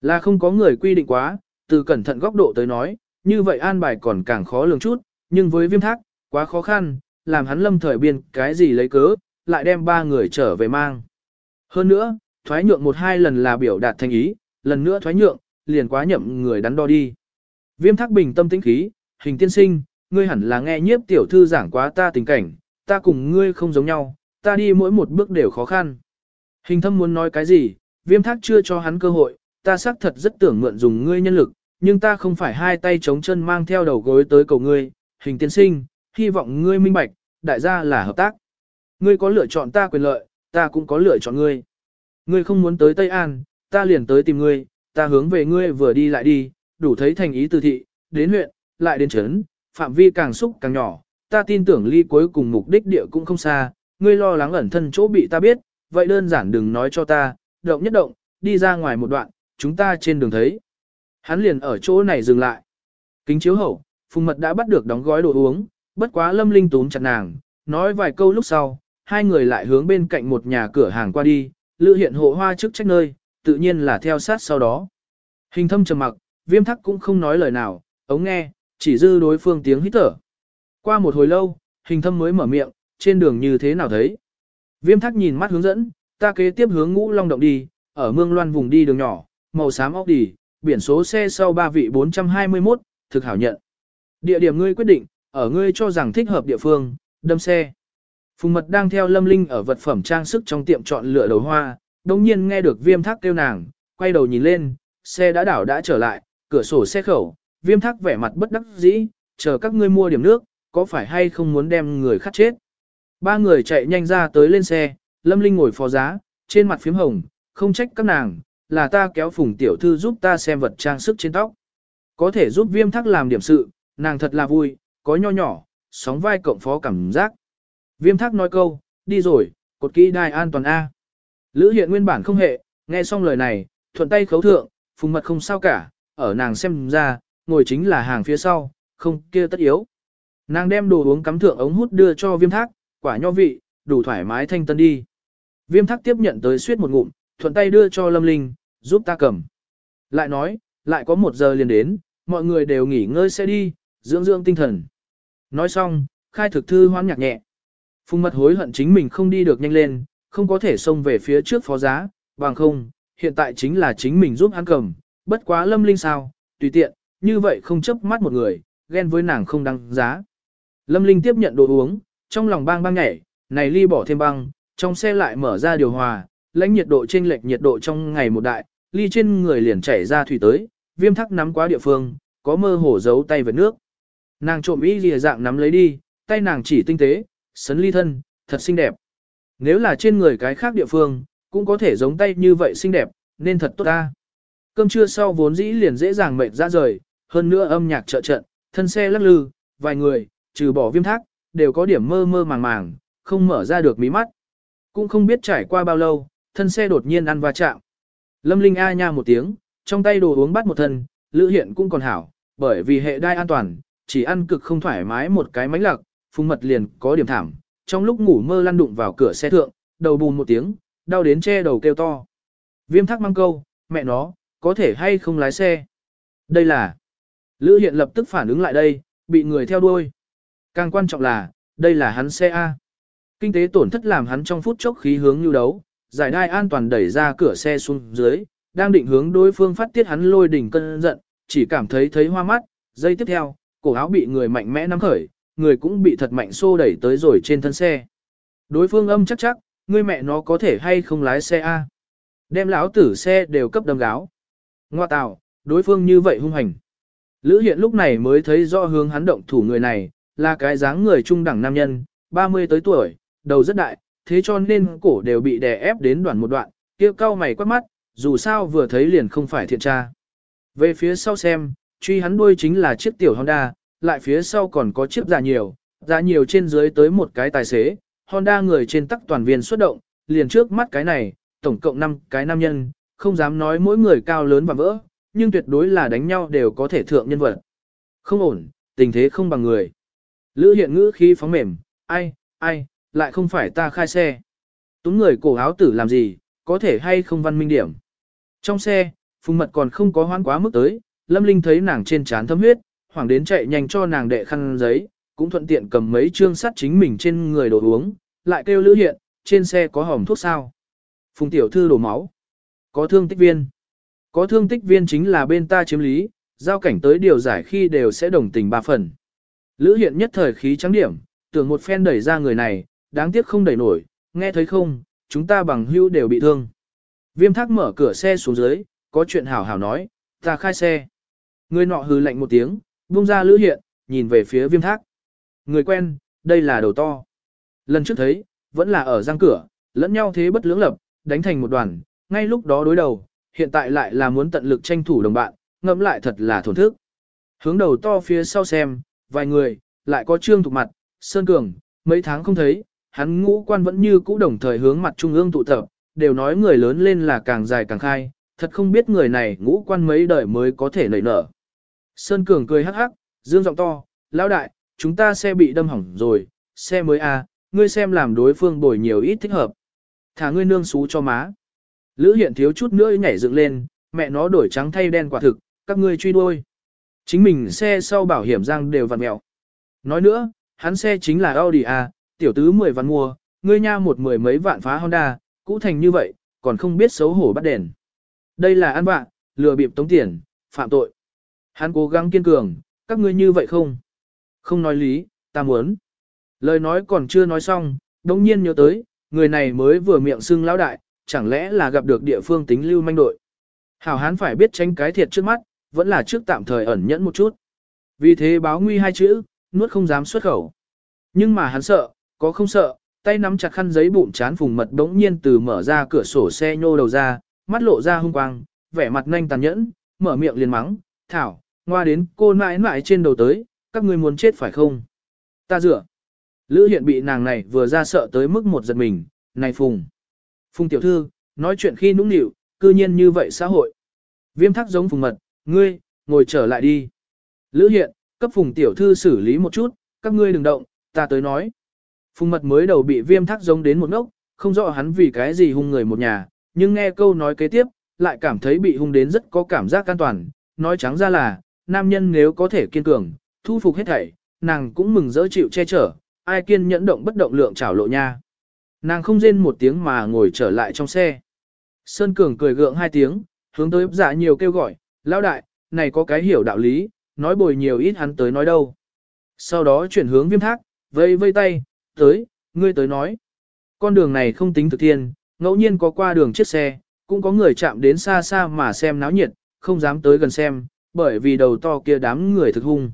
Là không có người quy định quá, từ cẩn thận góc độ tới nói, như vậy an bài còn càng khó lường chút, nhưng với viêm thác, quá khó khăn, làm hắn lâm thời biên cái gì lấy cớ, lại đem ba người trở về mang. Hơn nữa, thoái nhượng một hai lần là biểu đạt thành ý, lần nữa thoái nhượng, liền quá nhậm người đắn đo đi. Viêm thác bình tâm tĩnh khí, hình tiên sinh, ngươi hẳn là nghe nhiếp tiểu thư giảng quá ta tình cảnh, ta cùng ngươi không giống nhau, ta đi mỗi một bước đều khó khăn. Hình thâm muốn nói cái gì, viêm thác chưa cho hắn cơ hội, ta xác thật rất tưởng mượn dùng ngươi nhân lực, nhưng ta không phải hai tay chống chân mang theo đầu gối tới cầu ngươi, hình tiên sinh, hy vọng ngươi minh bạch, đại gia là hợp tác. Ngươi có lựa chọn ta quyền lợi, ta cũng có lựa chọn ngươi. Ngươi không muốn tới Tây An, ta liền tới tìm ngươi, ta hướng về ngươi vừa đi lại đi, đủ thấy thành ý từ thị, đến huyện, lại đến trấn, phạm vi càng xúc càng nhỏ, ta tin tưởng ly cuối cùng mục đích địa cũng không xa, ngươi lo lắng ẩn thân chỗ bị ta biết, vậy đơn giản đừng nói cho ta, động nhất động, đi ra ngoài một đoạn, chúng ta trên đường thấy. Hắn liền ở chỗ này dừng lại. Kính chiếu hậu, Phùng Mật đã bắt được đóng gói đồ uống, bất quá Lâm Linh túm chặt nàng, nói vài câu lúc sau, hai người lại hướng bên cạnh một nhà cửa hàng qua đi, lữ hiện hộ hoa trước trách nơi, tự nhiên là theo sát sau đó. Hình thâm trầm mặc, viêm thắc cũng không nói lời nào, ống nghe, chỉ dư đối phương tiếng hít thở. Qua một hồi lâu, hình thâm mới mở miệng, trên đường như thế nào thấy. Viêm thắc nhìn mắt hướng dẫn, ta kế tiếp hướng ngũ long động đi, ở mương loan vùng đi đường nhỏ, màu xám óc đỉ, biển số xe sau ba vị 421, thực hảo nhận. Địa điểm ngươi quyết định, ở ngươi cho rằng thích hợp địa phương, đâm xe. Phùng mật đang theo lâm linh ở vật phẩm trang sức trong tiệm chọn lựa đầu hoa, đồng nhiên nghe được viêm thác kêu nàng, quay đầu nhìn lên, xe đã đảo đã trở lại, cửa sổ xe khẩu, viêm thác vẻ mặt bất đắc dĩ, chờ các ngươi mua điểm nước, có phải hay không muốn đem người khát chết. Ba người chạy nhanh ra tới lên xe, lâm linh ngồi phó giá, trên mặt phím hồng, không trách các nàng, là ta kéo phùng tiểu thư giúp ta xem vật trang sức trên tóc. Có thể giúp viêm thác làm điểm sự, nàng thật là vui, có nho nhỏ, sóng vai cộng phó cảm giác. Viêm thác nói câu, đi rồi, cột kỹ đai an toàn A. Lữ hiện nguyên bản không hệ, nghe xong lời này, thuận tay khấu thượng, phùng mật không sao cả, ở nàng xem ra, ngồi chính là hàng phía sau, không kia tất yếu. Nàng đem đồ uống cắm thượng ống hút đưa cho viêm thác, quả nho vị, đủ thoải mái thanh tân đi. Viêm thác tiếp nhận tới suýt một ngụm, thuận tay đưa cho Lâm Linh, giúp ta cầm. Lại nói, lại có một giờ liền đến, mọi người đều nghỉ ngơi sẽ đi, dưỡng dưỡng tinh thần. Nói xong, khai thực thư hoan nhạc nhẹ. Phùng mật hối hận chính mình không đi được nhanh lên, không có thể xông về phía trước phó giá, bằng không, hiện tại chính là chính mình giúp hắn cầm, bất quá lâm linh sao, tùy tiện, như vậy không chấp mắt một người, ghen với nàng không đăng giá. Lâm linh tiếp nhận đồ uống, trong lòng bang bang nhảy, này ly bỏ thêm băng, trong xe lại mở ra điều hòa, lãnh nhiệt độ trên lệch nhiệt độ trong ngày một đại, ly trên người liền chảy ra thủy tới, viêm thắc nắm quá địa phương, có mơ hổ giấu tay về nước. Nàng trộm ý lìa dạng nắm lấy đi, tay nàng chỉ tinh tế, sấn ly thân, thật xinh đẹp. Nếu là trên người cái khác địa phương, cũng có thể giống tay như vậy xinh đẹp, nên thật tốt ta. Cơm trưa sau vốn dĩ liền dễ dàng mệt ra rời, hơn nữa âm nhạc trợ trận, thân xe lắc lư, vài người, trừ bỏ viêm thác, đều có điểm mơ mơ màng màng, không mở ra được mí mắt. Cũng không biết trải qua bao lâu, thân xe đột nhiên ăn va chạm. Lâm Linh a nha một tiếng, trong tay đồ uống bắt một thân, Lữ Hiện cũng còn hảo, bởi vì hệ đai an toàn, chỉ ăn cực không thoải mái một cái mánh lạc, phùng mật liền có điểm thảm, trong lúc ngủ mơ lăn đụng vào cửa xe thượng, đầu bùn một tiếng, đau đến che đầu kêu to. Viêm thắc mang câu, mẹ nó, có thể hay không lái xe. Đây là, Lữ Hiện lập tức phản ứng lại đây, bị người theo đuôi. Càng quan trọng là, đây là hắn xe A. Kinh tế tổn thất làm hắn trong phút chốc khí hướng như đấu, giải đai an toàn đẩy ra cửa xe xuống dưới, đang định hướng đối phương phát tiết hắn lôi đỉnh cơn giận, chỉ cảm thấy thấy hoa mắt, giây tiếp theo, cổ áo bị người mạnh mẽ nắm khởi, người cũng bị thật mạnh xô đẩy tới rồi trên thân xe. Đối phương âm chắc chắc, người mẹ nó có thể hay không lái xe A. Đem lão tử xe đều cấp đâm gáo. Ngoa tạo, đối phương như vậy hung hành. Lữ hiện lúc này mới thấy rõ hướng hắn động thủ người này, là cái dáng người trung đẳng nam nhân, 30 tới tuổi, đầu rất đại, thế cho nên cổ đều bị đè ép đến đoạn một đoạn, kia cao mày quát mắt, dù sao vừa thấy liền không phải thiện tra. Về phía sau xem, truy hắn đuôi chính là chiếc tiểu Honda, lại phía sau còn có chiếc già nhiều, già nhiều trên dưới tới một cái tài xế, Honda người trên tắc toàn viên xuất động, liền trước mắt cái này, tổng cộng 5 cái nam nhân, không dám nói mỗi người cao lớn và vỡ, nhưng tuyệt đối là đánh nhau đều có thể thượng nhân vật. Không ổn, tình thế không bằng người. Lữ hiện ngữ khi phóng mềm, ai, ai, lại không phải ta khai xe. Túng người cổ áo tử làm gì, có thể hay không văn minh điểm. Trong xe, Phùng Mật còn không có hoán quá mức tới, Lâm Linh thấy nàng trên trán thấm huyết, hoảng đến chạy nhanh cho nàng đệ khăn giấy, cũng thuận tiện cầm mấy chương sắt chính mình trên người đồ uống, lại kêu Lữ Hiện, trên xe có hòm thuốc sao. Phùng tiểu thư đổ máu. Có thương tích viên. Có thương tích viên chính là bên ta chiếm lý, giao cảnh tới điều giải khi đều sẽ đồng tình ba phần. Lữ Hiện nhất thời khí trắng điểm, tưởng một phen đẩy ra người này, đáng tiếc không đẩy nổi, nghe thấy không, chúng ta bằng hưu đều bị thương. Viêm thác mở cửa xe xuống dưới, có chuyện hảo hảo nói, ta khai xe. Người nọ hừ lạnh một tiếng, buông ra lữ hiện, nhìn về phía viêm thác. Người quen, đây là đầu to. Lần trước thấy, vẫn là ở giang cửa, lẫn nhau thế bất lưỡng lập, đánh thành một đoàn, ngay lúc đó đối đầu, hiện tại lại là muốn tận lực tranh thủ đồng bạn, ngẫm lại thật là thổn thức. Hướng đầu to phía sau xem, vài người, lại có trương thục mặt, Sơn Cường, mấy tháng không thấy, hắn ngũ quan vẫn như cũ đồng thời hướng mặt trung ương tụ tập, đều nói người lớn lên là càng dài càng khai, thật không biết người này ngũ quan mấy đời mới có thể nảy nở. Sơn Cường cười hắc hắc, dương giọng to, lão đại, chúng ta xe bị đâm hỏng rồi, xe mới à, ngươi xem làm đối phương bồi nhiều ít thích hợp. Thả ngươi nương xú cho má. Lữ hiện thiếu chút nữa nhảy dựng lên, mẹ nó đổi trắng thay đen quả thực, các ngươi truy đuôi. Chính mình xe sau bảo hiểm răng đều vặn mẹo. Nói nữa, hắn xe chính là Audi A, tiểu tứ 10 vạn mua, ngươi nha một mười mấy vạn phá Honda, cũ thành như vậy, còn không biết xấu hổ bắt đèn. Đây là ăn bạn, lừa bịp tống tiền, phạm tội. Hắn cố gắng kiên cường, các ngươi như vậy không? Không nói lý, ta muốn. Lời nói còn chưa nói xong, đồng nhiên nhớ tới, người này mới vừa miệng xưng lão đại, chẳng lẽ là gặp được địa phương tính lưu manh đội. Hảo hán phải biết tránh cái thiệt trước mắt, vẫn là trước tạm thời ẩn nhẫn một chút. Vì thế báo nguy hai chữ, nuốt không dám xuất khẩu. Nhưng mà hắn sợ, có không sợ, tay nắm chặt khăn giấy bụng chán phùng mật đống nhiên từ mở ra cửa sổ xe nhô đầu ra, mắt lộ ra hung quang, vẻ mặt nhanh tàn nhẫn, mở miệng liền mắng, thảo, ngoa đến cô mãi mãi trên đầu tới, các ngươi muốn chết phải không? Ta dựa. Lữ hiện bị nàng này vừa ra sợ tới mức một giật mình, này phùng. Phùng tiểu thư, nói chuyện khi nũng nịu, cư nhiên như vậy xã hội. Viêm thắc giống phùng mật, ngươi, ngồi trở lại đi. Lữ hiện, cấp phùng tiểu thư xử lý một chút, các ngươi đừng động, ta tới nói. Phùng mật mới đầu bị viêm thác giống đến một ngốc, không rõ hắn vì cái gì hung người một nhà, nhưng nghe câu nói kế tiếp, lại cảm thấy bị hung đến rất có cảm giác an toàn, nói trắng ra là, nam nhân nếu có thể kiên cường, thu phục hết thảy, nàng cũng mừng dỡ chịu che chở, ai kiên nhẫn động bất động lượng trảo lộ nha. Nàng không rên một tiếng mà ngồi trở lại trong xe. Sơn Cường cười gượng hai tiếng, hướng tới giả nhiều kêu gọi, lão đại, này có cái hiểu đạo lý, nói bồi nhiều ít hắn tới nói đâu. Sau đó chuyển hướng viêm thác, vây vây tay, tới, ngươi tới nói. Con đường này không tính thực thiên, ngẫu nhiên có qua đường chiếc xe, cũng có người chạm đến xa xa mà xem náo nhiệt, không dám tới gần xem, bởi vì đầu to kia đám người thực hung.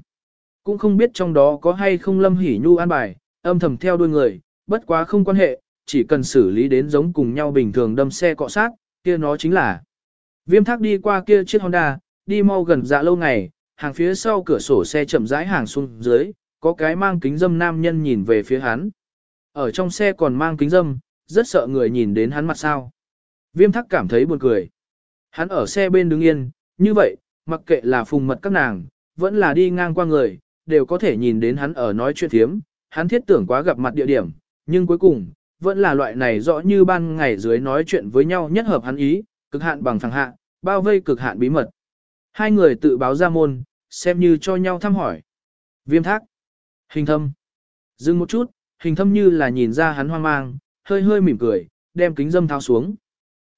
Cũng không biết trong đó có hay không lâm hỉ nhu an bài, âm thầm theo đuôi người, bất quá không quan hệ, chỉ cần xử lý đến giống cùng nhau bình thường đâm xe cọ sát, kia nó chính là. Viêm thác đi qua kia chiếc Honda, đi mau gần dạ lâu ngày, hàng phía sau cửa sổ xe chậm rãi hàng xuống dưới, có cái mang kính dâm nam nhân nhìn về phía hắn. Ở trong xe còn mang kính dâm, rất sợ người nhìn đến hắn mặt sao. Viêm thắc cảm thấy buồn cười. Hắn ở xe bên đứng yên, như vậy, mặc kệ là phùng mật các nàng, vẫn là đi ngang qua người, đều có thể nhìn đến hắn ở nói chuyện thiếm, hắn thiết tưởng quá gặp mặt địa điểm, nhưng cuối cùng, vẫn là loại này rõ như ban ngày dưới nói chuyện với nhau nhất hợp hắn ý, cực hạn bằng thẳng hạ, bao vây cực hạn bí mật. Hai người tự báo ra môn, xem như cho nhau thăm hỏi. Viêm thác. Hình thâm. Dừng một chút, hình thâm như là nhìn ra hắn hoang mang, hơi hơi mỉm cười, đem kính dâm tháo xuống.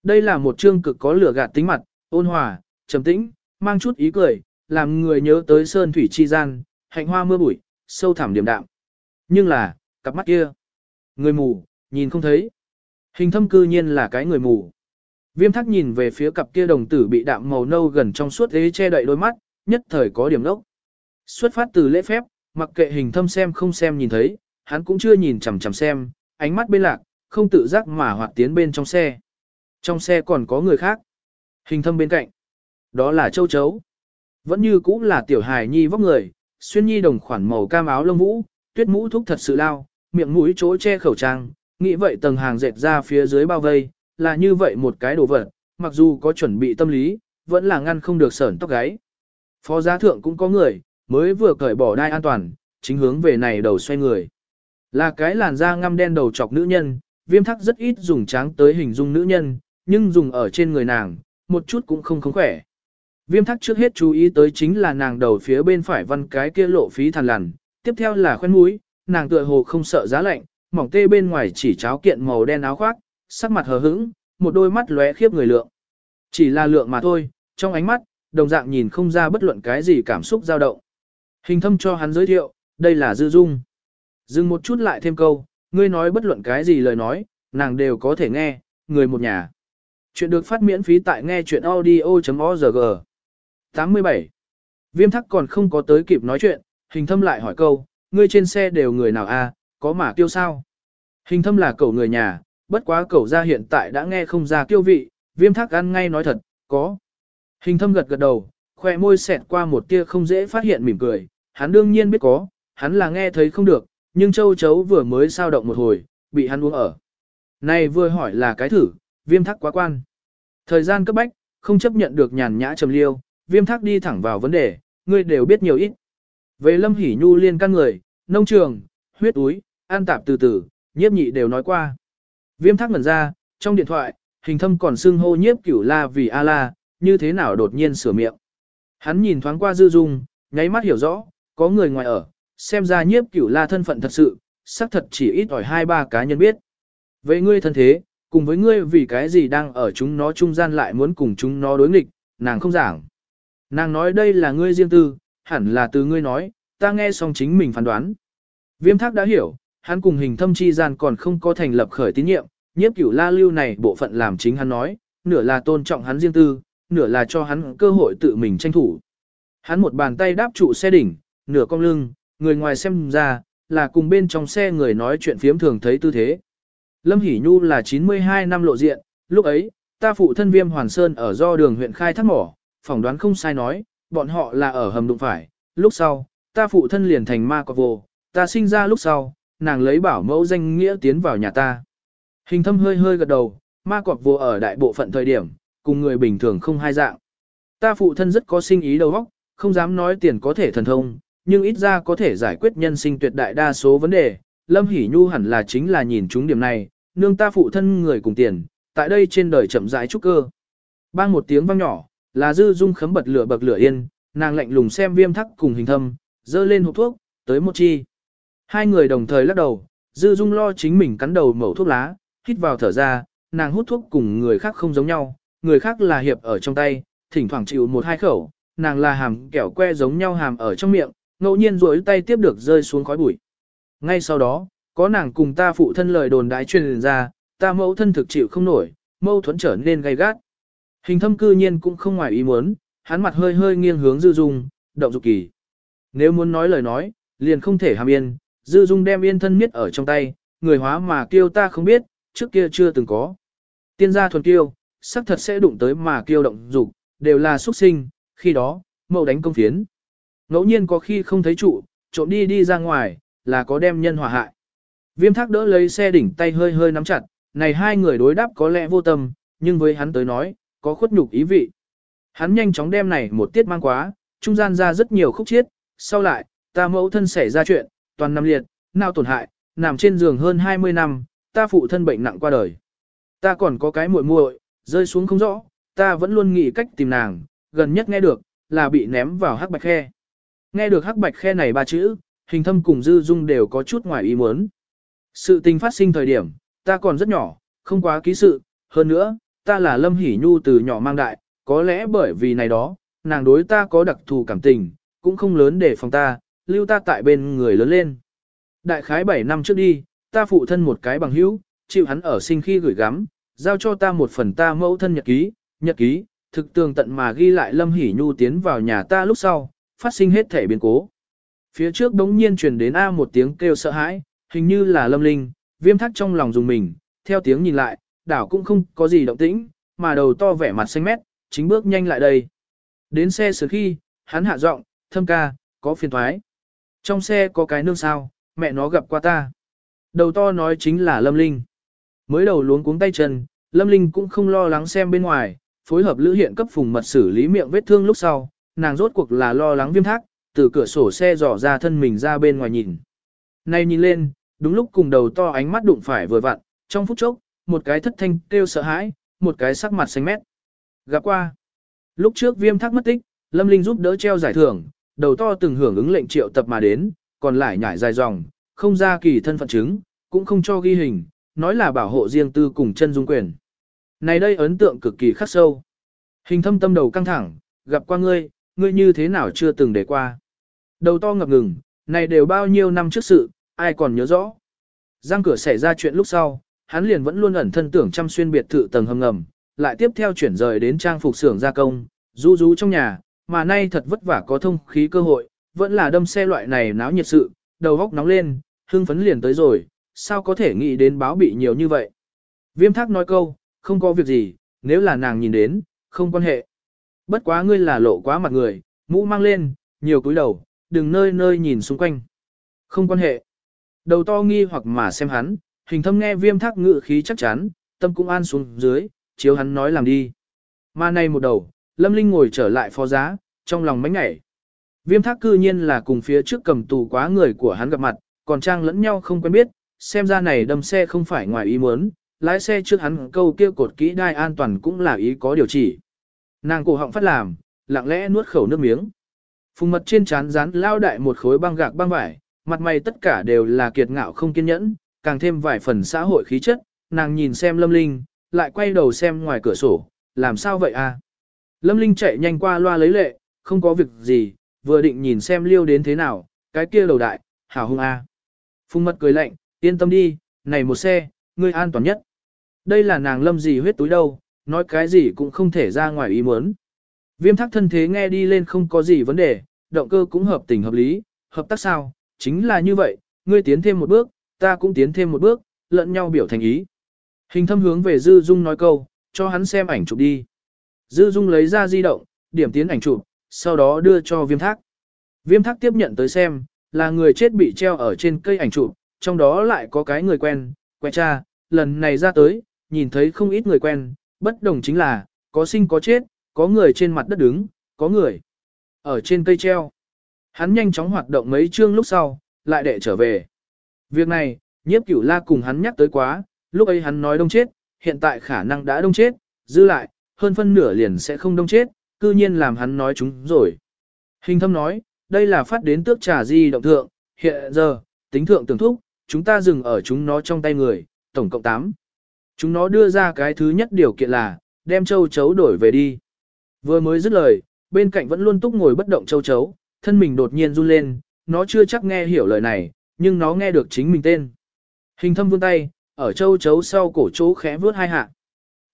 Đây là một chương cực có lửa gạt tính mặt, ôn hòa, trầm tĩnh, mang chút ý cười, làm người nhớ tới sơn thủy chi gian, hạnh hoa mưa bụi, sâu thẳm điểm đạm. Nhưng là, cặp mắt kia, người mù, nhìn không thấy. Hình thâm cư nhiên là cái người mù. Viêm thắc nhìn về phía cặp kia đồng tử bị đạm màu nâu gần trong suốt thế che đậy đôi mắt, nhất thời có điểm đốc. Xuất phát từ lễ phép, mặc kệ hình thâm xem không xem nhìn thấy, hắn cũng chưa nhìn chằm chằm xem, ánh mắt bên lạc, không tự giác mà hoạt tiến bên trong xe. Trong xe còn có người khác. Hình thâm bên cạnh. Đó là châu chấu. Vẫn như cũ là tiểu hài nhi vóc người, xuyên nhi đồng khoản màu cam áo lông vũ, tuyết mũ thúc thật sự lao, miệng mũi chỗ che khẩu trang, nghĩ vậy tầng hàng dệt ra phía dưới bao vây, là như vậy một cái đồ vật, mặc dù có chuẩn bị tâm lý, vẫn là ngăn không được sởn tóc gáy. Phó giá thượng cũng có người, mới vừa cởi bỏ đai an toàn, chính hướng về này đầu xoay người. Là cái làn da ngăm đen đầu chọc nữ nhân, viêm thắc rất ít dùng tráng tới hình dung nữ nhân, nhưng dùng ở trên người nàng, một chút cũng không không khỏe. Viêm thắc trước hết chú ý tới chính là nàng đầu phía bên phải văn cái kia lộ phí thằn lằn, tiếp theo là khoen mũi, nàng tựa hồ không sợ giá lạnh, mỏng tê bên ngoài chỉ cháo kiện màu đen áo khoác, sắc mặt hờ hững, một đôi mắt lóe khiếp người lượng. Chỉ là lượng mà thôi, trong ánh mắt, đồng dạng nhìn không ra bất luận cái gì cảm xúc dao động. Hình thâm cho hắn giới thiệu, đây là Dư Dung. Dừng một chút lại thêm câu, ngươi nói bất luận cái gì lời nói, nàng đều có thể nghe, người một nhà. Chuyện được phát miễn phí tại nghe chuyện audio.org. 87. Viêm thắc còn không có tới kịp nói chuyện, hình thâm lại hỏi câu, ngươi trên xe đều người nào a? À, có mà tiêu sao? Hình thâm là cậu người nhà, bất quá cậu ra hiện tại đã nghe không ra kiêu vị, viêm thắc ăn ngay nói thật, có. Hình thâm gật gật đầu, khoe môi xẹt qua một tia không dễ phát hiện mỉm cười, hắn đương nhiên biết có, hắn là nghe thấy không được, nhưng châu chấu vừa mới sao động một hồi, bị hắn uống ở. Này vừa hỏi là cái thử, viêm thắc quá quan. Thời gian cấp bách, không chấp nhận được nhàn nhã trầm liêu, viêm thắc đi thẳng vào vấn đề, ngươi đều biết nhiều ít. Về lâm hỉ nhu liên căn người, nông trường, huyết úi, an tạp từ từ, nhiếp nhị đều nói qua. Viêm thắc ngẩn ra, trong điện thoại, hình thâm còn xưng hô nhiếp cửu la vì a la, như thế nào đột nhiên sửa miệng. Hắn nhìn thoáng qua dư dung, nháy mắt hiểu rõ, có người ngoài ở, xem ra nhiếp cửu la thân phận thật sự, xác thật chỉ ít ỏi hai ba cá nhân biết. Về ngươi thân thế, cùng với ngươi vì cái gì đang ở chúng nó trung gian lại muốn cùng chúng nó đối nghịch, nàng không giảng. Nàng nói đây là ngươi riêng tư, hẳn là từ ngươi nói, ta nghe xong chính mình phán đoán. Viêm thác đã hiểu, hắn cùng hình thâm chi gian còn không có thành lập khởi tín nhiệm, nhiếp cửu la lưu này bộ phận làm chính hắn nói, nửa là tôn trọng hắn riêng tư, nửa là cho hắn cơ hội tự mình tranh thủ. Hắn một bàn tay đáp trụ xe đỉnh, nửa cong lưng, người ngoài xem ra, là cùng bên trong xe người nói chuyện phiếm thường thấy tư thế. Lâm Hỷ Nhu là 92 năm lộ diện, lúc ấy, ta phụ thân viêm Hoàn Sơn ở do đường huyện khai thác mỏ, phỏng đoán không sai nói, bọn họ là ở hầm đụng phải, lúc sau, ta phụ thân liền thành ma cọp vô, ta sinh ra lúc sau, nàng lấy bảo mẫu danh nghĩa tiến vào nhà ta. Hình thâm hơi hơi gật đầu, ma cọp vô ở đại bộ phận thời điểm, cùng người bình thường không hai dạng. Ta phụ thân rất có sinh ý đầu óc, không dám nói tiền có thể thần thông, nhưng ít ra có thể giải quyết nhân sinh tuyệt đại đa số vấn đề. Lâm Hỷ Nhu hẳn là chính là nhìn chúng điểm này, nương ta phụ thân người cùng tiền, tại đây trên đời chậm rãi trúc cơ. Bang một tiếng vang nhỏ, là dư dung khấm bật lửa bậc lửa yên, nàng lạnh lùng xem viêm thắc cùng hình thâm, dơ lên hộp thuốc, tới một chi. Hai người đồng thời lắc đầu, dư dung lo chính mình cắn đầu mẩu thuốc lá, hít vào thở ra, nàng hút thuốc cùng người khác không giống nhau, người khác là hiệp ở trong tay, thỉnh thoảng chịu một hai khẩu, nàng là hàm kẹo que giống nhau hàm ở trong miệng, ngẫu nhiên rối tay tiếp được rơi xuống khói bụi. Ngay sau đó, có nàng cùng ta phụ thân lời đồn đại truyền ra, ta mẫu thân thực chịu không nổi, mâu thuẫn trở nên gay gắt. Hình thâm cư nhiên cũng không ngoài ý muốn, hắn mặt hơi hơi nghiêng hướng dư dung, động dục kỳ. Nếu muốn nói lời nói, liền không thể hàm yên, dư dung đem yên thân miết ở trong tay, người hóa mà kêu ta không biết, trước kia chưa từng có. Tiên gia thuần kiêu, sắc thật sẽ đụng tới mà kiêu động dục, đều là xuất sinh, khi đó, mậu đánh công phiến. Ngẫu nhiên có khi không thấy trụ, trộm đi đi ra ngoài, là có đem nhân hòa hại. Viêm thác đỡ lấy xe đỉnh tay hơi hơi nắm chặt, này hai người đối đáp có lẽ vô tâm, nhưng với hắn tới nói, có khuất nhục ý vị. Hắn nhanh chóng đem này một tiết mang quá, trung gian ra rất nhiều khúc chiết, sau lại, ta mẫu thân xảy ra chuyện, toàn năm liệt, nào tổn hại, nằm trên giường hơn 20 năm, ta phụ thân bệnh nặng qua đời. Ta còn có cái muội muội, rơi xuống không rõ, ta vẫn luôn nghĩ cách tìm nàng, gần nhất nghe được, là bị ném vào hắc bạch khe. Nghe được hắc bạch khe này ba chữ, hình thâm cùng dư dung đều có chút ngoài ý muốn. Sự tình phát sinh thời điểm, ta còn rất nhỏ, không quá ký sự, hơn nữa, ta là Lâm hỉ Nhu từ nhỏ mang đại, có lẽ bởi vì này đó, nàng đối ta có đặc thù cảm tình, cũng không lớn để phòng ta, lưu ta tại bên người lớn lên. Đại khái 7 năm trước đi, ta phụ thân một cái bằng hữu, chịu hắn ở sinh khi gửi gắm, giao cho ta một phần ta mẫu thân nhật ký, nhật ký, thực tường tận mà ghi lại Lâm Hỷ Nhu tiến vào nhà ta lúc sau, phát sinh hết thể biến cố. Phía trước đống nhiên truyền đến A một tiếng kêu sợ hãi, hình như là Lâm Linh, viêm thắt trong lòng dùng mình, theo tiếng nhìn lại, đảo cũng không có gì động tĩnh, mà đầu to vẻ mặt xanh mét, chính bước nhanh lại đây. Đến xe sửa khi, hắn hạ giọng, thâm ca, có phiền thoái. Trong xe có cái nương sao, mẹ nó gặp qua ta. Đầu to nói chính là Lâm Linh. Mới đầu luống cuống tay chân, Lâm Linh cũng không lo lắng xem bên ngoài, phối hợp lữ hiện cấp phùng mật xử lý miệng vết thương lúc sau, nàng rốt cuộc là lo lắng viêm thác, từ cửa sổ xe dò ra thân mình ra bên ngoài nhìn. Nay nhìn lên, đúng lúc cùng đầu to ánh mắt đụng phải vừa vặn, trong phút chốc, một cái thất thanh kêu sợ hãi, một cái sắc mặt xanh mét. Gặp qua. Lúc trước viêm thác mất tích, Lâm Linh giúp đỡ treo giải thưởng, đầu to từng hưởng ứng lệnh triệu tập mà đến, còn lại nhảy dài dòng, không ra kỳ thân phận chứng, cũng không cho ghi hình, nói là bảo hộ riêng tư cùng chân dung quyền. Này đây ấn tượng cực kỳ khắc sâu. Hình thâm tâm đầu căng thẳng, gặp qua ngươi, ngươi như thế nào chưa từng để qua. Đầu to ngập ngừng, này đều bao nhiêu năm trước sự, ai còn nhớ rõ. Giang cửa xảy ra chuyện lúc sau, hắn liền vẫn luôn ẩn thân tưởng chăm xuyên biệt thự tầng hầm ngầm, lại tiếp theo chuyển rời đến trang phục xưởng gia công, rú rú trong nhà, mà nay thật vất vả có thông khí cơ hội, vẫn là đâm xe loại này náo nhiệt sự, đầu góc nóng lên, hưng phấn liền tới rồi, sao có thể nghĩ đến báo bị nhiều như vậy. Viêm thác nói câu, không có việc gì, nếu là nàng nhìn đến, không quan hệ. Bất quá ngươi là lộ quá mặt người, mũ mang lên, nhiều cúi đầu, đừng nơi nơi nhìn xung quanh. Không quan hệ. Đầu to nghi hoặc mà xem hắn, hình thâm nghe viêm thác ngự khí chắc chắn, tâm cũng an xuống dưới, chiếu hắn nói làm đi. Mà nay một đầu, Lâm Linh ngồi trở lại phó giá, trong lòng mánh ngảy. Viêm thác cư nhiên là cùng phía trước cầm tù quá người của hắn gặp mặt, còn trang lẫn nhau không quen biết, xem ra này đâm xe không phải ngoài ý muốn, lái xe trước hắn câu kia cột kỹ đai an toàn cũng là ý có điều chỉ. Nàng cổ họng phát làm, lặng lẽ nuốt khẩu nước miếng. Phùng mật trên trán rán lao đại một khối băng gạc băng vải, mặt mày tất cả đều là kiệt ngạo không kiên nhẫn, càng thêm vài phần xã hội khí chất, nàng nhìn xem lâm linh, lại quay đầu xem ngoài cửa sổ, làm sao vậy à? Lâm linh chạy nhanh qua loa lấy lệ, không có việc gì, vừa định nhìn xem liêu đến thế nào, cái kia đầu đại, hảo hung a. À. Phùng mật cười lạnh, yên tâm đi, này một xe, ngươi an toàn nhất. Đây là nàng lâm gì huyết túi đâu, nói cái gì cũng không thể ra ngoài ý muốn. Viêm thác thân thế nghe đi lên không có gì vấn đề, động cơ cũng hợp tình hợp lý, hợp tác sao, chính là như vậy, ngươi tiến thêm một bước, ta cũng tiến thêm một bước, lẫn nhau biểu thành ý. Hình thâm hướng về Dư Dung nói câu, cho hắn xem ảnh chụp đi. Dư Dung lấy ra di động, điểm tiến ảnh chụp, sau đó đưa cho viêm thác. Viêm thác tiếp nhận tới xem, là người chết bị treo ở trên cây ảnh chụp, trong đó lại có cái người quen, quen cha, lần này ra tới, nhìn thấy không ít người quen, bất đồng chính là, có sinh có chết, có người trên mặt đất đứng, có người ở trên cây treo. Hắn nhanh chóng hoạt động mấy chương lúc sau, lại để trở về. Việc này, nhiếp cửu la cùng hắn nhắc tới quá, lúc ấy hắn nói đông chết, hiện tại khả năng đã đông chết, dư lại, hơn phân nửa liền sẽ không đông chết, cư nhiên làm hắn nói chúng rồi. Hình thâm nói, đây là phát đến tước trà di động thượng, hiện giờ, tính thượng tưởng thúc, chúng ta dừng ở chúng nó trong tay người, tổng cộng 8. Chúng nó đưa ra cái thứ nhất điều kiện là, đem châu chấu đổi về đi. Vừa mới dứt lời, bên cạnh vẫn luôn túc ngồi bất động châu chấu, thân mình đột nhiên run lên, nó chưa chắc nghe hiểu lời này, nhưng nó nghe được chính mình tên. Hình thâm vươn tay, ở châu chấu sau cổ chỗ khẽ vướt hai hạ.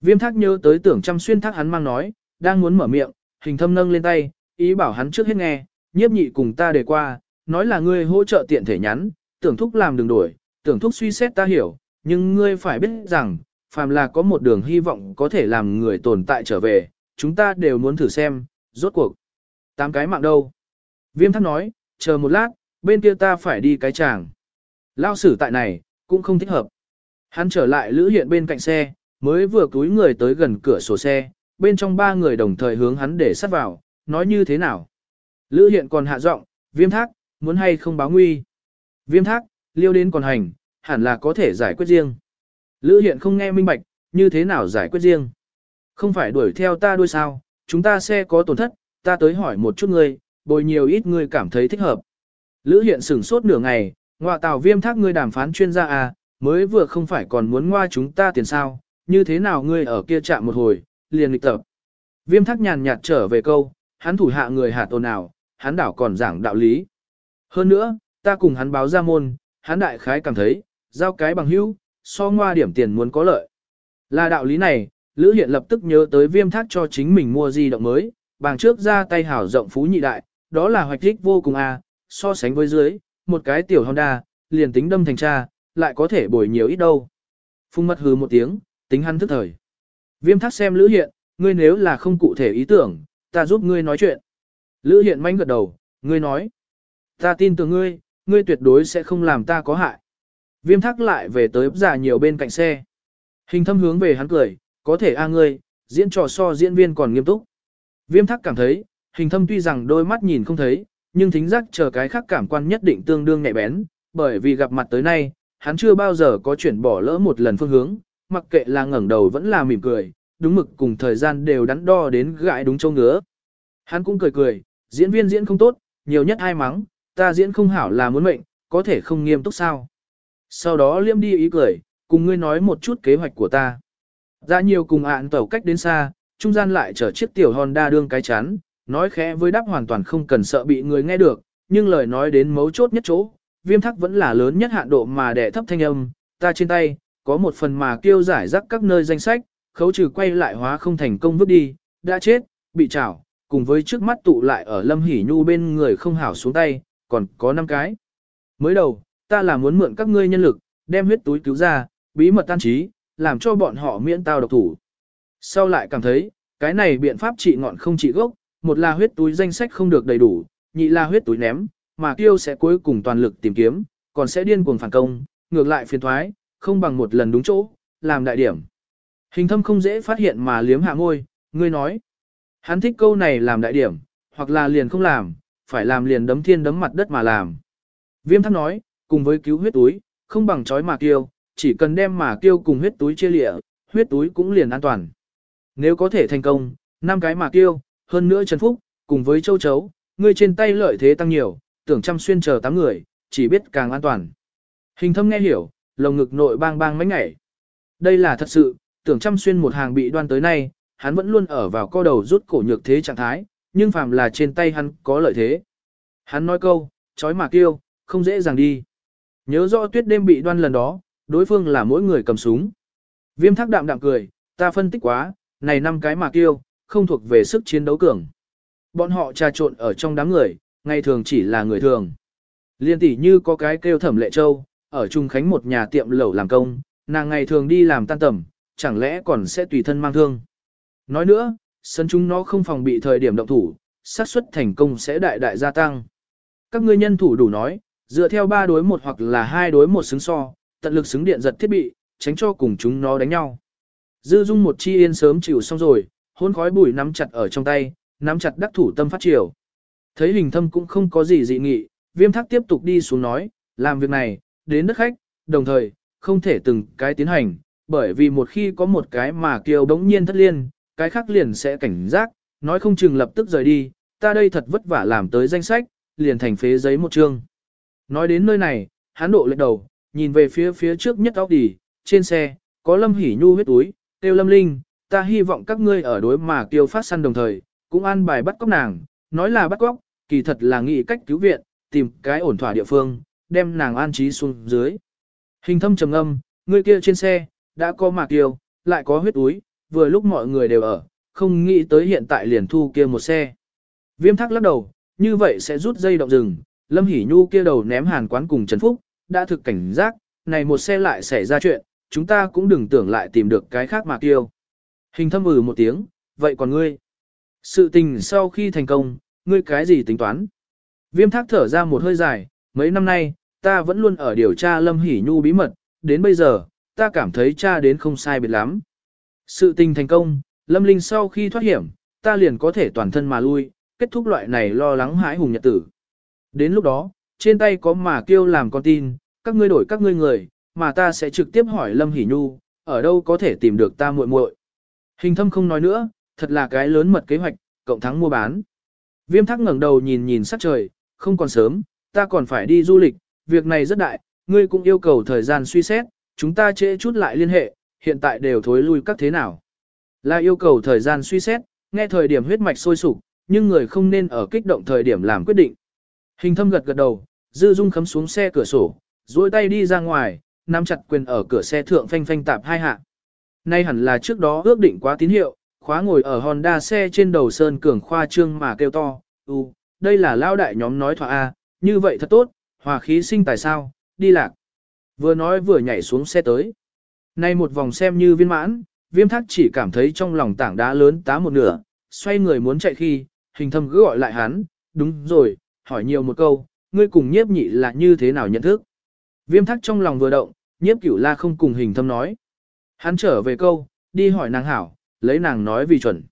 Viêm thác nhớ tới tưởng chăm xuyên thác hắn mang nói, đang muốn mở miệng, hình thâm nâng lên tay, ý bảo hắn trước hết nghe, nhiếp nhị cùng ta để qua, nói là ngươi hỗ trợ tiện thể nhắn, tưởng thúc làm đừng đổi, tưởng thúc suy xét ta hiểu, nhưng ngươi phải biết rằng, phàm là có một đường hy vọng có thể làm người tồn tại trở về, chúng ta đều muốn thử xem, rốt cuộc. Tám cái mạng đâu? Viêm thắc nói, chờ một lát, bên kia ta phải đi cái chàng. Lao sử tại này, cũng không thích hợp. Hắn trở lại lữ hiện bên cạnh xe, mới vừa cúi người tới gần cửa sổ xe, bên trong ba người đồng thời hướng hắn để sát vào, nói như thế nào. Lữ hiện còn hạ giọng, viêm thác, muốn hay không báo nguy. Viêm thác, liêu đến còn hành, hẳn là có thể giải quyết riêng. Lữ hiện không nghe minh bạch, như thế nào giải quyết riêng. Không phải đuổi theo ta đuôi sao, chúng ta sẽ có tổn thất, ta tới hỏi một chút ngươi, bồi nhiều ít ngươi cảm thấy thích hợp. Lữ hiện sửng sốt nửa ngày, ngoại tào viêm thác ngươi đàm phán chuyên gia à, mới vừa không phải còn muốn ngoa chúng ta tiền sao, như thế nào ngươi ở kia chạm một hồi, liền lịch tập. Viêm thác nhàn nhạt trở về câu, hắn thủ hạ người hạt ồn nào, hắn đảo còn giảng đạo lý. Hơn nữa, ta cùng hắn báo ra môn, hắn đại khái cảm thấy, giao cái bằng hữu, so ngoa điểm tiền muốn có lợi. Là đạo lý này, Lữ Hiện lập tức nhớ tới viêm thác cho chính mình mua di động mới, bằng trước ra tay hảo rộng phú nhị đại, đó là hoạch thích vô cùng a so sánh với dưới, một cái tiểu Honda, liền tính đâm thành cha, lại có thể bồi nhiều ít đâu. Phung mật hừ một tiếng, tính hắn thức thời. Viêm thác xem Lữ Hiện, ngươi nếu là không cụ thể ý tưởng, ta giúp ngươi nói chuyện. Lữ Hiện manh gật đầu, ngươi nói. Ta tin tưởng ngươi, ngươi tuyệt đối sẽ không làm ta có hại. Viêm thác lại về tới giả nhiều bên cạnh xe. Hình thâm hướng về hắn cười, có thể a ngươi, diễn trò so diễn viên còn nghiêm túc. Viêm thác cảm thấy, hình thâm tuy rằng đôi mắt nhìn không thấy, nhưng thính giác chờ cái khác cảm quan nhất định tương đương nhạy bén, bởi vì gặp mặt tới nay, hắn chưa bao giờ có chuyển bỏ lỡ một lần phương hướng, mặc kệ là ngẩng đầu vẫn là mỉm cười, đúng mực cùng thời gian đều đắn đo đến gãi đúng châu ngứa. Hắn cũng cười cười, diễn viên diễn không tốt, nhiều nhất hai mắng, ta diễn không hảo là muốn mệnh, có thể không nghiêm túc sao. Sau đó liêm đi ý cười, cùng ngươi nói một chút kế hoạch của ta. Ra nhiều cùng ạn tẩu cách đến xa, trung gian lại chở chiếc tiểu Honda đương cái chắn, nói khẽ với đáp hoàn toàn không cần sợ bị người nghe được, nhưng lời nói đến mấu chốt nhất chỗ, viêm thắc vẫn là lớn nhất hạn độ mà đẻ thấp thanh âm, ta trên tay, có một phần mà kêu giải rắc các nơi danh sách, khấu trừ quay lại hóa không thành công vứt đi, đã chết, bị trảo, cùng với trước mắt tụ lại ở Lâm hỉ Nhu bên người không hảo xuống tay, còn có 5 cái. Mới đầu, ta là muốn mượn các ngươi nhân lực, đem huyết túi cứu ra, bí mật tan trí, làm cho bọn họ miễn tao độc thủ. Sau lại cảm thấy, cái này biện pháp trị ngọn không trị gốc, một là huyết túi danh sách không được đầy đủ, nhị là huyết túi ném, mà kiêu sẽ cuối cùng toàn lực tìm kiếm, còn sẽ điên cuồng phản công, ngược lại phiền thoái, không bằng một lần đúng chỗ, làm đại điểm. Hình thâm không dễ phát hiện mà liếm hạ môi, ngươi nói. Hắn thích câu này làm đại điểm, hoặc là liền không làm, phải làm liền đấm thiên đấm mặt đất mà làm. Viêm thắc nói, cùng với cứu huyết túi, không bằng chói mà kiêu, chỉ cần đem mà kiêu cùng huyết túi chia lịa, huyết túi cũng liền an toàn. Nếu có thể thành công, năm cái mà kiêu, hơn nữa Trần Phúc, cùng với châu chấu, ngươi trên tay lợi thế tăng nhiều, tưởng chăm xuyên chờ tám người, chỉ biết càng an toàn. Hình thâm nghe hiểu, lồng ngực nội bang bang mấy ngày. Đây là thật sự, tưởng chăm xuyên một hàng bị đoan tới nay, hắn vẫn luôn ở vào co đầu rút cổ nhược thế trạng thái, nhưng phàm là trên tay hắn có lợi thế. Hắn nói câu, chói mà kêu, không dễ dàng đi. Nhớ rõ tuyết đêm bị đoan lần đó, đối phương là mỗi người cầm súng. Viêm thác đạm đạm cười, ta phân tích quá, này năm cái mà kêu, không thuộc về sức chiến đấu cường. Bọn họ trà trộn ở trong đám người, ngày thường chỉ là người thường. Liên tỷ như có cái kêu thẩm lệ châu, ở Trung Khánh một nhà tiệm lẩu làm công, nàng ngày thường đi làm tan tầm, chẳng lẽ còn sẽ tùy thân mang thương. Nói nữa, sân chúng nó không phòng bị thời điểm động thủ, xác suất thành công sẽ đại đại gia tăng. Các ngươi nhân thủ đủ nói, dựa theo ba đối một hoặc là hai đối một xứng so, tận lực xứng điện giật thiết bị, tránh cho cùng chúng nó đánh nhau. Dư dung một chi yên sớm chịu xong rồi, hôn khói bụi nắm chặt ở trong tay, nắm chặt đắc thủ tâm phát triều. Thấy hình thâm cũng không có gì dị nghị, viêm thác tiếp tục đi xuống nói, làm việc này, đến đất khách, đồng thời, không thể từng cái tiến hành, bởi vì một khi có một cái mà kiều đống nhiên thất liên, cái khác liền sẽ cảnh giác, nói không chừng lập tức rời đi, ta đây thật vất vả làm tới danh sách, liền thành phế giấy một chương. Nói đến nơi này, hắn độ lệch đầu, nhìn về phía phía trước nhất óc đỉ, trên xe, có Lâm hỉ Nhu huyết túi, tiêu Lâm Linh, ta hy vọng các ngươi ở đối mà tiêu phát săn đồng thời, cũng an bài bắt cóc nàng, nói là bắt cóc, kỳ thật là nghĩ cách cứu viện, tìm cái ổn thỏa địa phương, đem nàng an trí xuống dưới. Hình thâm trầm âm, người kia trên xe, đã có mạc tiêu, lại có huyết túi, vừa lúc mọi người đều ở, không nghĩ tới hiện tại liền thu kia một xe. Viêm thắc lắc đầu, như vậy sẽ rút dây động rừng, Lâm Hỷ Nhu kia đầu ném hàn quán cùng Trần Phúc, đã thực cảnh giác, này một xe lại xảy ra chuyện, chúng ta cũng đừng tưởng lại tìm được cái khác mà tiêu. Hình thâm ừ một tiếng, vậy còn ngươi? Sự tình sau khi thành công, ngươi cái gì tính toán? Viêm thác thở ra một hơi dài, mấy năm nay, ta vẫn luôn ở điều tra Lâm Hỷ Nhu bí mật, đến bây giờ, ta cảm thấy cha đến không sai biệt lắm. Sự tình thành công, Lâm Linh sau khi thoát hiểm, ta liền có thể toàn thân mà lui, kết thúc loại này lo lắng hãi hùng nhật tử. Đến lúc đó, trên tay có mà kêu làm con tin, các ngươi đổi các ngươi người, mà ta sẽ trực tiếp hỏi Lâm Hỷ Nhu, ở đâu có thể tìm được ta muội muội. Hình thâm không nói nữa, thật là cái lớn mật kế hoạch, cộng thắng mua bán. Viêm thắc ngẩng đầu nhìn nhìn sắc trời, không còn sớm, ta còn phải đi du lịch, việc này rất đại, ngươi cũng yêu cầu thời gian suy xét, chúng ta trễ chút lại liên hệ, hiện tại đều thối lui các thế nào. Là yêu cầu thời gian suy xét, nghe thời điểm huyết mạch sôi sục, nhưng người không nên ở kích động thời điểm làm quyết định. Hình thâm gật gật đầu, dư dung khấm xuống xe cửa sổ, duỗi tay đi ra ngoài, nắm chặt quyền ở cửa xe thượng phanh phanh tạp hai hạ. Nay hẳn là trước đó ước định quá tín hiệu, khóa ngồi ở Honda xe trên đầu sơn cường khoa trương mà kêu to, u, đây là lao đại nhóm nói thỏa A, như vậy thật tốt, hòa khí sinh tài sao, đi lạc. Vừa nói vừa nhảy xuống xe tới. Nay một vòng xem như viên mãn, viêm thác chỉ cảm thấy trong lòng tảng đá lớn tá một nửa, xoay người muốn chạy khi, hình thâm cứ gọi lại hắn, đúng rồi, hỏi nhiều một câu, ngươi cùng nhiếp nhị là như thế nào nhận thức. Viêm thác trong lòng vừa động, nhiếp cửu la không cùng hình thâm nói. Hắn trở về câu, đi hỏi nàng hảo, lấy nàng nói vì chuẩn.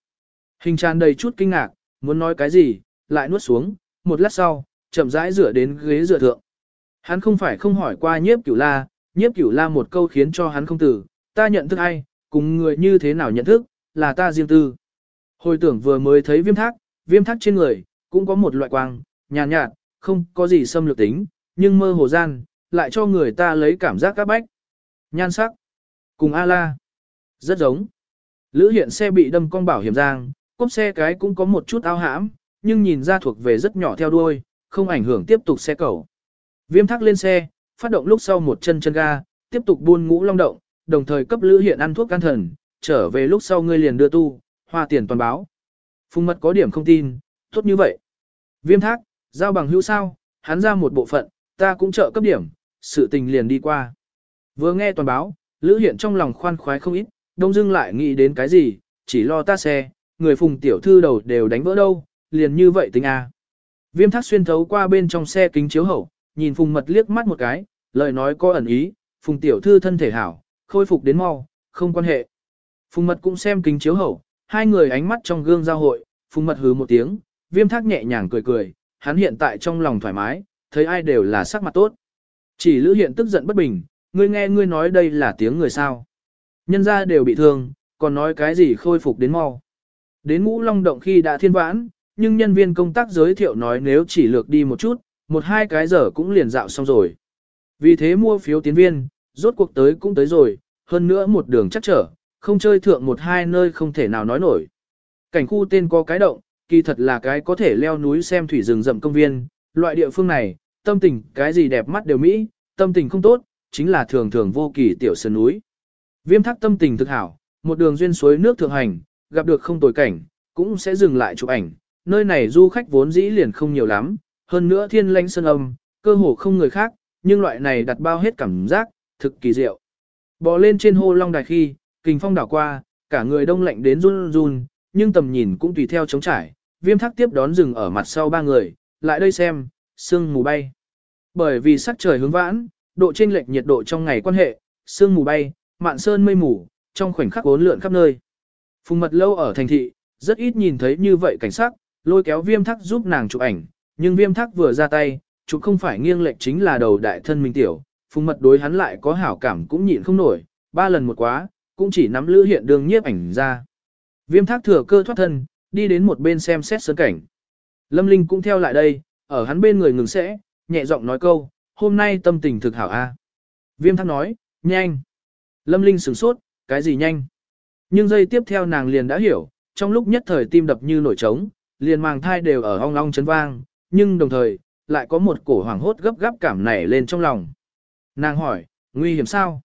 Hình tràn đầy chút kinh ngạc, muốn nói cái gì, lại nuốt xuống, một lát sau, chậm rãi rửa đến ghế dựa thượng. Hắn không phải không hỏi qua nhiếp cửu la, nhiếp cửu la một câu khiến cho hắn không tử, ta nhận thức ai, cùng người như thế nào nhận thức, là ta riêng tư. Hồi tưởng vừa mới thấy viêm thác, viêm thác trên người, cũng có một loại quang, nhàn nhạt, nhạt, không có gì xâm lược tính, nhưng mơ hồ gian, lại cho người ta lấy cảm giác các bách. Nhan sắc, cùng A-la, rất giống. Lữ hiện xe bị đâm con bảo hiểm giang, cốp xe cái cũng có một chút ao hãm, nhưng nhìn ra thuộc về rất nhỏ theo đuôi, không ảnh hưởng tiếp tục xe cầu. Viêm thác lên xe, phát động lúc sau một chân chân ga, tiếp tục buôn ngũ long động, đồng thời cấp Lữ Hiện ăn thuốc can thần, trở về lúc sau ngươi liền đưa tu, hoa tiền toàn báo. Phùng mật có điểm không tin, tốt như vậy. Viêm thác, giao bằng hữu sao, hắn ra một bộ phận, ta cũng trợ cấp điểm, sự tình liền đi qua. Vừa nghe toàn báo, Lữ Hiện trong lòng khoan khoái không ít, đông dưng lại nghĩ đến cái gì, chỉ lo ta xe, người phùng tiểu thư đầu đều đánh vỡ đâu, liền như vậy tính à Viêm thác xuyên thấu qua bên trong xe kính chiếu hậu, nhìn phùng mật liếc mắt một cái, lời nói có ẩn ý, phùng tiểu thư thân thể hảo, khôi phục đến mau, không quan hệ. Phùng mật cũng xem kính chiếu hậu, hai người ánh mắt trong gương giao hội, phùng mật hứ một tiếng, viêm thác nhẹ nhàng cười cười, hắn hiện tại trong lòng thoải mái, thấy ai đều là sắc mặt tốt. Chỉ lữ hiện tức giận bất bình, ngươi nghe ngươi nói đây là tiếng người sao. Nhân ra đều bị thương, còn nói cái gì khôi phục đến mau. Đến ngũ long động khi đã thiên vãn, nhưng nhân viên công tác giới thiệu nói nếu chỉ lược đi một chút, một hai cái giờ cũng liền dạo xong rồi. Vì thế mua phiếu tiến viên, rốt cuộc tới cũng tới rồi, hơn nữa một đường chắc trở, không chơi thượng một hai nơi không thể nào nói nổi. Cảnh khu tên có cái động, kỳ thật là cái có thể leo núi xem thủy rừng rậm công viên, loại địa phương này, tâm tình cái gì đẹp mắt đều mỹ, tâm tình không tốt, chính là thường thường vô kỳ tiểu sơn núi. Viêm thác tâm tình thực hảo, một đường duyên suối nước thượng hành, gặp được không tồi cảnh, cũng sẽ dừng lại chụp ảnh. Nơi này du khách vốn dĩ liền không nhiều lắm, hơn nữa thiên lãnh sơn âm, cơ hồ không người khác, nhưng loại này đặt bao hết cảm giác, thực kỳ diệu. Bò lên trên hô long đài khi, kình phong đảo qua, cả người đông lạnh đến run run, nhưng tầm nhìn cũng tùy theo chống trải. Viêm thác tiếp đón rừng ở mặt sau ba người, lại đây xem, sương mù bay. Bởi vì sắc trời hướng vãn, độ chênh lệch nhiệt độ trong ngày quan hệ, sương mù bay, mạn sơn mây mù, trong khoảnh khắc bốn lượn khắp nơi. Phùng mật lâu ở thành thị, rất ít nhìn thấy như vậy cảnh sắc, lôi kéo viêm thác giúp nàng chụp ảnh, nhưng viêm thác vừa ra tay, chụp không phải nghiêng lệch chính là đầu đại thân minh tiểu, phùng mật đối hắn lại có hảo cảm cũng nhịn không nổi, ba lần một quá, cũng chỉ nắm Lữ Hiện đường nhiếp ảnh ra. Viêm thác thừa cơ thoát thân, đi đến một bên xem xét sơn cảnh. Lâm Linh cũng theo lại đây, ở hắn bên người ngừng sẽ, nhẹ giọng nói câu, hôm nay tâm tình thực hảo a. Viêm thác nói, nhanh. Lâm Linh sửng sốt, cái gì nhanh? Nhưng giây tiếp theo nàng liền đã hiểu, trong lúc nhất thời tim đập như nổi trống, liền màng thai đều ở ong ong chấn vang, nhưng đồng thời, lại có một cổ hoảng hốt gấp gáp cảm nảy lên trong lòng. Nàng hỏi, nguy hiểm sao?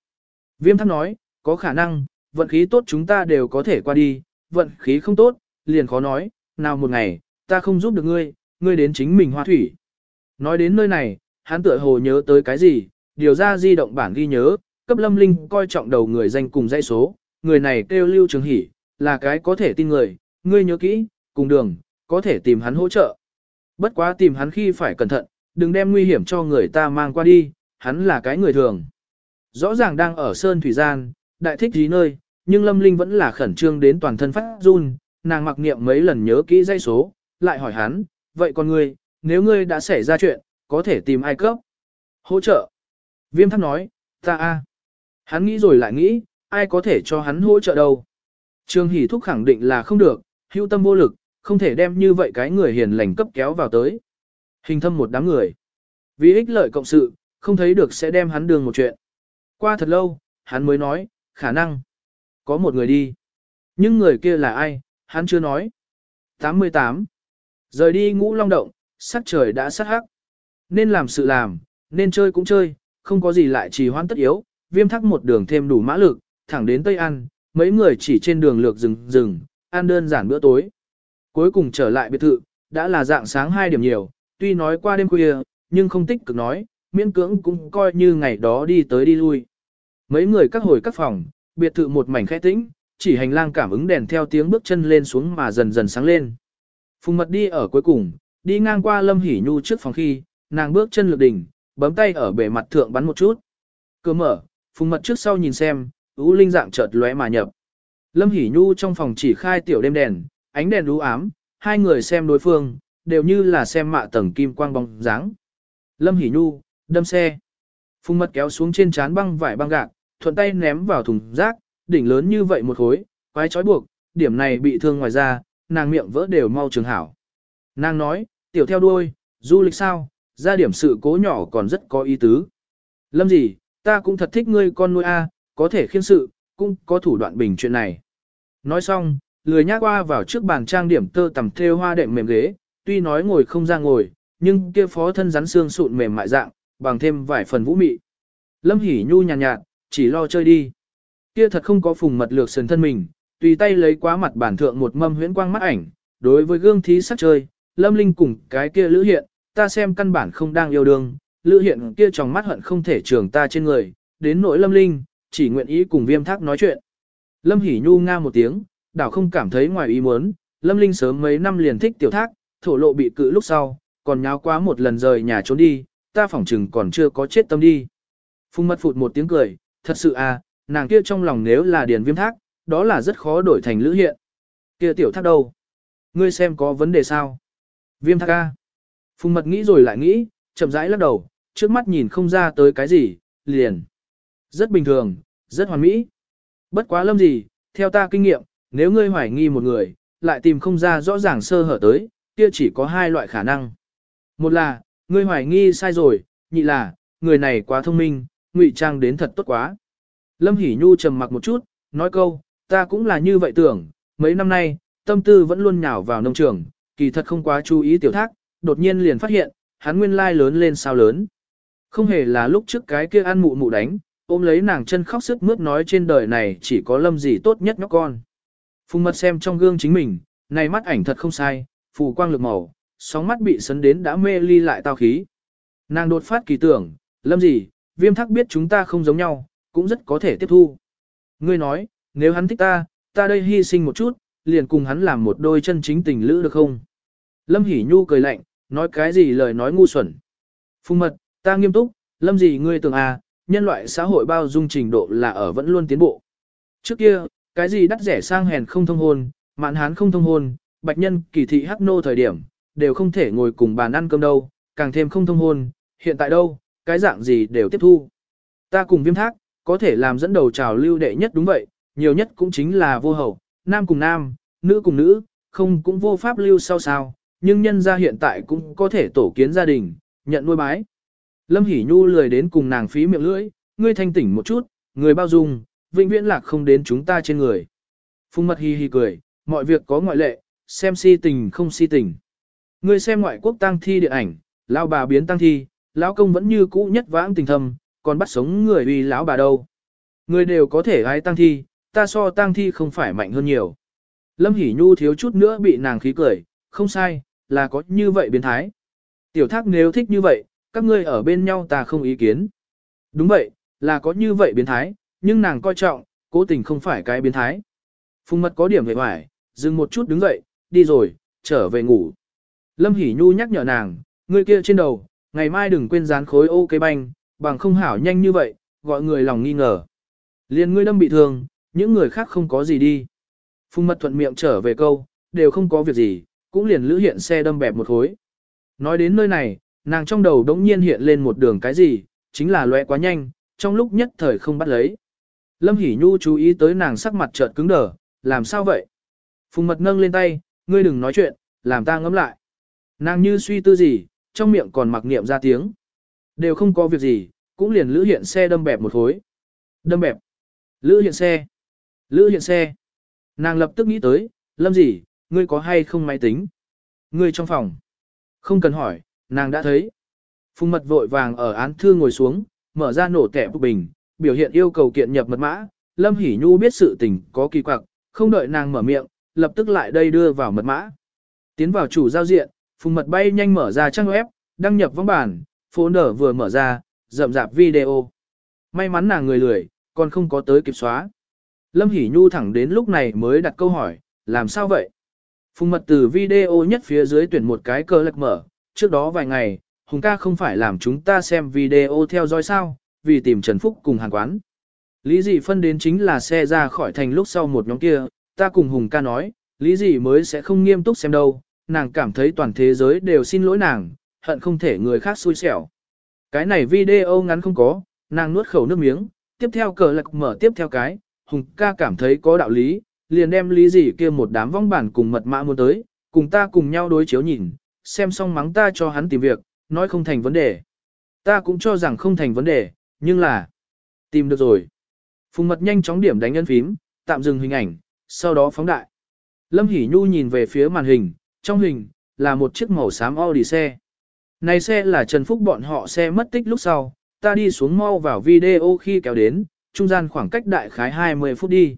Viêm thắc nói, có khả năng, vận khí tốt chúng ta đều có thể qua đi, vận khí không tốt, liền khó nói, nào một ngày, ta không giúp được ngươi, ngươi đến chính mình hoa thủy. Nói đến nơi này, hắn tựa hồ nhớ tới cái gì, điều ra di động bản ghi nhớ, cấp lâm linh coi trọng đầu người danh cùng dãy số, người này kêu lưu trường hỉ là cái có thể tin người, ngươi nhớ kỹ, cùng đường, có thể tìm hắn hỗ trợ. Bất quá tìm hắn khi phải cẩn thận, đừng đem nguy hiểm cho người ta mang qua đi, hắn là cái người thường. Rõ ràng đang ở Sơn Thủy Gian, đại thích gì nơi, nhưng Lâm Linh vẫn là khẩn trương đến toàn thân phát run, nàng mặc niệm mấy lần nhớ kỹ dây số, lại hỏi hắn, vậy con ngươi, nếu ngươi đã xảy ra chuyện, có thể tìm ai cấp? Hỗ trợ. Viêm thắc nói, ta a. Hắn nghĩ rồi lại nghĩ, ai có thể cho hắn hỗ trợ đâu. Trương Hỷ Thúc khẳng định là không được, hữu tâm vô lực, không thể đem như vậy cái người hiền lành cấp kéo vào tới. Hình thâm một đám người. Vì ích lợi cộng sự, không thấy được sẽ đem hắn đường một chuyện. Qua thật lâu, hắn mới nói, khả năng. Có một người đi. Nhưng người kia là ai, hắn chưa nói. 88. Rời đi ngũ long động, sắc trời đã sát hắc. Nên làm sự làm, nên chơi cũng chơi, không có gì lại trì hoãn tất yếu, viêm thắc một đường thêm đủ mã lực, thẳng đến Tây An, mấy người chỉ trên đường lược rừng rừng, ăn đơn giản bữa tối. Cuối cùng trở lại biệt thự, đã là dạng sáng 2 điểm nhiều, tuy nói qua đêm khuya, nhưng không tích cực nói, miễn cưỡng cũng coi như ngày đó đi tới đi lui. Mấy người các hồi các phòng, biệt thự một mảnh khẽ tĩnh, chỉ hành lang cảm ứng đèn theo tiếng bước chân lên xuống mà dần dần sáng lên. Phùng mật đi ở cuối cùng, đi ngang qua Lâm Hỷ Nhu trước phòng khi, nàng bước chân lược đỉnh, bấm tay ở bề mặt thượng bắn một chút. Cửa mở, Phùng mật trước sau nhìn xem, ú linh dạng chợt lóe mà nhập. Lâm Hỷ Nhu trong phòng chỉ khai tiểu đêm đèn, ánh đèn u ám, hai người xem đối phương, đều như là xem mạ tầng kim quang bóng dáng. Lâm Hỷ Nhu, đâm xe. Phùng mật kéo xuống trên chán băng vải băng gạc, thuận tay ném vào thùng rác, đỉnh lớn như vậy một khối, quái trói buộc, điểm này bị thương ngoài ra, nàng miệng vỡ đều mau trường hảo. Nàng nói, tiểu theo đuôi, du lịch sao, ra điểm sự cố nhỏ còn rất có ý tứ. Lâm gì, ta cũng thật thích ngươi con nuôi A, có thể khiên sự, cũng có thủ đoạn bình chuyện này. Nói xong, lười nhác qua vào trước bàn trang điểm tơ tằm thêu hoa đệm mềm ghế, tuy nói ngồi không ra ngồi, nhưng kia phó thân rắn xương sụn mềm mại dạng, bằng thêm vài phần vũ mị. Lâm hỉ Nhu nhàn nhạt, nhạt, chỉ lo chơi đi. Kia thật không có phùng mật lược sườn thân mình, tùy tay lấy quá mặt bản thượng một mâm huyễn quang mắt ảnh, đối với gương thí sắc chơi, Lâm Linh cùng cái kia lữ hiện, ta xem căn bản không đang yêu đương, lữ hiện kia trong mắt hận không thể trường ta trên người, đến nỗi Lâm Linh, chỉ nguyện ý cùng viêm thác nói chuyện. Lâm hỉ Nhu nga một tiếng, đảo không cảm thấy ngoài ý muốn, Lâm Linh sớm mấy năm liền thích tiểu thác, thổ lộ bị cự lúc sau, còn nháo quá một lần rời nhà trốn đi, ta phỏng chừng còn chưa có chết tâm đi. Phùng mật phụt một tiếng cười, thật sự à, nàng kia trong lòng nếu là điền viêm thác, đó là rất khó đổi thành lữ hiện. Kia tiểu thác đâu? Ngươi xem có vấn đề sao? Viêm thác ca. Phùng mật nghĩ rồi lại nghĩ, chậm rãi lắc đầu, trước mắt nhìn không ra tới cái gì, liền. Rất bình thường, rất hoàn mỹ. Bất quá lâm gì, theo ta kinh nghiệm, nếu ngươi hoài nghi một người, lại tìm không ra rõ ràng sơ hở tới, kia chỉ có hai loại khả năng. Một là, ngươi hoài nghi sai rồi, nhị là, người này quá thông minh, ngụy trang đến thật tốt quá. Lâm Hỷ Nhu trầm mặc một chút, nói câu, ta cũng là như vậy tưởng, mấy năm nay, tâm tư vẫn luôn nhào vào nông trường, kỳ thật không quá chú ý tiểu thác, đột nhiên liền phát hiện, hắn nguyên lai lớn lên sao lớn. Không hề là lúc trước cái kia ăn mụ mụ đánh, ôm lấy nàng chân khóc sức mướt nói trên đời này chỉ có lâm gì tốt nhất nhóc con. Phùng mật xem trong gương chính mình, này mắt ảnh thật không sai, phù quang lực màu, sóng mắt bị sấn đến đã mê ly lại tao khí. Nàng đột phát kỳ tưởng, lâm gì, viêm thắc biết chúng ta không giống nhau, cũng rất có thể tiếp thu. Ngươi nói, nếu hắn thích ta, ta đây hy sinh một chút, liền cùng hắn làm một đôi chân chính tình lữ được không? Lâm Hỷ Nhu cười lạnh, nói cái gì lời nói ngu xuẩn. Phùng mật, ta nghiêm túc, lâm gì ngươi tưởng à, nhân loại xã hội bao dung trình độ là ở vẫn luôn tiến bộ. Trước kia, cái gì đắt rẻ sang hèn không thông hôn, mạn hán không thông hôn, bạch nhân kỳ thị hắc nô thời điểm, đều không thể ngồi cùng bàn ăn cơm đâu, càng thêm không thông hôn, hiện tại đâu, cái dạng gì đều tiếp thu. Ta cùng viêm thác, có thể làm dẫn đầu trào lưu đệ nhất đúng vậy, nhiều nhất cũng chính là vô hậu, nam cùng nam, nữ cùng nữ, không cũng vô pháp lưu sau sao, nhưng nhân gia hiện tại cũng có thể tổ kiến gia đình, nhận nuôi bái. Lâm Hỷ Nhu lười đến cùng nàng phí miệng lưỡi, ngươi thanh tỉnh một chút, người bao dung, vĩnh viễn lạc không đến chúng ta trên người. Phùng mật hi hi cười, mọi việc có ngoại lệ, xem si tình không si tình. Ngươi xem ngoại quốc tăng thi điện ảnh, lão bà biến tăng thi, lão công vẫn như cũ nhất vãng tình thầm, còn bắt sống người uy lão bà đâu. Người đều có thể gái tăng thi, ta so tăng thi không phải mạnh hơn nhiều. Lâm Hỷ Nhu thiếu chút nữa bị nàng khí cười, không sai, là có như vậy biến thái. Tiểu thác nếu thích như vậy, các ngươi ở bên nhau ta không ý kiến. Đúng vậy, là có như vậy biến thái, nhưng nàng coi trọng, cố tình không phải cái biến thái. Phùng mật có điểm hề hoài, dừng một chút đứng dậy, đi rồi, trở về ngủ. Lâm Hỷ Nhu nhắc nhở nàng, người kia trên đầu, ngày mai đừng quên dán khối ô cây banh, bằng không hảo nhanh như vậy, gọi người lòng nghi ngờ. Liên ngươi đâm bị thương, những người khác không có gì đi. Phùng mật thuận miệng trở về câu, đều không có việc gì, cũng liền lữ hiện xe đâm bẹp một khối. Nói đến nơi này, nàng trong đầu đống nhiên hiện lên một đường cái gì, chính là loe quá nhanh, trong lúc nhất thời không bắt lấy. Lâm Hỷ Nhu chú ý tới nàng sắc mặt chợt cứng đờ, làm sao vậy? Phùng mật nâng lên tay, ngươi đừng nói chuyện, làm ta ngẫm lại. Nàng như suy tư gì, trong miệng còn mặc niệm ra tiếng. Đều không có việc gì, cũng liền lữ hiện xe đâm bẹp một khối. Đâm bẹp. Lữ hiện xe. Lữ hiện xe. Nàng lập tức nghĩ tới, lâm gì, ngươi có hay không máy tính? Ngươi trong phòng. Không cần hỏi, nàng đã thấy. Phùng mật vội vàng ở án thư ngồi xuống, mở ra nổ kẻ bục bình, biểu hiện yêu cầu kiện nhập mật mã. Lâm Hỷ Nhu biết sự tình có kỳ quặc, không đợi nàng mở miệng, lập tức lại đây đưa vào mật mã. Tiến vào chủ giao diện, phùng mật bay nhanh mở ra trang web, đăng nhập vong bản, nở vừa mở ra, rậm rạp video. May mắn nàng người lười, còn không có tới kịp xóa. Lâm Hỷ Nhu thẳng đến lúc này mới đặt câu hỏi, làm sao vậy? Phùng mật từ video nhất phía dưới tuyển một cái cơ lệch mở, trước đó vài ngày, Hùng ca không phải làm chúng ta xem video theo dõi sao, vì tìm Trần Phúc cùng hàng quán. Lý dị phân đến chính là xe ra khỏi thành lúc sau một nhóm kia, ta cùng Hùng ca nói, lý dị mới sẽ không nghiêm túc xem đâu, nàng cảm thấy toàn thế giới đều xin lỗi nàng, hận không thể người khác xui xẻo. Cái này video ngắn không có, nàng nuốt khẩu nước miếng, tiếp theo cờ lạc mở tiếp theo cái, Hùng ca cảm thấy có đạo lý, liền đem lý dị kia một đám vong bản cùng mật mã muốn tới, cùng ta cùng nhau đối chiếu nhìn, xem xong mắng ta cho hắn tìm việc, nói không thành vấn đề. Ta cũng cho rằng không thành vấn đề, nhưng là tìm được rồi. Phùng mật nhanh chóng điểm đánh ấn phím, tạm dừng hình ảnh, sau đó phóng đại. Lâm Hỷ Nhu nhìn về phía màn hình, trong hình, là một chiếc màu xám Audi xe. Này xe là Trần Phúc bọn họ xe mất tích lúc sau, ta đi xuống mau vào video khi kéo đến, trung gian khoảng cách đại khái 20 phút đi.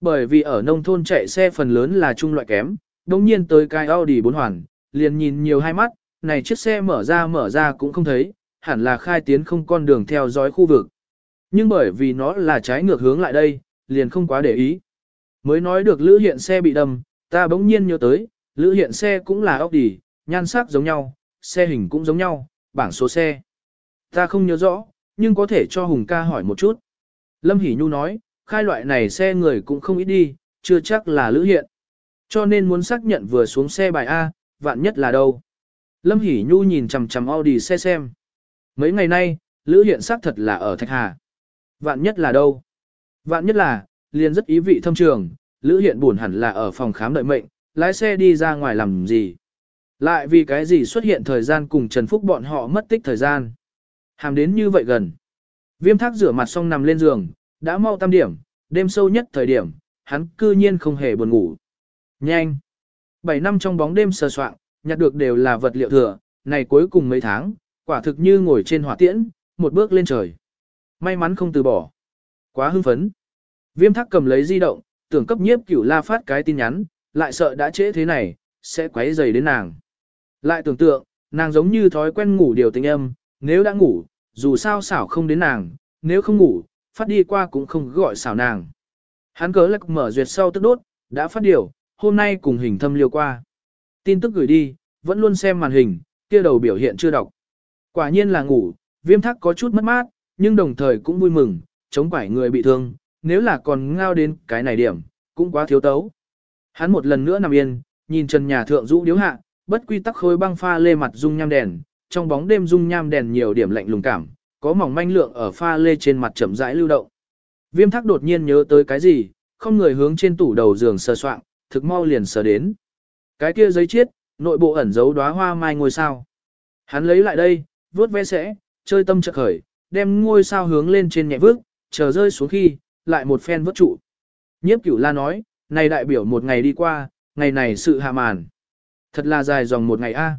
Bởi vì ở nông thôn chạy xe phần lớn là trung loại kém, đồng nhiên tới cái Audi 4 hoàn, liền nhìn nhiều hai mắt, này chiếc xe mở ra mở ra cũng không thấy, hẳn là khai tiến không con đường theo dõi khu vực. Nhưng bởi vì nó là trái ngược hướng lại đây, liền không quá để ý. Mới nói được lữ hiện xe bị đâm, ta bỗng nhiên nhớ tới, lữ hiện xe cũng là Audi, nhan sắc giống nhau, xe hình cũng giống nhau, bảng số xe. Ta không nhớ rõ, nhưng có thể cho Hùng ca hỏi một chút. Lâm Hỷ Nhu nói, khai loại này xe người cũng không ít đi, chưa chắc là lữ hiện. Cho nên muốn xác nhận vừa xuống xe bài A, vạn nhất là đâu. Lâm Hỷ Nhu nhìn chằm chằm Audi xe xem. Mấy ngày nay, lữ hiện xác thật là ở Thạch Hà. Vạn nhất là đâu? Vạn nhất là, liền rất ý vị thâm trường, lữ hiện buồn hẳn là ở phòng khám đợi mệnh, lái xe đi ra ngoài làm gì. Lại vì cái gì xuất hiện thời gian cùng Trần Phúc bọn họ mất tích thời gian. Hàm đến như vậy gần. Viêm thác rửa mặt xong nằm lên giường, đã mau tam điểm, đêm sâu nhất thời điểm, hắn cư nhiên không hề buồn ngủ. Nhanh! Bảy năm trong bóng đêm sờ soạn, nhặt được đều là vật liệu thừa, này cuối cùng mấy tháng, quả thực như ngồi trên hỏa tiễn, một bước lên trời. May mắn không từ bỏ. Quá hưng phấn. Viêm thác cầm lấy di động, tưởng cấp nhiếp cửu la phát cái tin nhắn, lại sợ đã trễ thế này, sẽ quấy dày đến nàng. Lại tưởng tượng, nàng giống như thói quen ngủ điều tình âm, nếu đã ngủ, dù sao xảo không đến nàng, nếu không ngủ, phát đi qua cũng không gọi xảo nàng. Hắn cớ lạc mở duyệt sau tức đốt, đã phát điều, hôm nay cùng hình thâm liêu qua. Tin tức gửi đi, vẫn luôn xem màn hình, kia đầu biểu hiện chưa đọc. Quả nhiên là ngủ, viêm thắc có chút mất mát, nhưng đồng thời cũng vui mừng, chống quải người bị thương, nếu là còn ngao đến cái này điểm, cũng quá thiếu tấu. Hắn một lần nữa nằm yên, nhìn trần nhà thượng rũ điếu hạ, bất quy tắc khối băng pha lê mặt dung nham đèn, trong bóng đêm dung nham đèn nhiều điểm lạnh lùng cảm, có mỏng manh lượng ở pha lê trên mặt chậm rãi lưu động. Viêm thắc đột nhiên nhớ tới cái gì, không người hướng trên tủ đầu giường sờ soạng, thực mau liền sờ đến. Cái kia giấy chiết, nội bộ ẩn giấu đóa hoa mai ngôi sao. Hắn lấy lại đây, vớt ve sẽ, chơi tâm trợ khởi, đem ngôi sao hướng lên trên nhẹ vước, chờ rơi xuống khi, lại một phen vớt trụ. Nhiếp cửu la nói, này đại biểu một ngày đi qua, ngày này sự hạ màn. Thật là dài dòng một ngày a.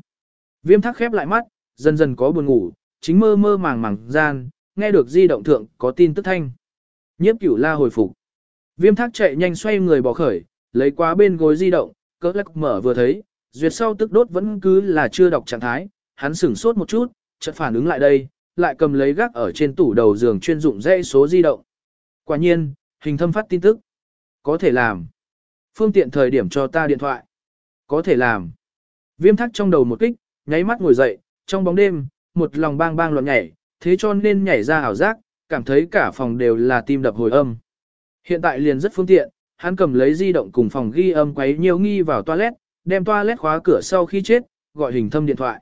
Viêm thắc khép lại mắt, dần dần có buồn ngủ, chính mơ mơ màng màng gian, nghe được di động thượng có tin tức thanh. Nhiếp cửu la hồi phục. Viêm thác chạy nhanh xoay người bỏ khởi, lấy quá bên gối di động, cỡ lắc mở vừa thấy, duyệt sau tức đốt vẫn cứ là chưa đọc trạng thái, hắn sửng sốt một chút, chợt phản ứng lại đây, lại cầm lấy gác ở trên tủ đầu giường chuyên dụng dãy số di động. Quả nhiên, hình thâm phát tin tức. Có thể làm. Phương tiện thời điểm cho ta điện thoại. Có thể làm. Viêm thắc trong đầu một kích, nháy mắt ngồi dậy, trong bóng đêm, một lòng bang bang loạn nhảy, thế cho nên nhảy ra ảo giác, cảm thấy cả phòng đều là tim đập hồi âm. Hiện tại liền rất phương tiện, hắn cầm lấy di động cùng phòng ghi âm quấy nhiều nghi vào toilet, đem toilet khóa cửa sau khi chết, gọi hình thâm điện thoại.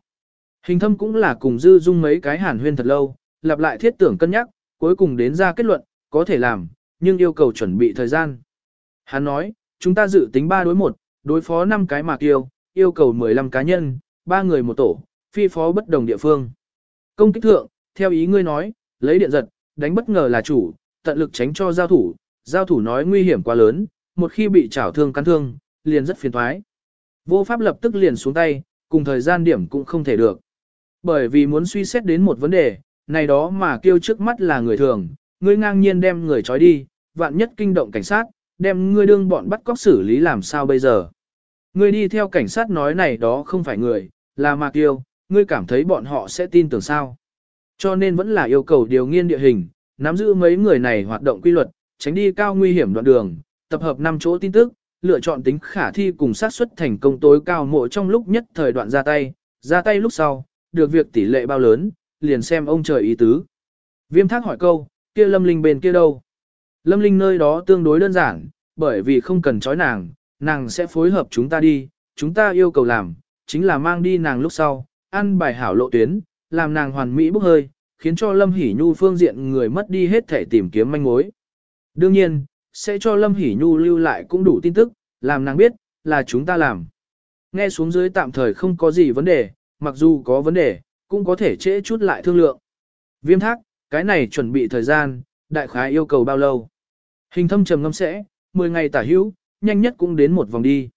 Hình thâm cũng là cùng dư dung mấy cái hàn huyên thật lâu, lặp lại thiết tưởng cân nhắc, cuối cùng đến ra kết luận, có thể làm, nhưng yêu cầu chuẩn bị thời gian. Hắn nói, chúng ta dự tính 3 đối 1, đối phó 5 cái mạc tiêu, yêu cầu 15 cá nhân, 3 người một tổ, phi phó bất đồng địa phương. Công kích thượng, theo ý ngươi nói, lấy điện giật, đánh bất ngờ là chủ, tận lực tránh cho giao thủ, giao thủ nói nguy hiểm quá lớn, một khi bị chảo thương cắn thương, liền rất phiền toái. Vô pháp lập tức liền xuống tay, cùng thời gian điểm cũng không thể được. Bởi vì muốn suy xét đến một vấn đề, này đó mà kêu trước mắt là người thường, ngươi ngang nhiên đem người trói đi, vạn nhất kinh động cảnh sát, đem ngươi đương bọn bắt cóc xử lý làm sao bây giờ. Ngươi đi theo cảnh sát nói này đó không phải người, là mà kêu, ngươi cảm thấy bọn họ sẽ tin tưởng sao. Cho nên vẫn là yêu cầu điều nghiên địa hình, nắm giữ mấy người này hoạt động quy luật, tránh đi cao nguy hiểm đoạn đường, tập hợp 5 chỗ tin tức, lựa chọn tính khả thi cùng xác suất thành công tối cao mộ trong lúc nhất thời đoạn ra tay, ra tay lúc sau, được việc tỷ lệ bao lớn, liền xem ông trời ý tứ. Viêm thác hỏi câu, kia lâm linh bên kia đâu? Lâm linh nơi đó tương đối đơn giản, bởi vì không cần trói nàng, nàng sẽ phối hợp chúng ta đi, chúng ta yêu cầu làm, chính là mang đi nàng lúc sau, ăn bài hảo lộ tuyến, làm nàng hoàn mỹ bốc hơi, khiến cho Lâm Hỷ Nhu phương diện người mất đi hết thể tìm kiếm manh mối. Đương nhiên, sẽ cho Lâm Hỷ Nhu lưu lại cũng đủ tin tức, làm nàng biết, là chúng ta làm. Nghe xuống dưới tạm thời không có gì vấn đề, mặc dù có vấn đề, cũng có thể trễ chút lại thương lượng. Viêm thác, cái này chuẩn bị thời gian, đại khái yêu cầu bao lâu? Hình thâm trầm ngâm sẽ, 10 ngày tả hữu, nhanh nhất cũng đến một vòng đi.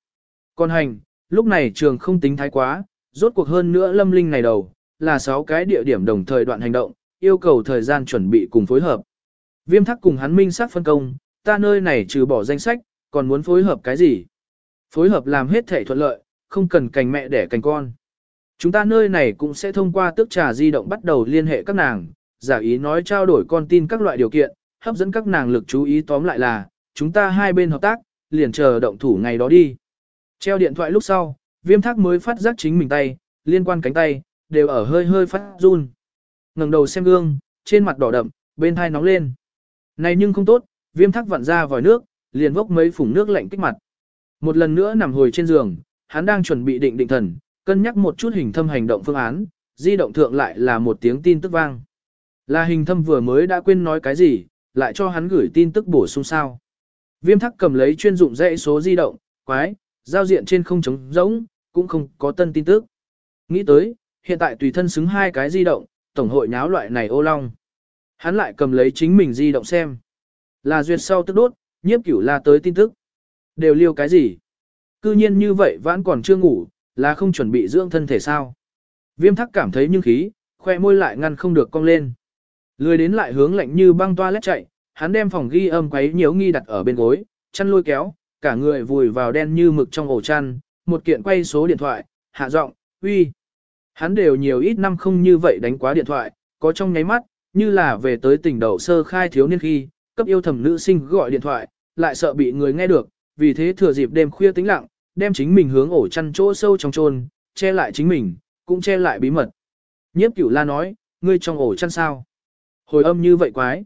Còn hành, lúc này trường không tính thái quá, rốt cuộc hơn nữa lâm linh này đầu, là 6 cái địa điểm đồng thời đoạn hành động, yêu cầu thời gian chuẩn bị cùng phối hợp. Viêm thắc cùng hắn minh sát phân công, ta nơi này trừ bỏ danh sách, còn muốn phối hợp cái gì? Phối hợp làm hết thể thuận lợi, không cần cành mẹ đẻ cành con. Chúng ta nơi này cũng sẽ thông qua tước trà di động bắt đầu liên hệ các nàng, giả ý nói trao đổi con tin các loại điều kiện, hấp dẫn các nàng lực chú ý tóm lại là, chúng ta hai bên hợp tác, liền chờ động thủ ngày đó đi. Treo điện thoại lúc sau, viêm thác mới phát giác chính mình tay, liên quan cánh tay, đều ở hơi hơi phát run. ngẩng đầu xem gương, trên mặt đỏ đậm, bên thai nóng lên. Này nhưng không tốt, viêm thác vặn ra vòi nước, liền vốc mấy phủng nước lạnh kích mặt. Một lần nữa nằm hồi trên giường, hắn đang chuẩn bị định định thần, cân nhắc một chút hình thâm hành động phương án, di động thượng lại là một tiếng tin tức vang. Là hình thâm vừa mới đã quên nói cái gì, lại cho hắn gửi tin tức bổ sung sao. Viêm thắc cầm lấy chuyên dụng dãy số di động, quái, giao diện trên không trống rỗng, cũng không có tân tin tức. Nghĩ tới, hiện tại tùy thân xứng hai cái di động, tổng hội nháo loại này ô long. Hắn lại cầm lấy chính mình di động xem. Là duyệt sau tức đốt, nhiếp cửu la tới tin tức. Đều liêu cái gì? Cư nhiên như vậy vẫn còn chưa ngủ, là không chuẩn bị dưỡng thân thể sao? Viêm thắc cảm thấy nhưng khí, khoe môi lại ngăn không được cong lên. Lười đến lại hướng lạnh như băng toa lét chạy, hắn đem phòng ghi âm quấy nhiều nghi đặt ở bên gối, chăn lôi kéo, cả người vùi vào đen như mực trong ổ chăn, một kiện quay số điện thoại, hạ giọng, uy. Hắn đều nhiều ít năm không như vậy đánh quá điện thoại, có trong nháy mắt, như là về tới tỉnh đầu sơ khai thiếu niên khi, cấp yêu thầm nữ sinh gọi điện thoại, lại sợ bị người nghe được, vì thế thừa dịp đêm khuya tĩnh lặng, đem chính mình hướng ổ chăn chỗ sâu trong chôn, che lại chính mình, cũng che lại bí mật. Nhiếp cửu la nói, ngươi trong ổ chăn sao? Hồi âm như vậy quái.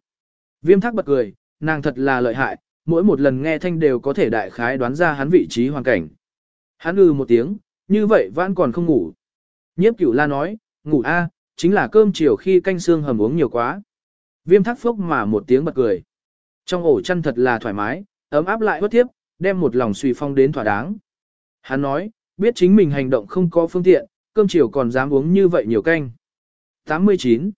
Viêm thác bật cười, nàng thật là lợi hại, mỗi một lần nghe thanh đều có thể đại khái đoán ra hắn vị trí hoàn cảnh. Hắn ư một tiếng, như vậy vẫn còn không ngủ. Nhiếp cửu la nói, ngủ a, chính là cơm chiều khi canh xương hầm uống nhiều quá. Viêm thác phốc mà một tiếng bật cười. Trong ổ chăn thật là thoải mái, ấm áp lại bất tiếp, đem một lòng suy phong đến thỏa đáng. Hắn nói, biết chính mình hành động không có phương tiện, cơm chiều còn dám uống như vậy nhiều canh. 89.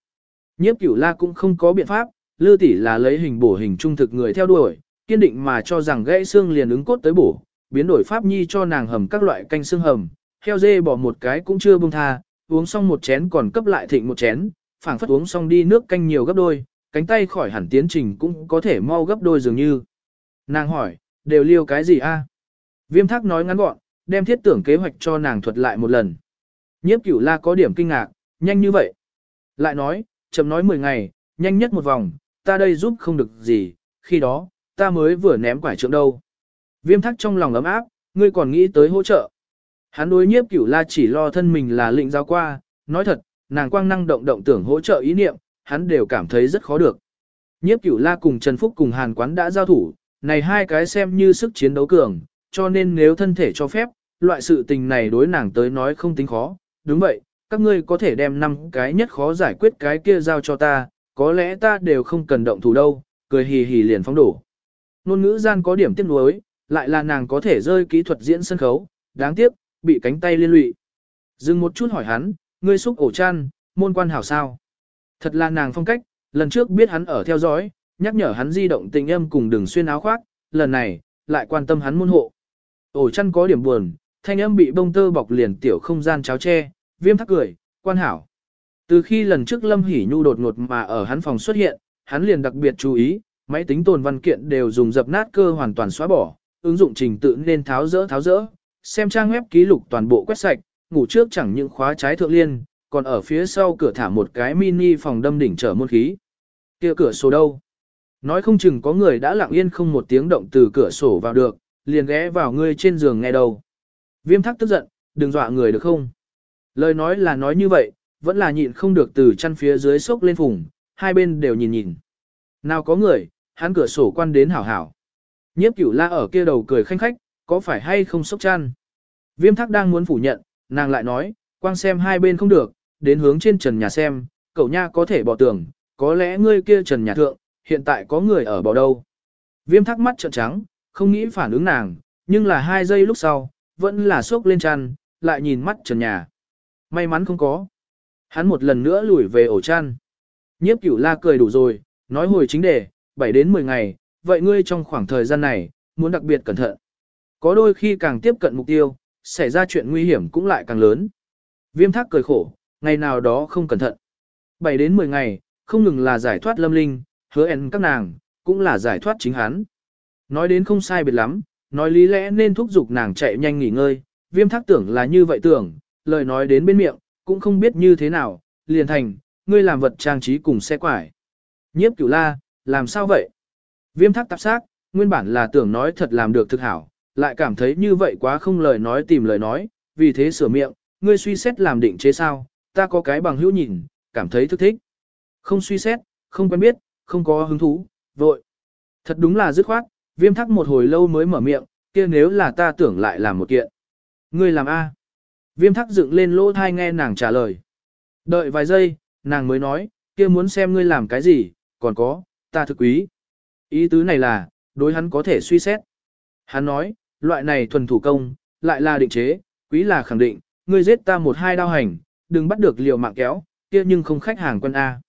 Nhiếp cửu la cũng không có biện pháp, lư tỷ là lấy hình bổ hình trung thực người theo đuổi, kiên định mà cho rằng gãy xương liền ứng cốt tới bổ, biến đổi pháp nhi cho nàng hầm các loại canh xương hầm, heo dê bỏ một cái cũng chưa buông tha, uống xong một chén còn cấp lại thịnh một chén, phảng phất uống xong đi nước canh nhiều gấp đôi, cánh tay khỏi hẳn tiến trình cũng có thể mau gấp đôi dường như. Nàng hỏi, đều liêu cái gì a? Viêm thác nói ngắn gọn, đem thiết tưởng kế hoạch cho nàng thuật lại một lần. Nhiếp cửu la có điểm kinh ngạc, nhanh như vậy. Lại nói, chậm nói 10 ngày, nhanh nhất một vòng, ta đây giúp không được gì, khi đó, ta mới vừa ném quải trượng đâu. Viêm thắc trong lòng ấm áp, ngươi còn nghĩ tới hỗ trợ. Hắn đối nhiếp cửu la chỉ lo thân mình là lĩnh giao qua, nói thật, nàng quang năng động động tưởng hỗ trợ ý niệm, hắn đều cảm thấy rất khó được. Nhiếp cửu la cùng Trần Phúc cùng Hàn Quán đã giao thủ, này hai cái xem như sức chiến đấu cường, cho nên nếu thân thể cho phép, loại sự tình này đối nàng tới nói không tính khó. Đúng vậy, các ngươi có thể đem năm cái nhất khó giải quyết cái kia giao cho ta, có lẽ ta đều không cần động thủ đâu, cười hì hì liền phóng đổ. Nôn ngữ gian có điểm tiếc nuối, lại là nàng có thể rơi kỹ thuật diễn sân khấu, đáng tiếc, bị cánh tay liên lụy. Dừng một chút hỏi hắn, ngươi xúc ổ chăn, môn quan hảo sao? Thật là nàng phong cách, lần trước biết hắn ở theo dõi, nhắc nhở hắn di động tình âm cùng đừng xuyên áo khoác, lần này, lại quan tâm hắn môn hộ. Ổ chăn có điểm buồn, thanh âm bị bông tơ bọc liền tiểu không gian cháo che, viêm thắc cười, quan hảo. Từ khi lần trước Lâm Hỷ Nhu đột ngột mà ở hắn phòng xuất hiện, hắn liền đặc biệt chú ý, máy tính tồn văn kiện đều dùng dập nát cơ hoàn toàn xóa bỏ, ứng dụng trình tự nên tháo rỡ tháo rỡ, xem trang web ký lục toàn bộ quét sạch, ngủ trước chẳng những khóa trái thượng liên, còn ở phía sau cửa thả một cái mini phòng đâm đỉnh trở môn khí. Kia cửa sổ đâu? Nói không chừng có người đã lặng yên không một tiếng động từ cửa sổ vào được, liền ghé vào ngươi trên giường nghe đầu. Viêm thắc tức giận, đừng dọa người được không? Lời nói là nói như vậy, vẫn là nhịn không được từ chăn phía dưới sốc lên phùng, hai bên đều nhìn nhìn. Nào có người, hắn cửa sổ quan đến hảo hảo. Nhiếp cửu la ở kia đầu cười khanh khách, có phải hay không sốc chăn? Viêm thắc đang muốn phủ nhận, nàng lại nói, quang xem hai bên không được, đến hướng trên trần nhà xem, cậu nha có thể bỏ tường, có lẽ ngươi kia trần nhà thượng, hiện tại có người ở bỏ đâu. Viêm thắc mắt trợn trắng, không nghĩ phản ứng nàng, nhưng là hai giây lúc sau, vẫn là sốc lên chăn, lại nhìn mắt trần nhà. May mắn không có. Hắn một lần nữa lùi về ổ chăn. Nhiếp cửu la cười đủ rồi, nói hồi chính đề, 7 đến 10 ngày, vậy ngươi trong khoảng thời gian này, muốn đặc biệt cẩn thận. Có đôi khi càng tiếp cận mục tiêu, xảy ra chuyện nguy hiểm cũng lại càng lớn. Viêm thác cười khổ, ngày nào đó không cẩn thận. 7 đến 10 ngày, không ngừng là giải thoát lâm linh, hứa ẻn các nàng, cũng là giải thoát chính hắn. Nói đến không sai biệt lắm, nói lý lẽ nên thúc giục nàng chạy nhanh nghỉ ngơi, viêm thác tưởng là như vậy tưởng, lời nói đến bên miệng, cũng không biết như thế nào, liền thành, ngươi làm vật trang trí cùng xe quải. Nhiếp cửu la, làm sao vậy? Viêm thác tạp xác, nguyên bản là tưởng nói thật làm được thực hảo, lại cảm thấy như vậy quá không lời nói tìm lời nói, vì thế sửa miệng, ngươi suy xét làm định chế sao, ta có cái bằng hữu nhìn, cảm thấy thức thích. Không suy xét, không quen biết, không có hứng thú, vội. Thật đúng là dứt khoát, viêm thắc một hồi lâu mới mở miệng, kia nếu là ta tưởng lại làm một kiện. Ngươi làm A. Viêm thắc dựng lên lỗ thai nghe nàng trả lời. Đợi vài giây, nàng mới nói, kia muốn xem ngươi làm cái gì, còn có, ta thực quý. Ý tứ này là, đối hắn có thể suy xét. Hắn nói, loại này thuần thủ công, lại là định chế, quý là khẳng định, ngươi giết ta một hai đao hành, đừng bắt được liều mạng kéo, kia nhưng không khách hàng quân A.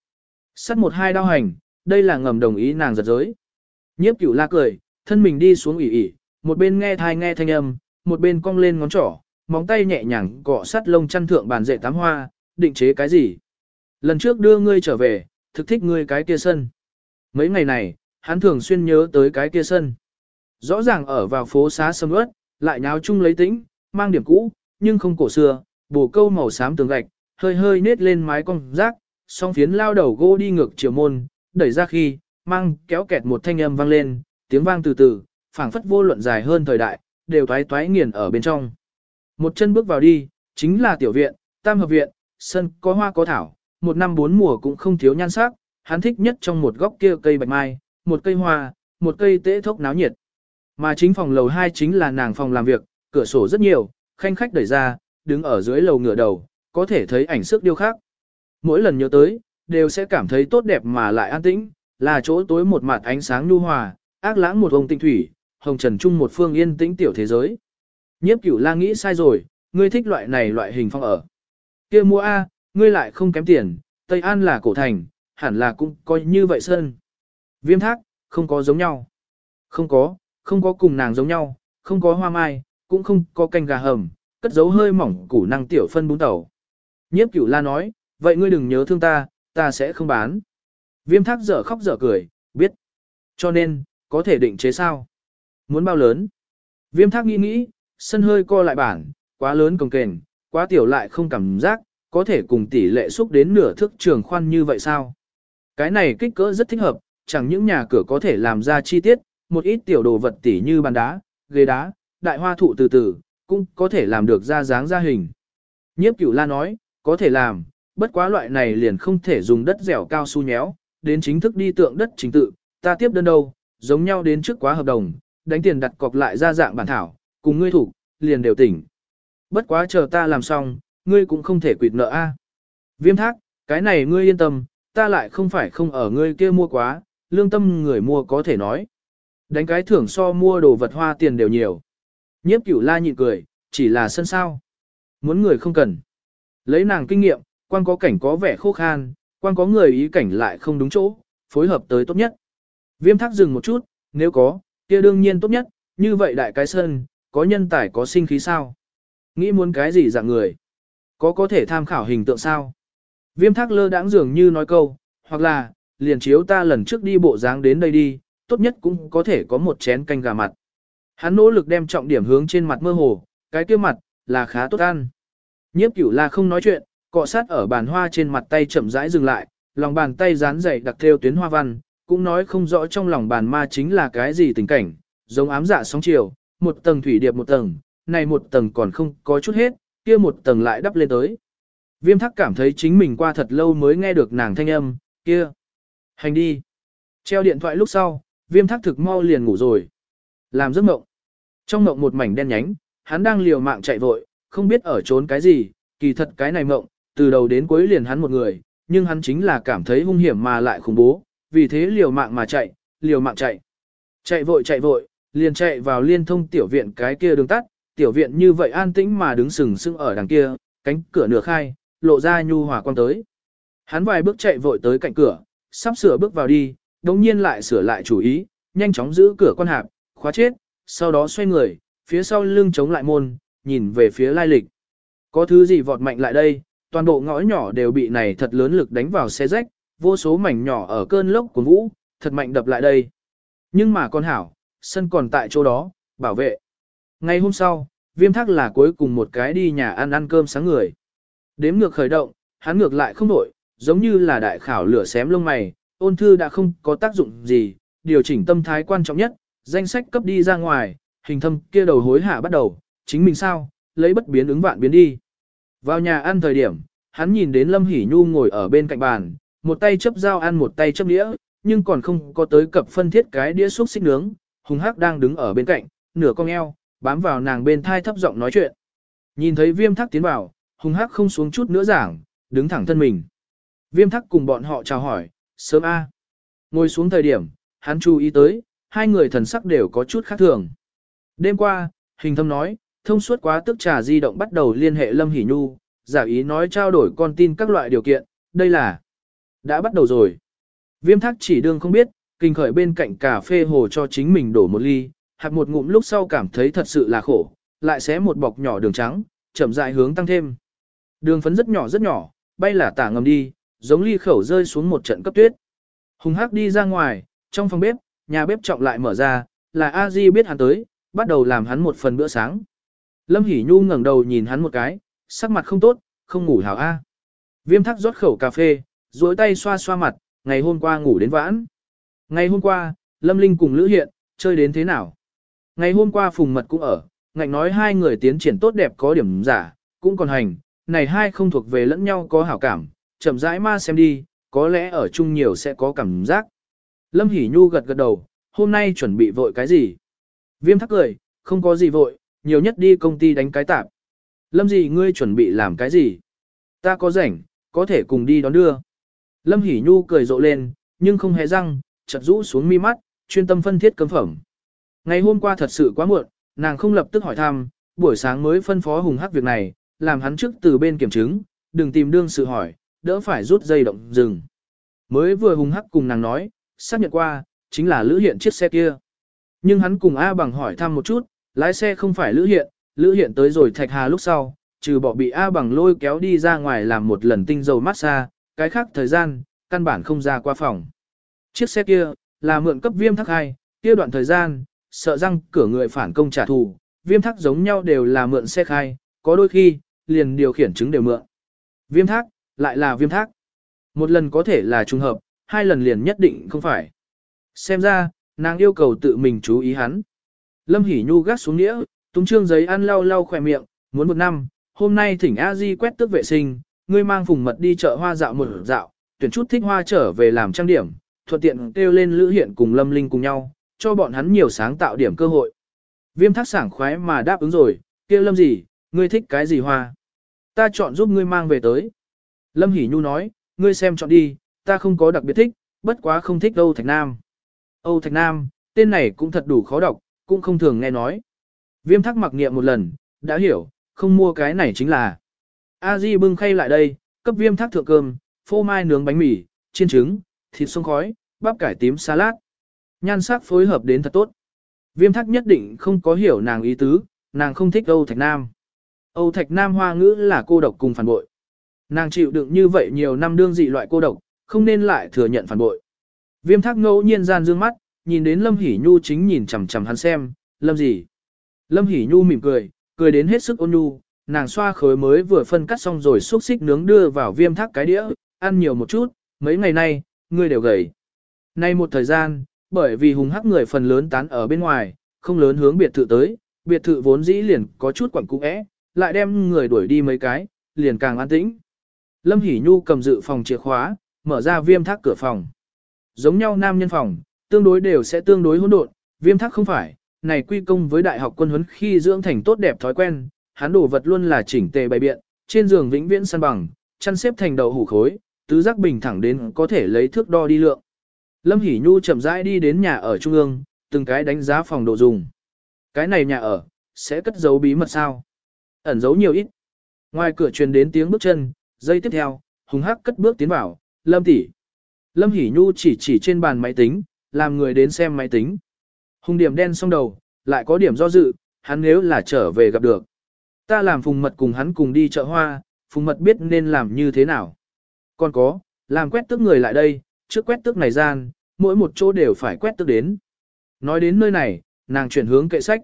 Sắt một hai đao hành, đây là ngầm đồng ý nàng giật giới. Nhiếp cửu la cười, thân mình đi xuống ủy ỉ, một bên nghe thai nghe thanh âm, một bên cong lên ngón trỏ, móng tay nhẹ nhàng cọ sát lông chăn thượng bàn dệt tám hoa, định chế cái gì. Lần trước đưa ngươi trở về, thực thích ngươi cái kia sân. Mấy ngày này, hắn thường xuyên nhớ tới cái kia sân. Rõ ràng ở vào phố xá sầm ướt, lại nháo chung lấy tĩnh, mang điểm cũ, nhưng không cổ xưa, bổ câu màu xám tường gạch, hơi hơi nết lên mái cong rác, song phiến lao đầu gỗ đi ngược chiều môn, đẩy ra khi, mang kéo kẹt một thanh âm vang lên, tiếng vang từ từ, phảng phất vô luận dài hơn thời đại, đều toái toái nghiền ở bên trong. Một chân bước vào đi, chính là tiểu viện, tam hợp viện, sân có hoa có thảo, một năm bốn mùa cũng không thiếu nhan sắc, hắn thích nhất trong một góc kia cây bạch mai, một cây hoa, một cây tế thốc náo nhiệt. Mà chính phòng lầu 2 chính là nàng phòng làm việc, cửa sổ rất nhiều, khanh khách đẩy ra, đứng ở dưới lầu ngửa đầu, có thể thấy ảnh sức điêu khắc. Mỗi lần nhớ tới, đều sẽ cảm thấy tốt đẹp mà lại an tĩnh, là chỗ tối một mặt ánh sáng nhu hòa, ác lãng một ông tinh thủy, hồng trần trung một phương yên tĩnh tiểu thế giới. Nhiếp cửu la nghĩ sai rồi, ngươi thích loại này loại hình phong ở. kia mua A, ngươi lại không kém tiền, Tây An là cổ thành, hẳn là cũng coi như vậy sơn. Viêm thác, không có giống nhau. Không có, không có cùng nàng giống nhau, không có hoa mai, cũng không có canh gà hầm, cất giấu hơi mỏng củ năng tiểu phân bún tàu. Nhiếp cửu la nói, vậy ngươi đừng nhớ thương ta, ta sẽ không bán. Viêm thác dở khóc dở cười, biết. Cho nên, có thể định chế sao? Muốn bao lớn? Viêm thác nghĩ nghĩ, sân hơi co lại bản, quá lớn cồng kềnh, quá tiểu lại không cảm giác, có thể cùng tỷ lệ xúc đến nửa thước trường khoan như vậy sao? Cái này kích cỡ rất thích hợp, chẳng những nhà cửa có thể làm ra chi tiết, một ít tiểu đồ vật tỉ như bàn đá, ghế đá, đại hoa thụ từ từ, cũng có thể làm được ra dáng ra hình. Nhiếp cửu la nói, có thể làm, bất quá loại này liền không thể dùng đất dẻo cao su nhéo, đến chính thức đi tượng đất chính tự, ta tiếp đơn đâu, giống nhau đến trước quá hợp đồng, đánh tiền đặt cọc lại ra dạng bản thảo, cùng ngươi thủ, liền đều tỉnh. Bất quá chờ ta làm xong, ngươi cũng không thể quỵt nợ a. Viêm thác, cái này ngươi yên tâm, ta lại không phải không ở ngươi kia mua quá, lương tâm người mua có thể nói. Đánh cái thưởng so mua đồ vật hoa tiền đều nhiều. Nhiếp cửu la nhịn cười, chỉ là sân sao. Muốn người không cần. Lấy nàng kinh nghiệm, quan có cảnh có vẻ khô khan, quan có người ý cảnh lại không đúng chỗ, phối hợp tới tốt nhất. Viêm thác dừng một chút, nếu có, kia đương nhiên tốt nhất, như vậy đại cái sân, có nhân tài có sinh khí sao? Nghĩ muốn cái gì dạng người? Có có thể tham khảo hình tượng sao? Viêm thác lơ đãng dường như nói câu, hoặc là, liền chiếu ta lần trước đi bộ dáng đến đây đi, tốt nhất cũng có thể có một chén canh gà mặt. Hắn nỗ lực đem trọng điểm hướng trên mặt mơ hồ, cái kia mặt, là khá tốt ăn. Nhiếp cửu là không nói chuyện, cọ sát ở bàn hoa trên mặt tay chậm rãi dừng lại, lòng bàn tay dán dày đặc theo tuyến hoa văn, cũng nói không rõ trong lòng bàn ma chính là cái gì tình cảnh, giống ám dạ sóng chiều, một tầng thủy điệp một tầng, này một tầng còn không có chút hết, kia một tầng lại đắp lên tới. Viêm thắc cảm thấy chính mình qua thật lâu mới nghe được nàng thanh âm, kia. Hành đi. Treo điện thoại lúc sau, viêm thắc thực mau liền ngủ rồi. Làm giấc mộng. Trong mộng một mảnh đen nhánh, hắn đang liều mạng chạy vội, không biết ở trốn cái gì, kỳ thật cái này mộng, từ đầu đến cuối liền hắn một người, nhưng hắn chính là cảm thấy hung hiểm mà lại khủng bố, vì thế liều mạng mà chạy, liều mạng chạy. Chạy vội chạy vội, liền chạy vào liên thông tiểu viện cái kia đường tắt, tiểu viện như vậy an tĩnh mà đứng sừng sững ở đằng kia, cánh cửa nửa khai, lộ ra nhu hòa quang tới. Hắn vài bước chạy vội tới cạnh cửa, sắp sửa bước vào đi, đồng nhiên lại sửa lại chủ ý, nhanh chóng giữ cửa quan hạp, khóa chết, sau đó xoay người, phía sau lưng chống lại môn, nhìn về phía lai lịch. Có thứ gì vọt mạnh lại đây, toàn bộ ngõ nhỏ đều bị này thật lớn lực đánh vào xe rách, vô số mảnh nhỏ ở cơn lốc của vũ, thật mạnh đập lại đây. Nhưng mà con hảo, sân còn tại chỗ đó, bảo vệ. Ngày hôm sau, viêm thác là cuối cùng một cái đi nhà ăn ăn cơm sáng người. Đếm ngược khởi động, hắn ngược lại không nổi, giống như là đại khảo lửa xém lông mày, ôn thư đã không có tác dụng gì, điều chỉnh tâm thái quan trọng nhất, danh sách cấp đi ra ngoài, hình thâm kia đầu hối hạ bắt đầu, chính mình sao, lấy bất biến ứng vạn biến đi. Vào nhà ăn thời điểm, hắn nhìn đến Lâm Hỷ Nhu ngồi ở bên cạnh bàn, một tay chấp dao ăn một tay chấp đĩa, nhưng còn không có tới cập phân thiết cái đĩa xúc xích nướng, hùng hắc đang đứng ở bên cạnh, nửa cong eo, bám vào nàng bên thai thấp giọng nói chuyện. Nhìn thấy viêm thắc tiến vào, hùng hắc không xuống chút nữa giảng, đứng thẳng thân mình. Viêm thắc cùng bọn họ chào hỏi, sớm A. Ngồi xuống thời điểm, hắn chú ý tới, hai người thần sắc đều có chút khác thường. Đêm qua, hình thâm nói, thông suốt quá tức trà di động bắt đầu liên hệ Lâm Hỷ Nhu, giả ý nói trao đổi con tin các loại điều kiện, đây là đã bắt đầu rồi. Viêm thác chỉ đương không biết, kinh khởi bên cạnh cà phê hồ cho chính mình đổ một ly, hạt một ngụm lúc sau cảm thấy thật sự là khổ, lại xé một bọc nhỏ đường trắng, chậm rãi hướng tăng thêm. Đường phấn rất nhỏ rất nhỏ, bay là tả ngầm đi, giống ly khẩu rơi xuống một trận cấp tuyết. Hùng hắc đi ra ngoài, trong phòng bếp, nhà bếp trọng lại mở ra, là a di biết hắn tới, bắt đầu làm hắn một phần bữa sáng. Lâm Hỷ Nhu ngẩng đầu nhìn hắn một cái, sắc mặt không tốt, không ngủ hảo a. Viêm thắc rót khẩu cà phê, duỗi tay xoa xoa mặt, ngày hôm qua ngủ đến vãn. Ngày hôm qua, Lâm Linh cùng Lữ Hiện, chơi đến thế nào? Ngày hôm qua Phùng Mật cũng ở, ngạnh nói hai người tiến triển tốt đẹp có điểm giả, cũng còn hành, này hai không thuộc về lẫn nhau có hảo cảm, chậm rãi ma xem đi, có lẽ ở chung nhiều sẽ có cảm giác. Lâm Hỷ Nhu gật gật đầu, hôm nay chuẩn bị vội cái gì? Viêm thắc cười, không có gì vội, nhiều nhất đi công ty đánh cái tạp. Lâm gì ngươi chuẩn bị làm cái gì? Ta có rảnh, có thể cùng đi đón đưa. Lâm Hỷ Nhu cười rộ lên, nhưng không hề răng, chật rũ xuống mi mắt, chuyên tâm phân thiết cấm phẩm. Ngày hôm qua thật sự quá muộn, nàng không lập tức hỏi thăm, buổi sáng mới phân phó hùng hắc việc này, làm hắn trước từ bên kiểm chứng, đừng tìm đương sự hỏi, đỡ phải rút dây động dừng. Mới vừa hùng hắc cùng nàng nói, xác nhận qua, chính là Lữ Hiện chiếc xe kia. Nhưng hắn cùng A bằng hỏi thăm một chút, lái xe không phải Lữ Hiện, Lữ Hiện tới rồi Thạch Hà lúc sau, trừ bỏ bị A bằng lôi kéo đi ra ngoài làm một lần tinh dầu massage, cái khác thời gian, căn bản không ra qua phòng. Chiếc xe kia, là mượn cấp viêm thắc hai, kia đoạn thời gian, sợ răng cửa người phản công trả thù, viêm thắc giống nhau đều là mượn xe khai, có đôi khi, liền điều khiển chứng đều mượn. Viêm thác, lại là viêm thác. Một lần có thể là trùng hợp, hai lần liền nhất định không phải. Xem ra, nàng yêu cầu tự mình chú ý hắn. Lâm Hỷ Nhu gắt xuống nghĩa túng trương giấy ăn lau lau khỏe miệng, muốn một năm, hôm nay thỉnh a di quét tước vệ sinh, ngươi mang phùng mật đi chợ hoa dạo một dạo, tuyển chút thích hoa trở về làm trang điểm, thuận tiện kêu lên Lữ Hiện cùng Lâm Linh cùng nhau, cho bọn hắn nhiều sáng tạo điểm cơ hội. Viêm thác sảng khoái mà đáp ứng rồi, kia Lâm gì, ngươi thích cái gì hoa? Ta chọn giúp ngươi mang về tới. Lâm Hỷ Nhu nói, ngươi xem chọn đi, ta không có đặc biệt thích, bất quá không thích Âu Thạch Nam. Âu Thạch Nam, tên này cũng thật đủ khó đọc, cũng không thường nghe nói. Viêm thắc mặc niệm một lần, đã hiểu, không mua cái này chính là. A Di bưng khay lại đây, cấp viêm thác thượng cơm, phô mai nướng bánh mì, chiên trứng, thịt sông khói, bắp cải tím salad. Nhan sắc phối hợp đến thật tốt. Viêm thác nhất định không có hiểu nàng ý tứ, nàng không thích Âu Thạch Nam. Âu Thạch Nam hoa ngữ là cô độc cùng phản bội. Nàng chịu đựng như vậy nhiều năm đương dị loại cô độc, không nên lại thừa nhận phản bội. Viêm thác ngẫu nhiên gian dương mắt, nhìn đến Lâm Hỷ Nhu chính nhìn chằm chằm hắn xem, Lâm gì? Lâm Hỷ Nhu mỉm cười, cười đến hết sức ôn nhu, nàng xoa khối mới vừa phân cắt xong rồi xúc xích nướng đưa vào viêm thác cái đĩa, ăn nhiều một chút, mấy ngày nay, ngươi đều gầy. Nay một thời gian, bởi vì hùng hắc người phần lớn tán ở bên ngoài, không lớn hướng biệt thự tới, biệt thự vốn dĩ liền có chút quẩn cũ é, lại đem người đuổi đi mấy cái, liền càng an tĩnh. Lâm Hỷ Nhu cầm dự phòng chìa khóa, mở ra viêm thác cửa phòng. Giống nhau nam nhân phòng, tương đối đều sẽ tương đối hỗn độn, viêm thác không phải, này quy công với đại học quân huấn khi dưỡng thành tốt đẹp thói quen, hắn đồ vật luôn là chỉnh tề bày biện, trên giường vĩnh viễn săn bằng, chăn xếp thành đầu hủ khối, tứ giác bình thẳng đến có thể lấy thước đo đi lượng. Lâm Hỷ Nhu chậm rãi đi đến nhà ở trung ương, từng cái đánh giá phòng độ dùng. Cái này nhà ở, sẽ cất giấu bí mật sao? Ẩn giấu nhiều ít. Ngoài cửa truyền đến tiếng bước chân, giây tiếp theo, hùng hắc cất bước tiến vào, Lâm tỷ. Lâm Hỷ Nhu chỉ chỉ trên bàn máy tính, làm người đến xem máy tính. Hùng điểm đen xong đầu, lại có điểm do dự, hắn nếu là trở về gặp được. Ta làm phùng mật cùng hắn cùng đi chợ hoa, phùng mật biết nên làm như thế nào. Còn có, làm quét tước người lại đây, trước quét tước này gian, mỗi một chỗ đều phải quét tước đến. Nói đến nơi này, nàng chuyển hướng kệ sách.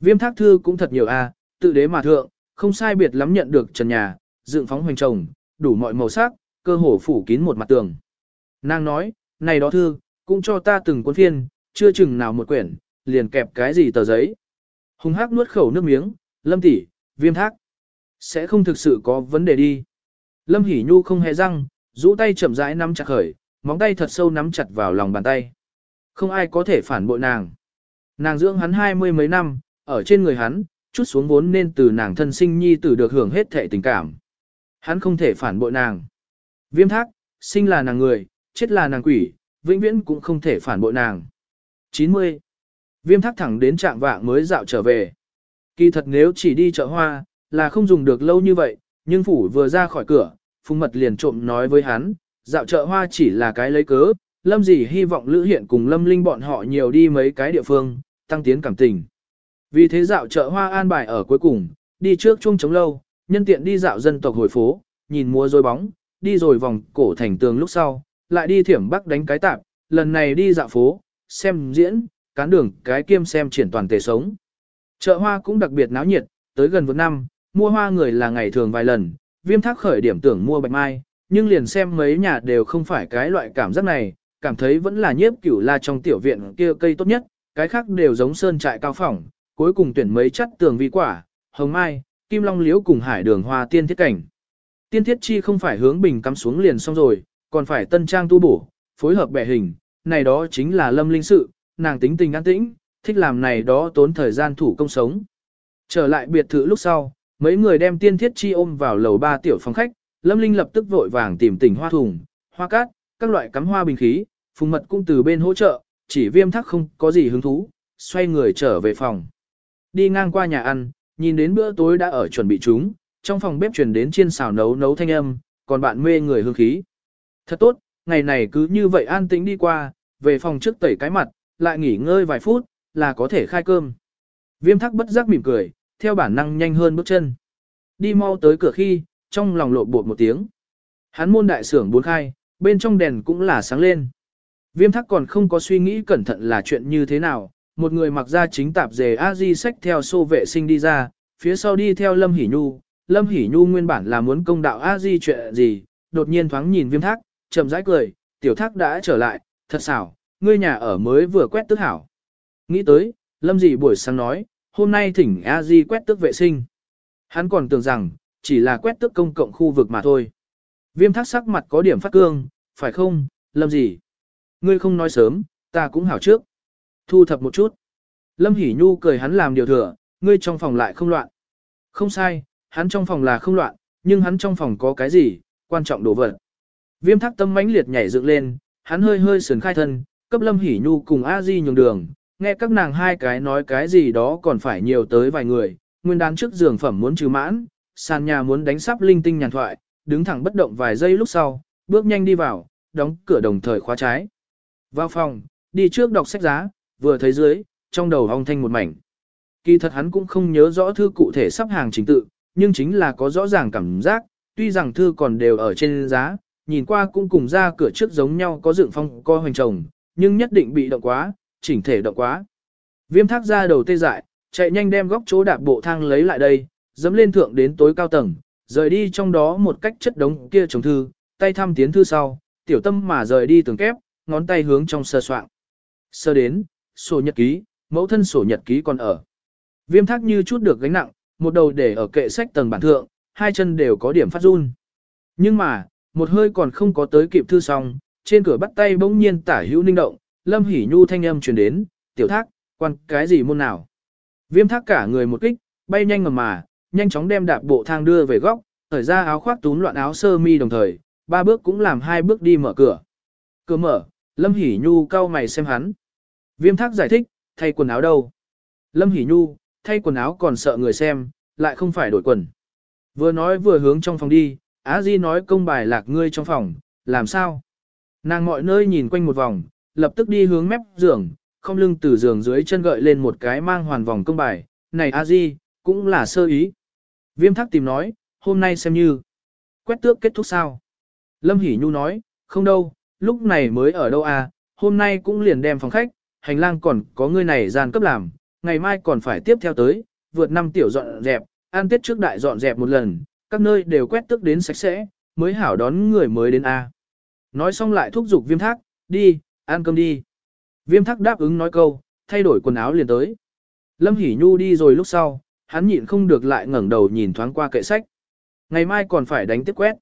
Viêm thác thư cũng thật nhiều a, à, tự đế mà thượng, không sai biệt lắm nhận được trần nhà, dựng phóng hoành trồng, đủ mọi màu sắc, cơ hồ phủ kín một mặt tường. Nàng nói, này đó thư, cũng cho ta từng cuốn phiên, chưa chừng nào một quyển, liền kẹp cái gì tờ giấy. Hùng hắc nuốt khẩu nước miếng, lâm tỷ, viêm thác. Sẽ không thực sự có vấn đề đi. Lâm Hỷ Nhu không hề răng, rũ tay chậm rãi nắm chặt khởi, móng tay thật sâu nắm chặt vào lòng bàn tay. Không ai có thể phản bội nàng. Nàng dưỡng hắn hai mươi mấy năm, ở trên người hắn, chút xuống vốn nên từ nàng thân sinh nhi tử được hưởng hết thệ tình cảm. Hắn không thể phản bội nàng. Viêm thác, sinh là nàng người, chết là nàng quỷ, vĩnh viễn cũng không thể phản bội nàng. 90. Viêm thác thẳng đến trạng vạng mới dạo trở về. Kỳ thật nếu chỉ đi chợ hoa, là không dùng được lâu như vậy, nhưng phủ vừa ra khỏi cửa, Phùng Mật liền trộm nói với hắn, dạo chợ hoa chỉ là cái lấy cớ, Lâm gì hy vọng Lữ Hiện cùng Lâm Linh bọn họ nhiều đi mấy cái địa phương, tăng tiến cảm tình. Vì thế dạo chợ hoa an bài ở cuối cùng, đi trước chung chống lâu, nhân tiện đi dạo dân tộc hồi phố, nhìn mua dối bóng, đi rồi vòng cổ thành tường lúc sau, lại đi thiểm bắc đánh cái tạp, lần này đi dạo phố, xem diễn, cán đường cái kiêm xem triển toàn tề sống. Chợ hoa cũng đặc biệt náo nhiệt, tới gần vượt năm, mua hoa người là ngày thường vài lần, viêm thác khởi điểm tưởng mua bạch mai, nhưng liền xem mấy nhà đều không phải cái loại cảm giác này, cảm thấy vẫn là nhiếp cửu la trong tiểu viện kia cây tốt nhất, cái khác đều giống sơn trại cao phỏng, cuối cùng tuyển mấy chất tường vi quả, hồng mai, kim long liễu cùng hải đường hoa tiên thiết cảnh. Tiên thiết chi không phải hướng bình cắm xuống liền xong rồi, còn phải tân trang tu bổ, phối hợp bẻ hình, này đó chính là lâm linh sự, nàng tính tình an tĩnh, thích làm này đó tốn thời gian thủ công sống. Trở lại biệt thự lúc sau, mấy người đem tiên thiết chi ôm vào lầu ba tiểu phòng khách, lâm linh lập tức vội vàng tìm tỉnh hoa thùng, hoa cát, các loại cắm hoa bình khí, Phùng Mật cũng từ bên hỗ trợ, chỉ viêm thắc không có gì hứng thú, xoay người trở về phòng. Đi ngang qua nhà ăn, nhìn đến bữa tối đã ở chuẩn bị chúng, trong phòng bếp truyền đến chiên xào nấu nấu thanh âm, còn bạn mê người hương khí. Thật tốt, ngày này cứ như vậy an tĩnh đi qua, về phòng trước tẩy cái mặt, lại nghỉ ngơi vài phút, là có thể khai cơm. Viêm thắc bất giác mỉm cười, theo bản năng nhanh hơn bước chân. Đi mau tới cửa khi, trong lòng lộ bột một tiếng. Hắn môn đại sưởng bốn khai, bên trong đèn cũng là sáng lên. Viêm thắc còn không có suy nghĩ cẩn thận là chuyện như thế nào, một người mặc ra chính tạp dề a di sách theo xô vệ sinh đi ra, phía sau đi theo Lâm Hỷ Nhu. Lâm Hỷ Nhu nguyên bản là muốn công đạo a di chuyện gì, đột nhiên thoáng nhìn viêm thác, chậm rãi cười, tiểu thác đã trở lại, thật xảo, ngươi nhà ở mới vừa quét tước hảo. Nghĩ tới, Lâm dị buổi sáng nói, hôm nay thỉnh a di quét tước vệ sinh. Hắn còn tưởng rằng, chỉ là quét tước công cộng khu vực mà thôi. Viêm thác sắc mặt có điểm phát cương, phải không, Lâm dị? Ngươi không nói sớm, ta cũng hảo trước. Thu thập một chút. Lâm Hỷ Nhu cười hắn làm điều thừa, ngươi trong phòng lại không loạn. Không sai, hắn trong phòng là không loạn, nhưng hắn trong phòng có cái gì, quan trọng đồ vật. Viêm thác tâm mãnh liệt nhảy dựng lên, hắn hơi hơi sườn khai thân, cấp Lâm Hỷ Nhu cùng A Di nhường đường, nghe các nàng hai cái nói cái gì đó còn phải nhiều tới vài người, nguyên đán trước giường phẩm muốn trừ mãn, sàn nhà muốn đánh sắp linh tinh nhàn thoại, đứng thẳng bất động vài giây lúc sau, bước nhanh đi vào, đóng cửa đồng thời khóa trái. Vào phòng, đi trước đọc sách giá, vừa thấy dưới, trong đầu hong thanh một mảnh. Kỳ thật hắn cũng không nhớ rõ thư cụ thể sắp hàng chính tự, nhưng chính là có rõ ràng cảm giác, tuy rằng thư còn đều ở trên giá, nhìn qua cũng cùng ra cửa trước giống nhau có dựng phong co hoành trồng, nhưng nhất định bị động quá, chỉnh thể động quá. Viêm thác ra đầu tê dại, chạy nhanh đem góc chỗ đạp bộ thang lấy lại đây, dẫm lên thượng đến tối cao tầng, rời đi trong đó một cách chất đống kia chồng thư, tay thăm tiến thư sau, tiểu tâm mà rời đi tường kép, ngón tay hướng trong sơ soạn. Sơ đến, sổ nhật ký, mẫu thân sổ nhật ký còn ở. Viêm thác như chút được gánh nặng, một đầu để ở kệ sách tầng bản thượng, hai chân đều có điểm phát run. Nhưng mà, một hơi còn không có tới kịp thư xong, trên cửa bắt tay bỗng nhiên tả hữu ninh động, lâm Hỷ nhu thanh âm truyền đến, tiểu thác, quan cái gì môn nào. Viêm thác cả người một kích, bay nhanh ngầm mà, nhanh chóng đem đạp bộ thang đưa về góc, thở ra áo khoác túm loạn áo sơ mi đồng thời, ba bước cũng làm hai bước đi mở cửa. Cửa mở, lâm Hỷ nhu cau mày xem hắn. Viêm thác giải thích, thay quần áo đâu? Lâm Hỷ Nhu, thay quần áo còn sợ người xem, lại không phải đổi quần. Vừa nói vừa hướng trong phòng đi, Á Di nói công bài lạc ngươi trong phòng, làm sao? Nàng mọi nơi nhìn quanh một vòng, lập tức đi hướng mép giường, không lưng từ giường dưới chân gợi lên một cái mang hoàn vòng công bài, này a Di, cũng là sơ ý. Viêm thác tìm nói, hôm nay xem như, quét tước kết thúc sao? Lâm Hỷ Nhu nói, không đâu, lúc này mới ở đâu à, hôm nay cũng liền đem phòng khách, hành lang còn có người này gian cấp làm, ngày mai còn phải tiếp theo tới, vượt năm tiểu dọn dẹp, an tiết trước đại dọn dẹp một lần, các nơi đều quét tước đến sạch sẽ, mới hảo đón người mới đến A. Nói xong lại thúc giục viêm thác, đi, ăn cơm đi. Viêm thác đáp ứng nói câu, thay đổi quần áo liền tới. Lâm Hỷ Nhu đi rồi lúc sau, hắn nhịn không được lại ngẩng đầu nhìn thoáng qua kệ sách. Ngày mai còn phải đánh tiếp quét.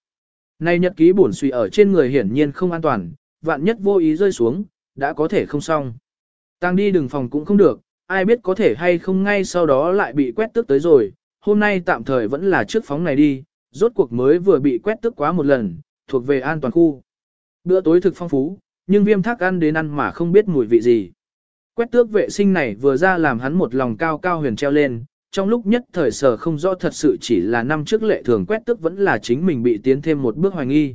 Này nhật ký bổn suy ở trên người hiển nhiên không an toàn, vạn nhất vô ý rơi xuống, đã có thể không xong. Tăng đi đường phòng cũng không được, ai biết có thể hay không ngay sau đó lại bị quét tước tới rồi, hôm nay tạm thời vẫn là trước phóng này đi, rốt cuộc mới vừa bị quét tước quá một lần, thuộc về an toàn khu. Bữa tối thực phong phú, nhưng viêm thác ăn đến ăn mà không biết mùi vị gì. Quét tước vệ sinh này vừa ra làm hắn một lòng cao cao huyền treo lên, trong lúc nhất thời sở không rõ thật sự chỉ là năm trước lệ thường quét tước vẫn là chính mình bị tiến thêm một bước hoài nghi.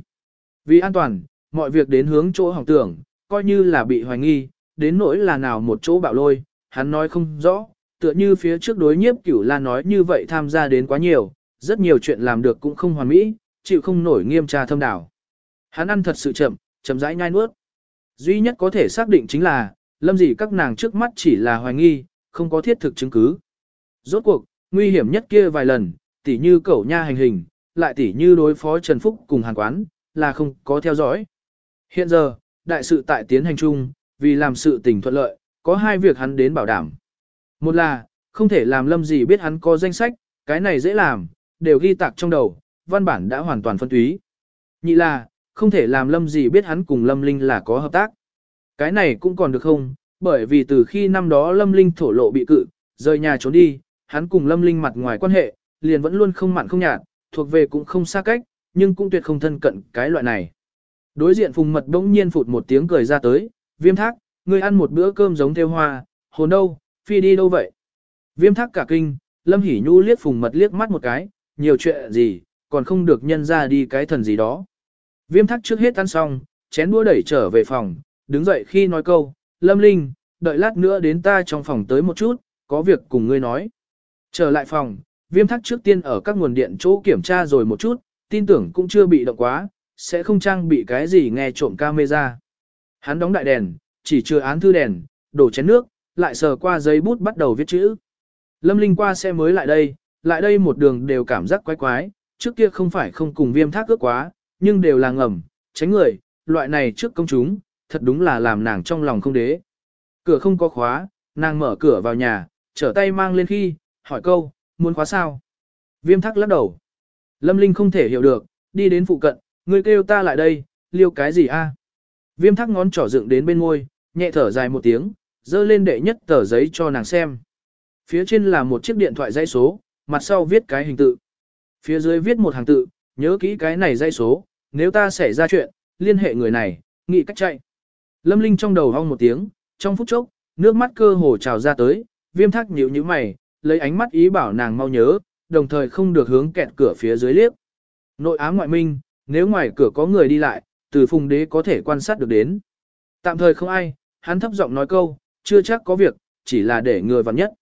Vì an toàn, mọi việc đến hướng chỗ hỏng tưởng, coi như là bị hoài nghi, đến nỗi là nào một chỗ bạo lôi, hắn nói không rõ, tựa như phía trước đối nhiếp cửu la nói như vậy tham gia đến quá nhiều, rất nhiều chuyện làm được cũng không hoàn mỹ, chịu không nổi nghiêm tra thâm đảo. Hắn ăn thật sự chậm, chậm rãi nhai nuốt. Duy nhất có thể xác định chính là, lâm dị các nàng trước mắt chỉ là hoài nghi, không có thiết thực chứng cứ. Rốt cuộc, nguy hiểm nhất kia vài lần, tỉ như cẩu nha hành hình, lại tỉ như đối phó Trần Phúc cùng hàng quán, là không có theo dõi. Hiện giờ, đại sự tại tiến hành chung, vì làm sự tình thuận lợi, có hai việc hắn đến bảo đảm. Một là, không thể làm lâm gì biết hắn có danh sách, cái này dễ làm, đều ghi tạc trong đầu, văn bản đã hoàn toàn phân túy. Nhị là, không thể làm lâm gì biết hắn cùng lâm linh là có hợp tác. Cái này cũng còn được không, bởi vì từ khi năm đó lâm linh thổ lộ bị cự, rời nhà trốn đi, hắn cùng lâm linh mặt ngoài quan hệ, liền vẫn luôn không mặn không nhạt, thuộc về cũng không xa cách, nhưng cũng tuyệt không thân cận cái loại này. Đối diện phùng mật bỗng nhiên phụt một tiếng cười ra tới, viêm thác, ngươi ăn một bữa cơm giống theo hoa, hồn đâu, phi đi đâu vậy? Viêm thác cả kinh, Lâm Hỷ Nhu liếc phùng mật liếc mắt một cái, nhiều chuyện gì, còn không được nhân ra đi cái thần gì đó. Viêm thác trước hết ăn xong, chén đũa đẩy trở về phòng, đứng dậy khi nói câu, Lâm Linh, đợi lát nữa đến ta trong phòng tới một chút, có việc cùng ngươi nói. Trở lại phòng, viêm thác trước tiên ở các nguồn điện chỗ kiểm tra rồi một chút, tin tưởng cũng chưa bị động quá, sẽ không trang bị cái gì nghe trộm camera. Hắn đóng đại đèn, chỉ chưa án thư đèn, đổ chén nước, lại sờ qua giấy bút bắt đầu viết chữ. Lâm Linh qua xe mới lại đây, lại đây một đường đều cảm giác quái quái, trước kia không phải không cùng viêm thác ước quá, nhưng đều là ngầm, tránh người, loại này trước công chúng, thật đúng là làm nàng trong lòng không đế. Cửa không có khóa, nàng mở cửa vào nhà, trở tay mang lên khi, hỏi câu, muốn khóa sao? Viêm thác lắc đầu. Lâm Linh không thể hiểu được, đi đến phụ cận, người kêu ta lại đây, liêu cái gì a? Viêm thác ngón trỏ dựng đến bên môi, nhẹ thở dài một tiếng, dơ lên đệ nhất tờ giấy cho nàng xem. Phía trên là một chiếc điện thoại dây số, mặt sau viết cái hình tự. Phía dưới viết một hàng tự, nhớ kỹ cái này dây số, nếu ta xảy ra chuyện, liên hệ người này, nghĩ cách chạy. Lâm Linh trong đầu hong một tiếng, trong phút chốc, nước mắt cơ hồ trào ra tới, viêm thác nhíu như mày, lấy ánh mắt ý bảo nàng mau nhớ, đồng thời không được hướng kẹt cửa phía dưới liếc. Nội ám ngoại minh, nếu ngoài cửa có người đi lại, từ phùng đế có thể quan sát được đến. Tạm thời không ai, hắn thấp giọng nói câu, chưa chắc có việc, chỉ là để người vặn nhất.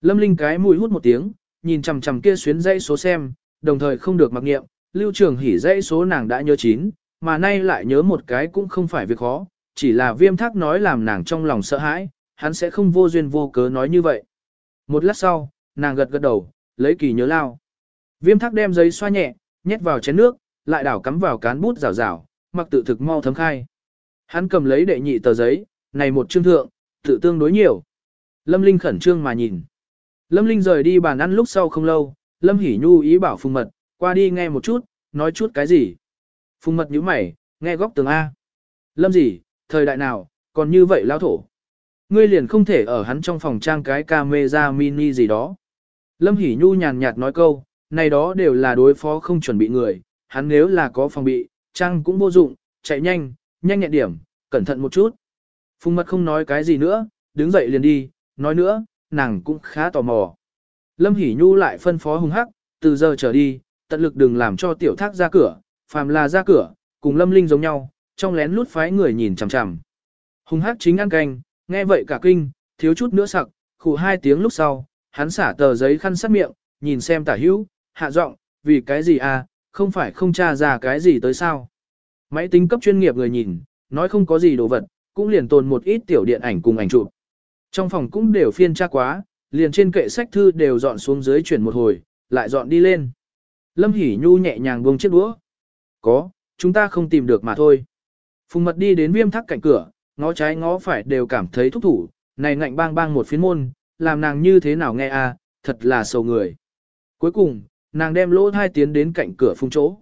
Lâm Linh cái mũi hút một tiếng, nhìn chằm chằm kia xuyến dây số xem, đồng thời không được mặc nghiệm, lưu trường hỉ dãy số nàng đã nhớ chín, mà nay lại nhớ một cái cũng không phải việc khó, chỉ là viêm thác nói làm nàng trong lòng sợ hãi, hắn sẽ không vô duyên vô cớ nói như vậy. Một lát sau, nàng gật gật đầu, lấy kỳ nhớ lao. Viêm thác đem giấy xoa nhẹ, nhét vào chén nước, lại đảo cắm vào cán bút rào rào, mặc tự thực mau thấm khai. Hắn cầm lấy đệ nhị tờ giấy, này một chương thượng, tự tương đối nhiều. Lâm Linh khẩn trương mà nhìn. Lâm Linh rời đi bàn ăn lúc sau không lâu, Lâm Hỷ Nhu ý bảo Phùng Mật, qua đi nghe một chút, nói chút cái gì. Phùng Mật nhíu mày, nghe góc tường A. Lâm gì, thời đại nào, còn như vậy lao thổ. Ngươi liền không thể ở hắn trong phòng trang cái camera mini gì đó. Lâm Hỷ Nhu nhàn nhạt nói câu, này đó đều là đối phó không chuẩn bị người, hắn nếu là có phòng bị, trang cũng vô dụng, chạy nhanh, nhanh nhẹn điểm, cẩn thận một chút. Phùng Mật không nói cái gì nữa, đứng dậy liền đi, nói nữa, nàng cũng khá tò mò. Lâm Hỷ Nhu lại phân phó hung hắc, từ giờ trở đi, tận lực đừng làm cho tiểu thác ra cửa, phàm là ra cửa, cùng Lâm Linh giống nhau, trong lén lút phái người nhìn chằm chằm. Hung hát chính ăn canh, nghe vậy cả kinh, thiếu chút nữa sặc, khủ hai tiếng lúc sau, hắn xả tờ giấy khăn sát miệng, nhìn xem tả hữu, hạ giọng, vì cái gì à, không phải không tra ra cái gì tới sao. Máy tính cấp chuyên nghiệp người nhìn, nói không có gì đồ vật, cũng liền tồn một ít tiểu điện ảnh cùng ảnh chụp. Trong phòng cũng đều phiên tra quá, liền trên kệ sách thư đều dọn xuống dưới chuyển một hồi, lại dọn đi lên. Lâm Hỷ Nhu nhẹ nhàng buông chiếc đũa. Có, chúng ta không tìm được mà thôi. Phùng mật đi đến viêm thắc cạnh cửa, ngó trái ngó phải đều cảm thấy thúc thủ, này ngạnh bang bang một phiến môn, làm nàng như thế nào nghe a, thật là sầu người. Cuối cùng, nàng đem lỗ thai tiến đến cạnh cửa phung chỗ.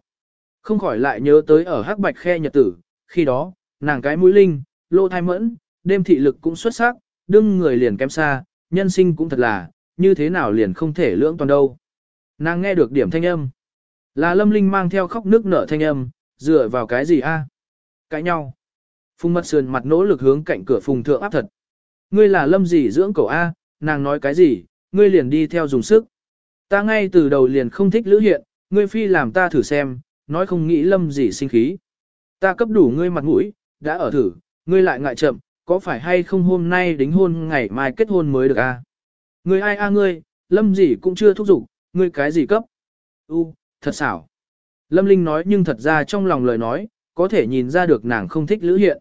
Không khỏi lại nhớ tới ở hắc bạch khe nhật tử, khi đó, nàng cái mũi linh, lỗ thai mẫn, đêm thị lực cũng xuất sắc, đương người liền kém xa, nhân sinh cũng thật là, như thế nào liền không thể lưỡng toàn đâu. Nàng nghe được điểm thanh âm. Là lâm linh mang theo khóc nước nở thanh âm, dựa vào cái gì a? Cãi nhau. Phùng mật sườn mặt nỗ lực hướng cạnh cửa phùng thượng áp thật. Ngươi là lâm gì dưỡng cổ A, nàng nói cái gì, ngươi liền đi theo dùng sức. Ta ngay từ đầu liền không thích lữ hiện, ngươi phi làm ta thử xem, nói không nghĩ lâm gì sinh khí. Ta cấp đủ ngươi mặt mũi, đã ở thử, ngươi lại ngại chậm, có phải hay không hôm nay đính hôn ngày mai kết hôn mới được a? Ngươi ai a ngươi, lâm gì cũng chưa thúc giục, ngươi cái gì cấp? U, thật xảo. Lâm Linh nói nhưng thật ra trong lòng lời nói, có thể nhìn ra được nàng không thích lữ hiện.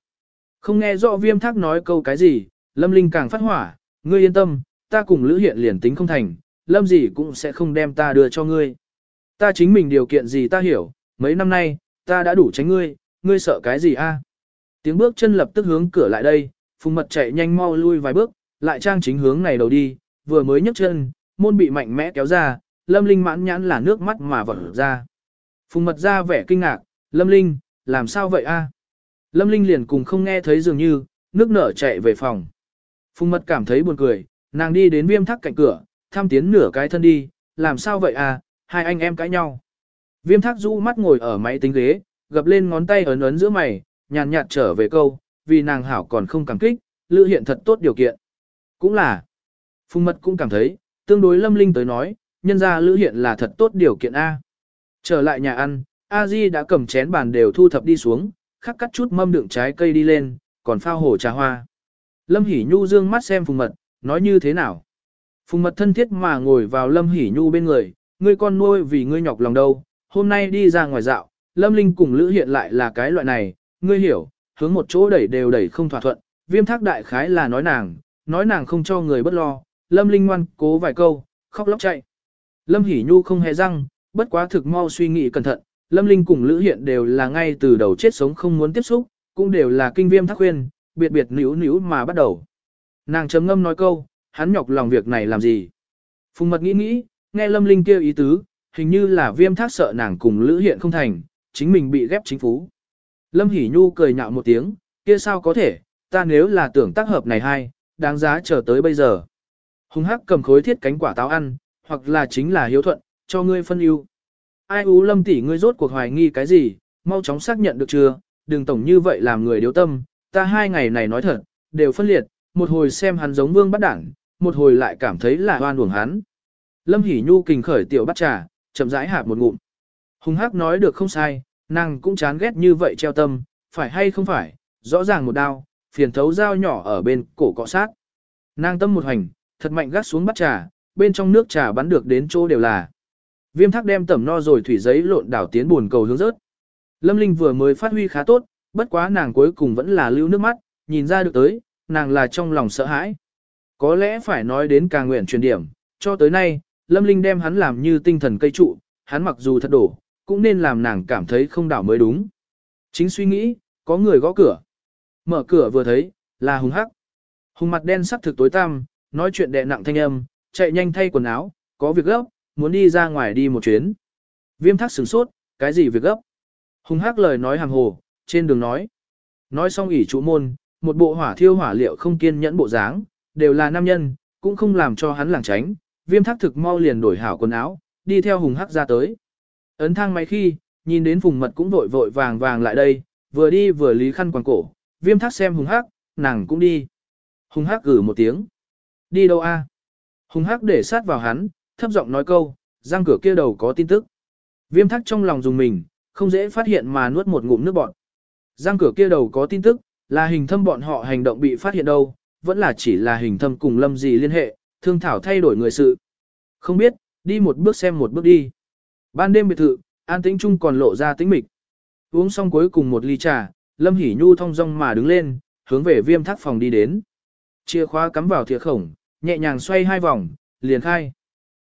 Không nghe rõ viêm thác nói câu cái gì, Lâm Linh càng phát hỏa, ngươi yên tâm, ta cùng lữ hiện liền tính không thành, Lâm gì cũng sẽ không đem ta đưa cho ngươi. Ta chính mình điều kiện gì ta hiểu, mấy năm nay, ta đã đủ tránh ngươi, ngươi sợ cái gì a? Tiếng bước chân lập tức hướng cửa lại đây, Phùng Mật chạy nhanh mau lui vài bước, lại trang chính hướng này đầu đi, vừa mới nhấc chân, môn bị mạnh mẽ kéo ra, Lâm Linh mãn nhãn là nước mắt mà vỡ ra. Phùng Mật ra vẻ kinh ngạc, Lâm Linh, làm sao vậy a? Lâm Linh liền cùng không nghe thấy dường như, nước nở chạy về phòng. Phùng Mật cảm thấy buồn cười, nàng đi đến viêm thắc cạnh cửa, tham tiến nửa cái thân đi, làm sao vậy a? hai anh em cãi nhau. Viêm thác rũ mắt ngồi ở máy tính ghế, gập lên ngón tay ấn ấn giữa mày, nhàn nhạt trở về câu, vì nàng hảo còn không cảm kích, Lữ Hiện thật tốt điều kiện. Cũng là, Phùng Mật cũng cảm thấy, tương đối Lâm Linh tới nói, nhân ra Lữ Hiện là thật tốt điều kiện A. Trở lại nhà ăn, A Di đã cầm chén bàn đều thu thập đi xuống, khắc cắt chút mâm đựng trái cây đi lên, còn phao hồ trà hoa. Lâm Hỷ Nhu dương mắt xem Phùng Mật, nói như thế nào. Phùng Mật thân thiết mà ngồi vào Lâm Hỷ Nhu bên người, ngươi con nuôi vì ngươi nhọc lòng đâu, hôm nay đi ra ngoài dạo, Lâm Linh cùng Lữ Hiện lại là cái loại này, ngươi hiểu, hướng một chỗ đẩy đều đẩy không thỏa thuận, viêm thác đại khái là nói nàng, nói nàng không cho người bất lo, Lâm Linh ngoan cố vài câu, khóc lóc chạy. Lâm Hỷ Nhu không hề răng, bất quá thực mau suy nghĩ cẩn thận, Lâm Linh cùng Lữ Hiện đều là ngay từ đầu chết sống không muốn tiếp xúc, cũng đều là kinh viêm thắc khuyên, biệt biệt níu níu mà bắt đầu. Nàng chấm ngâm nói câu, hắn nhọc lòng việc này làm gì. Phùng mật nghĩ nghĩ, nghe Lâm Linh kêu ý tứ, hình như là viêm thác sợ nàng cùng Lữ Hiện không thành, chính mình bị ghép chính phú. Lâm Hỷ Nhu cười nhạo một tiếng, kia sao có thể, ta nếu là tưởng tác hợp này hay, đáng giá chờ tới bây giờ. Hùng hắc cầm khối thiết cánh quả táo ăn, hoặc là chính là hiếu thuận, cho ngươi phân ưu. Ai ú lâm tỷ ngươi rốt cuộc hoài nghi cái gì, mau chóng xác nhận được chưa, đừng tổng như vậy làm người điếu tâm, ta hai ngày này nói thật, đều phân liệt, một hồi xem hắn giống vương bắt đảng, một hồi lại cảm thấy là hoan uổng hắn. Lâm Hỷ Nhu kình khởi tiểu bắt trà, chậm rãi hạp một ngụm. Hùng hắc nói được không sai, nàng cũng chán ghét như vậy treo tâm, phải hay không phải, rõ ràng một đao, phiền thấu dao nhỏ ở bên cổ cọ sát. Nàng tâm một hành, thật mạnh gắt xuống bắt trà, bên trong nước trà bắn được đến chỗ đều là. Viêm thác đem tẩm no rồi thủy giấy lộn đảo tiến buồn cầu hướng rớt. Lâm Linh vừa mới phát huy khá tốt, bất quá nàng cuối cùng vẫn là lưu nước mắt, nhìn ra được tới, nàng là trong lòng sợ hãi. Có lẽ phải nói đến càng nguyện truyền điểm, cho tới nay, Lâm Linh đem hắn làm như tinh thần cây trụ, hắn mặc dù thật đổ, cũng nên làm nàng cảm thấy không đảo mới đúng. Chính suy nghĩ, có người gõ cửa. Mở cửa vừa thấy, là Hùng Hắc. Hùng mặt đen sắc thực tối tăm, nói chuyện đè nặng thanh âm, chạy nhanh thay quần áo, có việc gấp, muốn đi ra ngoài đi một chuyến. Viêm thác sửng sốt, cái gì việc gấp? Hùng Hắc lời nói hàng hồ, trên đường nói. Nói xong ỉ trụ môn, một bộ hỏa thiêu hỏa liệu không kiên nhẫn bộ dáng, đều là nam nhân, cũng không làm cho hắn lảng tránh. Viêm thác thực mau liền đổi hảo quần áo, đi theo Hùng Hắc ra tới. Ấn thang máy khi, nhìn đến Phùng Mật cũng vội vội vàng vàng lại đây, vừa đi vừa lý khăn quàng cổ, viêm thác xem Hùng Hắc, nàng cũng đi. Hùng Hắc gử một tiếng. Đi đâu a? Hùng Hắc để sát vào hắn, thấp giọng nói câu, răng cửa kia đầu có tin tức. Viêm thác trong lòng dùng mình, không dễ phát hiện mà nuốt một ngụm nước bọt. Răng cửa kia đầu có tin tức, là hình thâm bọn họ hành động bị phát hiện đâu, vẫn là chỉ là hình thâm cùng lâm gì liên hệ, thương thảo thay đổi người sự. Không biết, đi một bước xem một bước đi. Ban đêm biệt thự, an tĩnh chung còn lộ ra tĩnh mịch. Uống xong cuối cùng một ly trà, Lâm hỉ Nhu thong dong mà đứng lên, hướng về viêm thác phòng đi đến. Chìa khóa cắm vào thìa khổng, nhẹ nhàng xoay hai vòng, liền khai.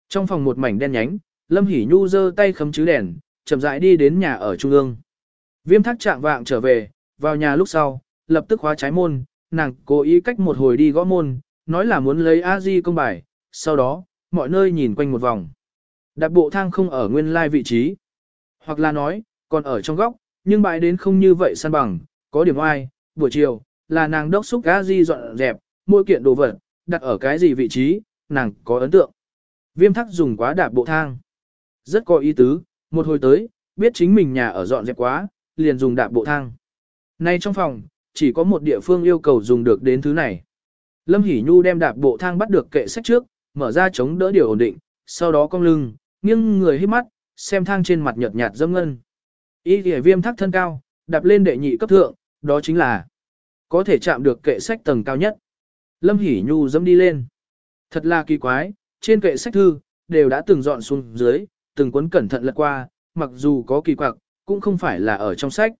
Trong phòng một mảnh đen nhánh, Lâm Hỷ Nhu giơ tay khấm chứ đèn, chậm rãi đi đến nhà ở trung ương. Viêm thác trạng vạng trở về, vào nhà lúc sau, lập tức khóa trái môn, nàng cố ý cách một hồi đi gõ môn, nói là muốn lấy a di công bài, sau đó, mọi nơi nhìn quanh một vòng. Đạp bộ thang không ở nguyên lai vị trí. Hoặc là nói, còn ở trong góc, nhưng bãi đến không như vậy săn bằng, có điểm oai, buổi chiều, là nàng đốc xúc a di dọn dẹp, mỗi kiện đồ vật, đặt ở cái gì vị trí, nàng có ấn tượng. Viêm thắc dùng quá đạp bộ thang. Rất có ý tứ, một hồi tới, biết chính mình nhà ở dọn dẹp quá, liền dùng đạp bộ thang. Nay trong phòng, chỉ có một địa phương yêu cầu dùng được đến thứ này. Lâm Hỷ Nhu đem đạp bộ thang bắt được kệ sách trước, mở ra chống đỡ điều ổn định, sau đó cong lưng, nghiêng người hít mắt, xem thang trên mặt nhợt nhạt dâm ngân. ý kìa viêm thắc thân cao, đạp lên đệ nhị cấp thượng, đó chính là có thể chạm được kệ sách tầng cao nhất. Lâm Hỷ Nhu dẫm đi lên. Thật là kỳ quái, trên kệ sách thư, đều đã từng dọn xuống dưới, từng cuốn cẩn thận lật qua, mặc dù có kỳ quặc, cũng không phải là ở trong sách.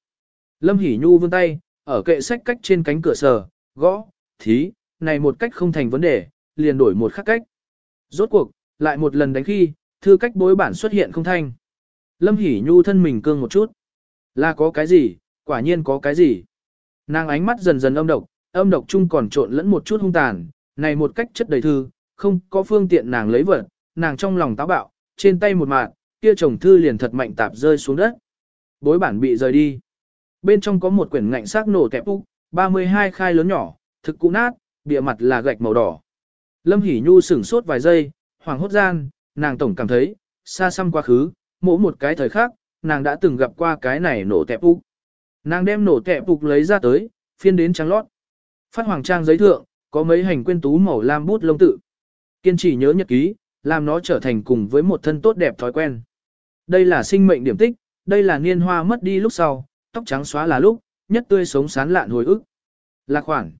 Lâm Hỷ Nhu vươn tay, ở kệ sách cách trên cánh cửa sờ, gõ, thí, này một cách không thành vấn đề, liền đổi một khác cách. Rốt cuộc, lại một lần đánh khi, thư cách bối bản xuất hiện không thanh. Lâm Hỷ Nhu thân mình cương một chút. Là có cái gì, quả nhiên có cái gì. Nàng ánh mắt dần dần âm độc, âm độc chung còn trộn lẫn một chút hung tàn, này một cách chất đầy thư, không có phương tiện nàng lấy vật, nàng trong lòng táo bạo, trên tay một mạng, kia chồng thư liền thật mạnh tạp rơi xuống đất. Bối bản bị rời đi. Bên trong có một quyển ngạnh xác nổ kẹp úc, 32 khai lớn nhỏ, thực cũ nát, bìa mặt là gạch màu đỏ. Lâm Hỷ Nhu sửng sốt vài giây, hoàng hốt gian, nàng tổng cảm thấy, xa xăm quá khứ, mỗi một cái thời khác, nàng đã từng gặp qua cái này nổ tẹp úc. Nàng đem nổ tẹp úc lấy ra tới, phiên đến trắng lót. Phát hoàng trang giấy thượng, có mấy hành quên tú màu lam bút lông tự. Kiên trì nhớ nhật ký, làm nó trở thành cùng với một thân tốt đẹp thói quen. Đây là sinh mệnh điểm tích, đây là niên hoa mất đi lúc sau, tóc trắng xóa là lúc, nhất tươi sống sán lạn hồi ức. Lạc khoản.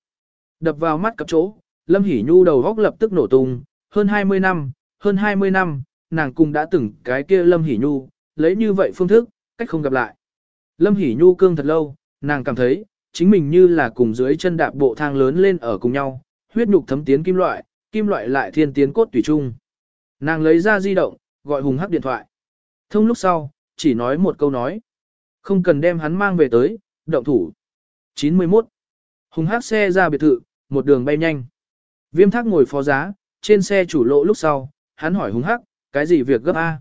Đập vào mắt cặp chỗ, Lâm Hỷ Nhu đầu góc lập tức nổ tung, hơn 20 năm, hơn 20 năm, nàng cùng đã từng cái kia Lâm Hỷ Nhu, lấy như vậy phương thức, cách không gặp lại. Lâm Hỷ Nhu cương thật lâu, nàng cảm thấy, chính mình như là cùng dưới chân đạp bộ thang lớn lên ở cùng nhau, huyết nhục thấm tiến kim loại, kim loại lại thiên tiến cốt tùy trung. Nàng lấy ra di động, gọi Hùng Hắc điện thoại. Thông lúc sau, chỉ nói một câu nói. Không cần đem hắn mang về tới, động thủ. 91. Hùng Hắc xe ra biệt thự, một đường bay nhanh. Viêm thác ngồi phó giá, trên xe chủ lộ lúc sau, hắn hỏi Hùng Hắc, cái gì việc gấp A?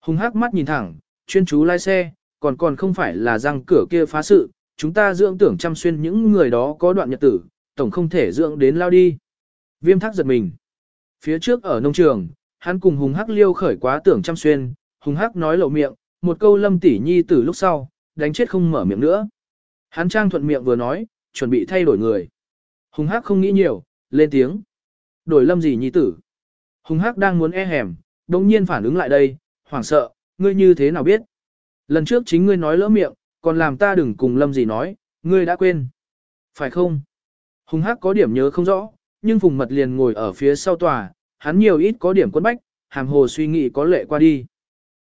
Hùng Hắc mắt nhìn thẳng, chuyên chú lái xe, còn còn không phải là răng cửa kia phá sự, chúng ta dưỡng tưởng chăm xuyên những người đó có đoạn nhật tử, tổng không thể dưỡng đến lao đi. Viêm thác giật mình. Phía trước ở nông trường, hắn cùng Hùng Hắc liêu khởi quá tưởng chăm xuyên, Hùng Hắc nói lộ miệng, một câu lâm tỷ nhi từ lúc sau, đánh chết không mở miệng nữa. Hắn trang thuận miệng vừa nói, chuẩn bị thay đổi người. Hùng Hắc không nghĩ nhiều, lên tiếng. Đổi lâm gì nhi tử. Hùng Hắc đang muốn e hẻm, đồng nhiên phản ứng lại đây, hoảng sợ, ngươi như thế nào biết. Lần trước chính ngươi nói lỡ miệng, còn làm ta đừng cùng lâm gì nói, ngươi đã quên. Phải không? Hùng Hắc có điểm nhớ không rõ, nhưng Phùng Mật liền ngồi ở phía sau tòa, hắn nhiều ít có điểm quân bách, hàm hồ suy nghĩ có lệ qua đi.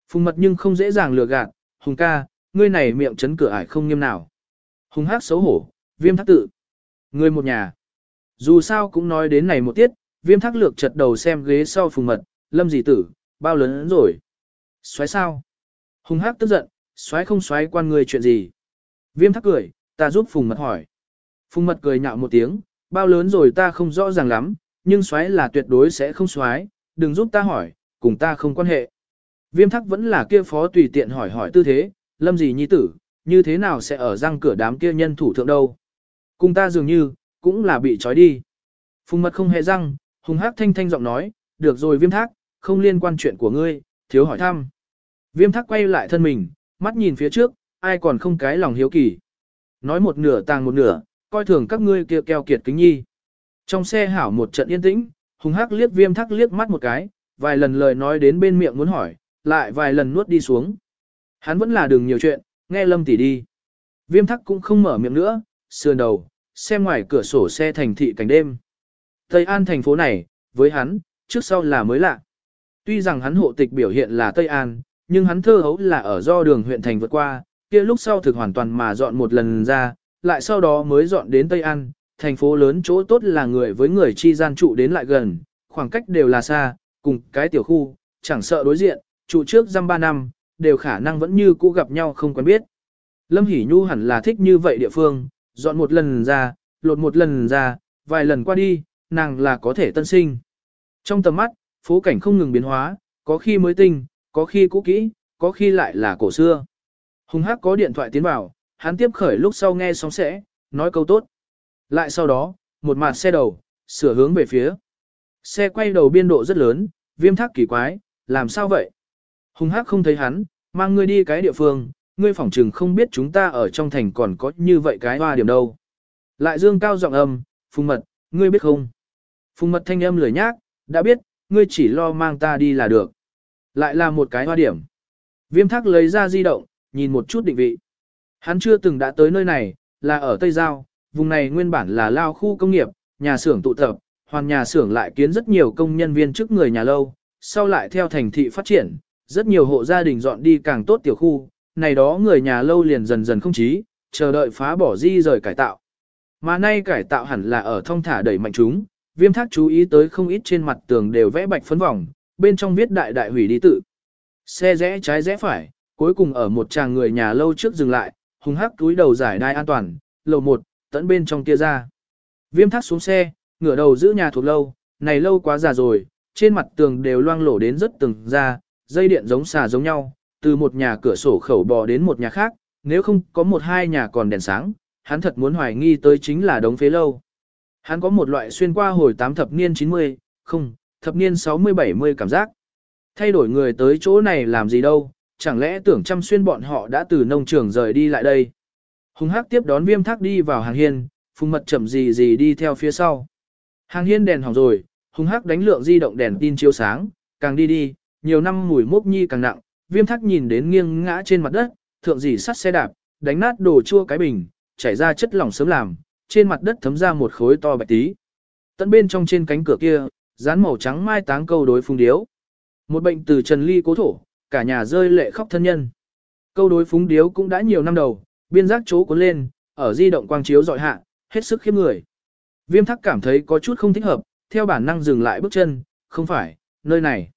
Phùng Mật nhưng không dễ dàng lừa gạt, Hùng ca, ngươi này miệng chấn cửa ải không nghiêm nào. Hùng Hắc xấu hổ, viêm thắc tự. Ngươi một nhà. Dù sao cũng nói đến này một tiết, viêm thắc lược chật đầu xem ghế sau Phùng Mật, lâm gì tử, bao lớn rồi. Xoáy sao? Hùng Hắc tức giận, xoáy không xoáy quan người chuyện gì. Viêm thắc cười, ta giúp Phùng Mật hỏi. Phùng Mật cười nhạo một tiếng, bao lớn rồi ta không rõ ràng lắm, nhưng xoáy là tuyệt đối sẽ không xoáy, đừng giúp ta hỏi, cùng ta không quan hệ. Viêm thắc vẫn là kia phó tùy tiện hỏi hỏi tư thế, lâm gì nhi tử, như thế nào sẽ ở răng cửa đám kia nhân thủ thượng đâu. Cùng ta dường như, cũng là bị trói đi. Phùng mật không hề răng, hùng hắc thanh thanh giọng nói, được rồi viêm thác, không liên quan chuyện của ngươi, thiếu hỏi thăm. Viêm thác quay lại thân mình, mắt nhìn phía trước, ai còn không cái lòng hiếu kỳ. Nói một nửa tàng một nửa, coi thường các ngươi kia keo kiệt kính nhi. Trong xe hảo một trận yên tĩnh, hùng hắc liếc viêm thắc liếc mắt một cái, vài lần lời nói đến bên miệng muốn hỏi, lại vài lần nuốt đi xuống. Hắn vẫn là đừng nhiều chuyện, nghe lâm tỷ đi. Viêm thắc cũng không mở miệng nữa, sườn đầu, xem ngoài cửa sổ xe thành thị cảnh đêm. Tây An thành phố này, với hắn, trước sau là mới lạ. Tuy rằng hắn hộ tịch biểu hiện là Tây An, nhưng hắn thơ hấu là ở do đường huyện thành vượt qua, kia lúc sau thực hoàn toàn mà dọn một lần ra, lại sau đó mới dọn đến Tây An, thành phố lớn chỗ tốt là người với người chi gian trụ đến lại gần, khoảng cách đều là xa, cùng cái tiểu khu, chẳng sợ đối diện, trụ trước giam ba năm, đều khả năng vẫn như cũ gặp nhau không quen biết. Lâm Hỷ Nhu hẳn là thích như vậy địa phương, dọn một lần ra, lột một lần ra, vài lần qua đi, nàng là có thể tân sinh. Trong tầm mắt, phố cảnh không ngừng biến hóa, có khi mới tinh, có khi cũ kỹ, có khi lại là cổ xưa. Hùng Hắc có điện thoại tiến vào, hắn tiếp khởi lúc sau nghe sóng sẽ, nói câu tốt. Lại sau đó, một mặt xe đầu, sửa hướng về phía. Xe quay đầu biên độ rất lớn, viêm thác kỳ quái, làm sao vậy? Hùng hắc không thấy hắn, mang ngươi đi cái địa phương, ngươi phỏng trừng không biết chúng ta ở trong thành còn có như vậy cái hoa điểm đâu. Lại dương cao giọng âm, phùng mật, ngươi biết không? Phùng mật thanh âm lười nhác, đã biết, ngươi chỉ lo mang ta đi là được. Lại là một cái hoa điểm. Viêm thác lấy ra di động, nhìn một chút định vị. Hắn chưa từng đã tới nơi này, là ở Tây Giao, vùng này nguyên bản là lao khu công nghiệp, nhà xưởng tụ tập, hoàn nhà xưởng lại kiến rất nhiều công nhân viên chức người nhà lâu, sau lại theo thành thị phát triển, rất nhiều hộ gia đình dọn đi càng tốt tiểu khu, này đó người nhà lâu liền dần dần không chí, chờ đợi phá bỏ di rời cải tạo. Mà nay cải tạo hẳn là ở thông thả đẩy mạnh chúng, viêm thác chú ý tới không ít trên mặt tường đều vẽ bạch phấn vòng, bên trong viết đại đại hủy đi tự. Xe rẽ trái rẽ phải, cuối cùng ở một chàng người nhà lâu trước dừng lại, hùng hắc túi đầu giải đai an toàn, lầu một, tận bên trong kia ra. Viêm thác xuống xe, ngửa đầu giữ nhà thuộc lâu, này lâu quá già rồi, trên mặt tường đều loang lổ đến rất từng ra, dây điện giống xà giống nhau, từ một nhà cửa sổ khẩu bò đến một nhà khác, nếu không có một hai nhà còn đèn sáng, hắn thật muốn hoài nghi tới chính là đống phế lâu. Hắn có một loại xuyên qua hồi tám thập niên 90, không, thập niên 60-70 cảm giác. Thay đổi người tới chỗ này làm gì đâu, chẳng lẽ tưởng chăm xuyên bọn họ đã từ nông trường rời đi lại đây. Hùng hắc tiếp đón viêm thác đi vào hàng hiên, phùng mật chậm gì gì đi theo phía sau. Hàng hiên đèn hỏng rồi, hùng hắc đánh lượng di động đèn tin chiếu sáng, càng đi đi, nhiều năm mùi mốc nhi càng nặng, viêm thác nhìn đến nghiêng ngã trên mặt đất, thượng dì sắt xe đạp, đánh nát đồ chua cái bình, chảy ra chất lỏng sớm làm, trên mặt đất thấm ra một khối to bạch tí. Tận bên trong trên cánh cửa kia, dán màu trắng mai táng câu đối phúng điếu. Một bệnh từ trần ly cố thổ, cả nhà rơi lệ khóc thân nhân. Câu đối phúng điếu cũng đã nhiều năm đầu, biên giác chố cuốn lên, ở di động quang chiếu dọi hạ, hết sức khiếp người. Viêm thắc cảm thấy có chút không thích hợp, theo bản năng dừng lại bước chân, không phải, nơi này.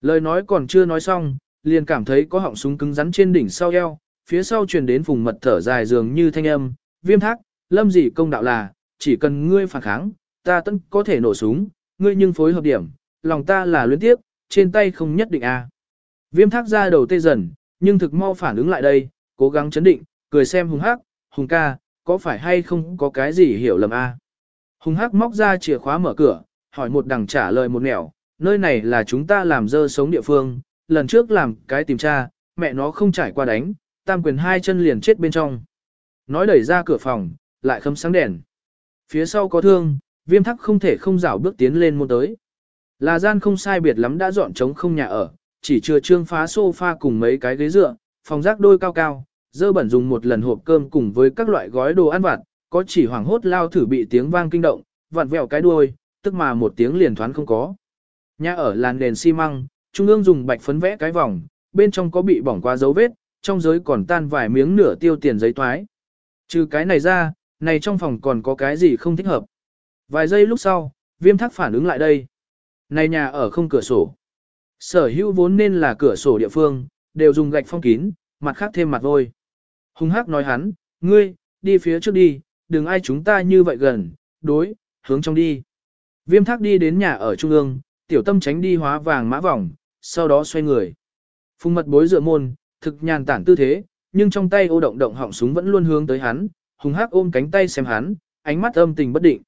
Lời nói còn chưa nói xong, liền cảm thấy có họng súng cứng rắn trên đỉnh sau eo, phía sau truyền đến vùng mật thở dài dường như thanh âm, viêm thác, lâm dị công đạo là, chỉ cần ngươi phản kháng, ta tận có thể nổ súng, ngươi nhưng phối hợp điểm, lòng ta là luyến tiếp, trên tay không nhất định a. À. Viêm thác ra đầu tê dần, nhưng thực mau phản ứng lại đây, cố gắng chấn định, cười xem hùng hắc, hùng ca, có phải hay không có cái gì hiểu lầm a? À? Hùng hắc móc ra chìa khóa mở cửa, hỏi một đằng trả lời một nẻo, nơi này là chúng ta làm dơ sống địa phương, lần trước làm cái tìm tra, mẹ nó không trải qua đánh, tam quyền hai chân liền chết bên trong. Nói đẩy ra cửa phòng, lại khâm sáng đèn. Phía sau có thương, viêm thắc không thể không rảo bước tiến lên môn tới. Là gian không sai biệt lắm đã dọn trống không nhà ở, chỉ chưa trương phá sofa cùng mấy cái ghế dựa, phòng rác đôi cao cao, dơ bẩn dùng một lần hộp cơm cùng với các loại gói đồ ăn vặt, có chỉ hoảng hốt lao thử bị tiếng vang kinh động, vặn vẹo cái đuôi, tức mà một tiếng liền thoáng không có. Nhà ở làn nền xi măng, trung ương dùng bạch phấn vẽ cái vòng, bên trong có bị bỏng qua dấu vết, trong giới còn tan vài miếng nửa tiêu tiền giấy toái. Trừ cái này ra, này trong phòng còn có cái gì không thích hợp. Vài giây lúc sau, viêm thắc phản ứng lại đây. Này nhà ở không cửa sổ. Sở hữu vốn nên là cửa sổ địa phương, đều dùng gạch phong kín, mặt khác thêm mặt vôi. Hùng hắc nói hắn, ngươi, đi phía trước đi, đừng ai chúng ta như vậy gần, đối, hướng trong đi. Viêm thác đi đến nhà ở trung ương, tiểu tâm tránh đi hóa vàng mã vòng, sau đó xoay người. Phùng mật bối dựa môn, thực nhàn tản tư thế, nhưng trong tay ô động động họng súng vẫn luôn hướng tới hắn, hùng hắc ôm cánh tay xem hắn, ánh mắt âm tình bất định.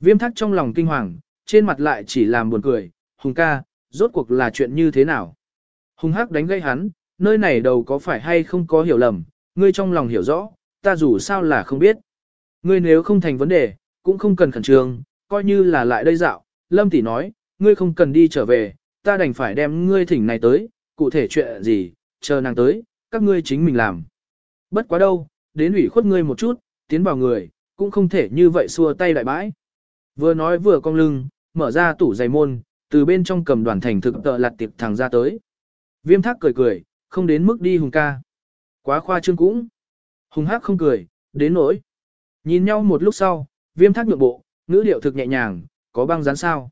Viêm thắc trong lòng kinh hoàng, trên mặt lại chỉ làm buồn cười, hùng ca, rốt cuộc là chuyện như thế nào. Hùng hắc đánh gây hắn, nơi này đầu có phải hay không có hiểu lầm, ngươi trong lòng hiểu rõ, ta dù sao là không biết. Ngươi nếu không thành vấn đề, cũng không cần khẩn trương, coi như là lại đây dạo, Lâm tỷ nói, ngươi không cần đi trở về, ta đành phải đem ngươi thỉnh này tới, cụ thể chuyện gì, chờ nàng tới, các ngươi chính mình làm. Bất quá đâu, đến ủy khuất ngươi một chút, tiến vào người, cũng không thể như vậy xua tay đại bãi. Vừa nói vừa cong lưng, mở ra tủ giày môn, từ bên trong cầm đoàn thành thực tợ lặt tiệp thằng ra tới. Viêm thác cười cười, không đến mức đi hùng ca. Quá khoa trương cũng. Hùng hắc không cười, đến nỗi. Nhìn nhau một lúc sau, viêm thác nhượng bộ, ngữ điệu thực nhẹ nhàng, có băng dán sao.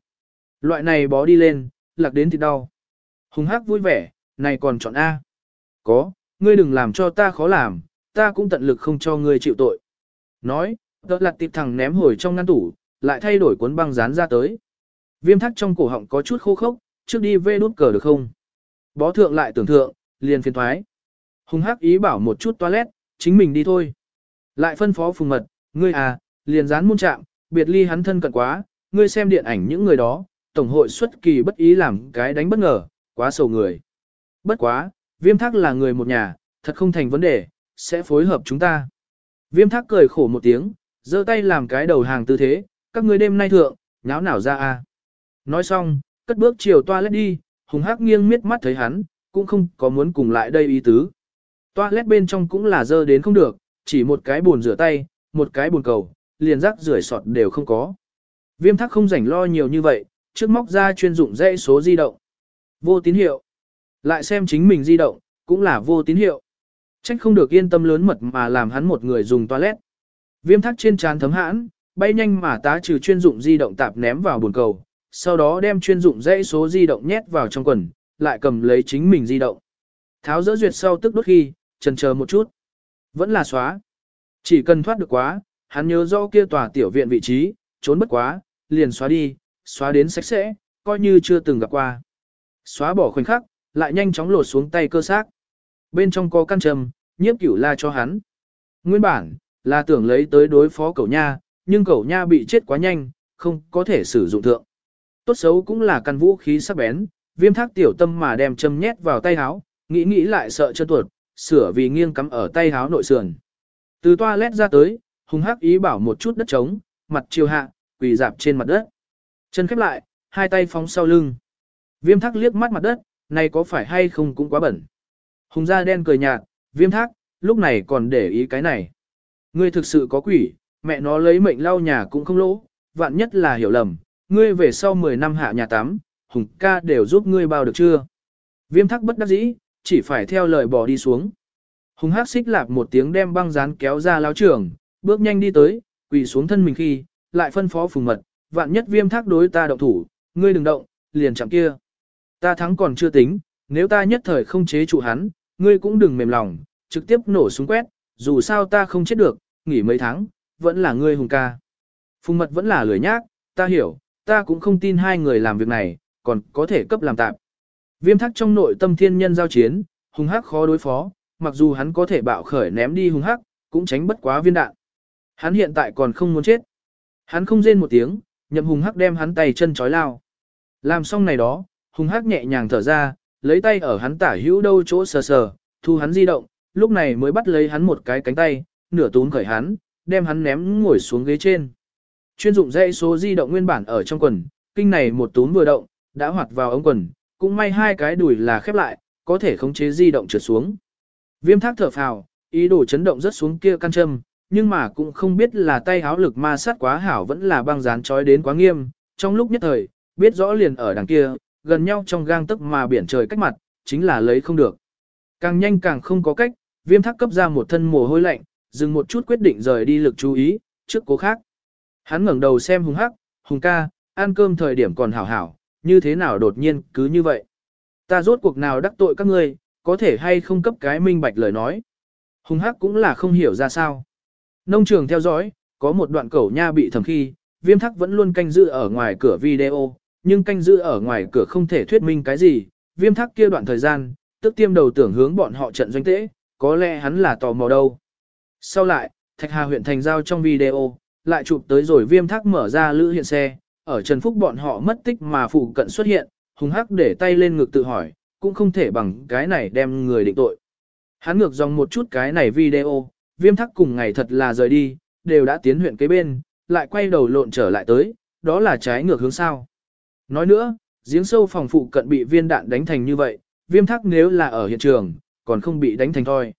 Loại này bó đi lên, lạc đến thì đau. Hùng hắc vui vẻ, này còn chọn A. Có, ngươi đừng làm cho ta khó làm, ta cũng tận lực không cho ngươi chịu tội. Nói, tợ lặt tiệp thằng ném hồi trong ngăn tủ, lại thay đổi cuốn băng dán ra tới. Viêm thắc trong cổ họng có chút khô khốc, trước đi vê đút cờ được không? Bó thượng lại tưởng thượng, liền phiền thoái. Hùng hắc ý bảo một chút toilet, chính mình đi thôi. Lại phân phó phùng mật, ngươi à, liền dán muôn chạm, biệt ly hắn thân cận quá, ngươi xem điện ảnh những người đó, tổng hội xuất kỳ bất ý làm cái đánh bất ngờ, quá sầu người. Bất quá, viêm thác là người một nhà, thật không thành vấn đề, sẽ phối hợp chúng ta. Viêm thác cười khổ một tiếng, giơ tay làm cái đầu hàng tư thế, các ngươi đêm nay thượng, nháo nào ra a? Nói xong, cất bước chiều toilet đi, hùng hắc nghiêng miết mắt thấy hắn, cũng không có muốn cùng lại đây ý tứ. Toilet bên trong cũng là dơ đến không được, chỉ một cái bồn rửa tay, một cái bồn cầu, liền rác rưởi sọt đều không có. Viêm thắc không rảnh lo nhiều như vậy, trước móc ra chuyên dụng dãy số di động. Vô tín hiệu. Lại xem chính mình di động, cũng là vô tín hiệu. Trách không được yên tâm lớn mật mà làm hắn một người dùng toilet. Viêm thắc trên trán thấm hãn, bay nhanh mà tá trừ chuyên dụng di động tạp ném vào bồn cầu, sau đó đem chuyên dụng dãy số di động nhét vào trong quần, lại cầm lấy chính mình di động. Tháo dỡ duyệt sau tức đốt khi, chần chờ một chút. Vẫn là xóa. Chỉ cần thoát được quá, hắn nhớ rõ kia tòa tiểu viện vị trí, trốn bất quá, liền xóa đi, xóa đến sạch sẽ, coi như chưa từng gặp qua. Xóa bỏ khoảnh khắc, lại nhanh chóng lột xuống tay cơ xác. Bên trong có căn trầm, nhiếp cửu la cho hắn. Nguyên bản, là tưởng lấy tới đối phó cậu nha, nhưng cậu nha bị chết quá nhanh, không có thể sử dụng thượng. Tốt xấu cũng là căn vũ khí sắc bén, viêm thác tiểu tâm mà đem châm nhét vào tay háo nghĩ nghĩ lại sợ chân tuột, sửa vì nghiêng cắm ở tay háo nội sườn. Từ toilet ra tới, hùng hắc ý bảo một chút đất trống, mặt chiều hạ, quỳ dạp trên mặt đất. Chân khép lại, hai tay phóng sau lưng. Viêm thác liếc mắt mặt đất, này có phải hay không cũng quá bẩn. Hùng da đen cười nhạt, viêm thác, lúc này còn để ý cái này. Ngươi thực sự có quỷ, mẹ nó lấy mệnh lau nhà cũng không lỗ, vạn nhất là hiểu lầm, ngươi về sau 10 năm hạ nhà tắm, hùng ca đều giúp ngươi bao được chưa. Viêm thác bất đắc dĩ, chỉ phải theo lời bỏ đi xuống. Hùng hắc xích lạp một tiếng đem băng dán kéo ra láo trường, bước nhanh đi tới, quỳ xuống thân mình khi, lại phân phó phùng mật, vạn nhất viêm thác đối ta động thủ, ngươi đừng động, liền chạm kia. Ta thắng còn chưa tính, nếu ta nhất thời không chế trụ hắn, ngươi cũng đừng mềm lòng, trực tiếp nổ súng quét, dù sao ta không chết được, nghỉ mấy tháng, vẫn là ngươi hùng ca. Phùng mật vẫn là lười nhác, ta hiểu, ta cũng không tin hai người làm việc này, còn có thể cấp làm tạm. Viêm thắc trong nội tâm thiên nhân giao chiến, hùng hắc khó đối phó, mặc dù hắn có thể bạo khởi ném đi hùng hắc, cũng tránh bất quá viên đạn. Hắn hiện tại còn không muốn chết. Hắn không rên một tiếng, nhậm hùng hắc đem hắn tay chân trói lao. Làm xong này đó, hùng hắc nhẹ nhàng thở ra, lấy tay ở hắn tả hữu đâu chỗ sờ sờ, thu hắn di động, lúc này mới bắt lấy hắn một cái cánh tay, nửa túm khởi hắn, đem hắn ném ngồi xuống ghế trên. Chuyên dụng dây số di động nguyên bản ở trong quần, kinh này một túm vừa động, đã hoạt vào ống quần, cũng may hai cái đùi là khép lại, có thể khống chế di động trượt xuống. Viêm thác thở phào, ý đồ chấn động rất xuống kia căn châm, nhưng mà cũng không biết là tay háo lực ma sát quá hảo vẫn là băng dán trói đến quá nghiêm, trong lúc nhất thời, biết rõ liền ở đằng kia, gần nhau trong gang tức mà biển trời cách mặt, chính là lấy không được. Càng nhanh càng không có cách, viêm thác cấp ra một thân mồ hôi lạnh, dừng một chút quyết định rời đi lực chú ý, trước cố khác. Hắn ngẩng đầu xem hùng hắc, hùng ca, ăn cơm thời điểm còn hảo hảo, như thế nào đột nhiên cứ như vậy. Ta rốt cuộc nào đắc tội các ngươi, có thể hay không cấp cái minh bạch lời nói. Hùng hắc cũng là không hiểu ra sao. Nông trường theo dõi, có một đoạn cẩu nha bị thầm khi, viêm thắc vẫn luôn canh giữ ở ngoài cửa video, nhưng canh giữ ở ngoài cửa không thể thuyết minh cái gì. Viêm thắc kia đoạn thời gian, tức tiêm đầu tưởng hướng bọn họ trận doanh tễ, có lẽ hắn là tò mò đâu. Sau lại, Thạch Hà huyện thành giao trong video, lại chụp tới rồi viêm thác mở ra lữ hiện xe, ở Trần Phúc bọn họ mất tích mà phụ cận xuất hiện, hùng hắc để tay lên ngực tự hỏi, cũng không thể bằng cái này đem người định tội. Hắn ngược dòng một chút cái này video, viêm thắc cùng ngày thật là rời đi, đều đã tiến huyện kế bên, lại quay đầu lộn trở lại tới, đó là trái ngược hướng sao. Nói nữa, giếng sâu phòng phụ cận bị viên đạn đánh thành như vậy, viêm thắc nếu là ở hiện trường, còn không bị đánh thành thôi.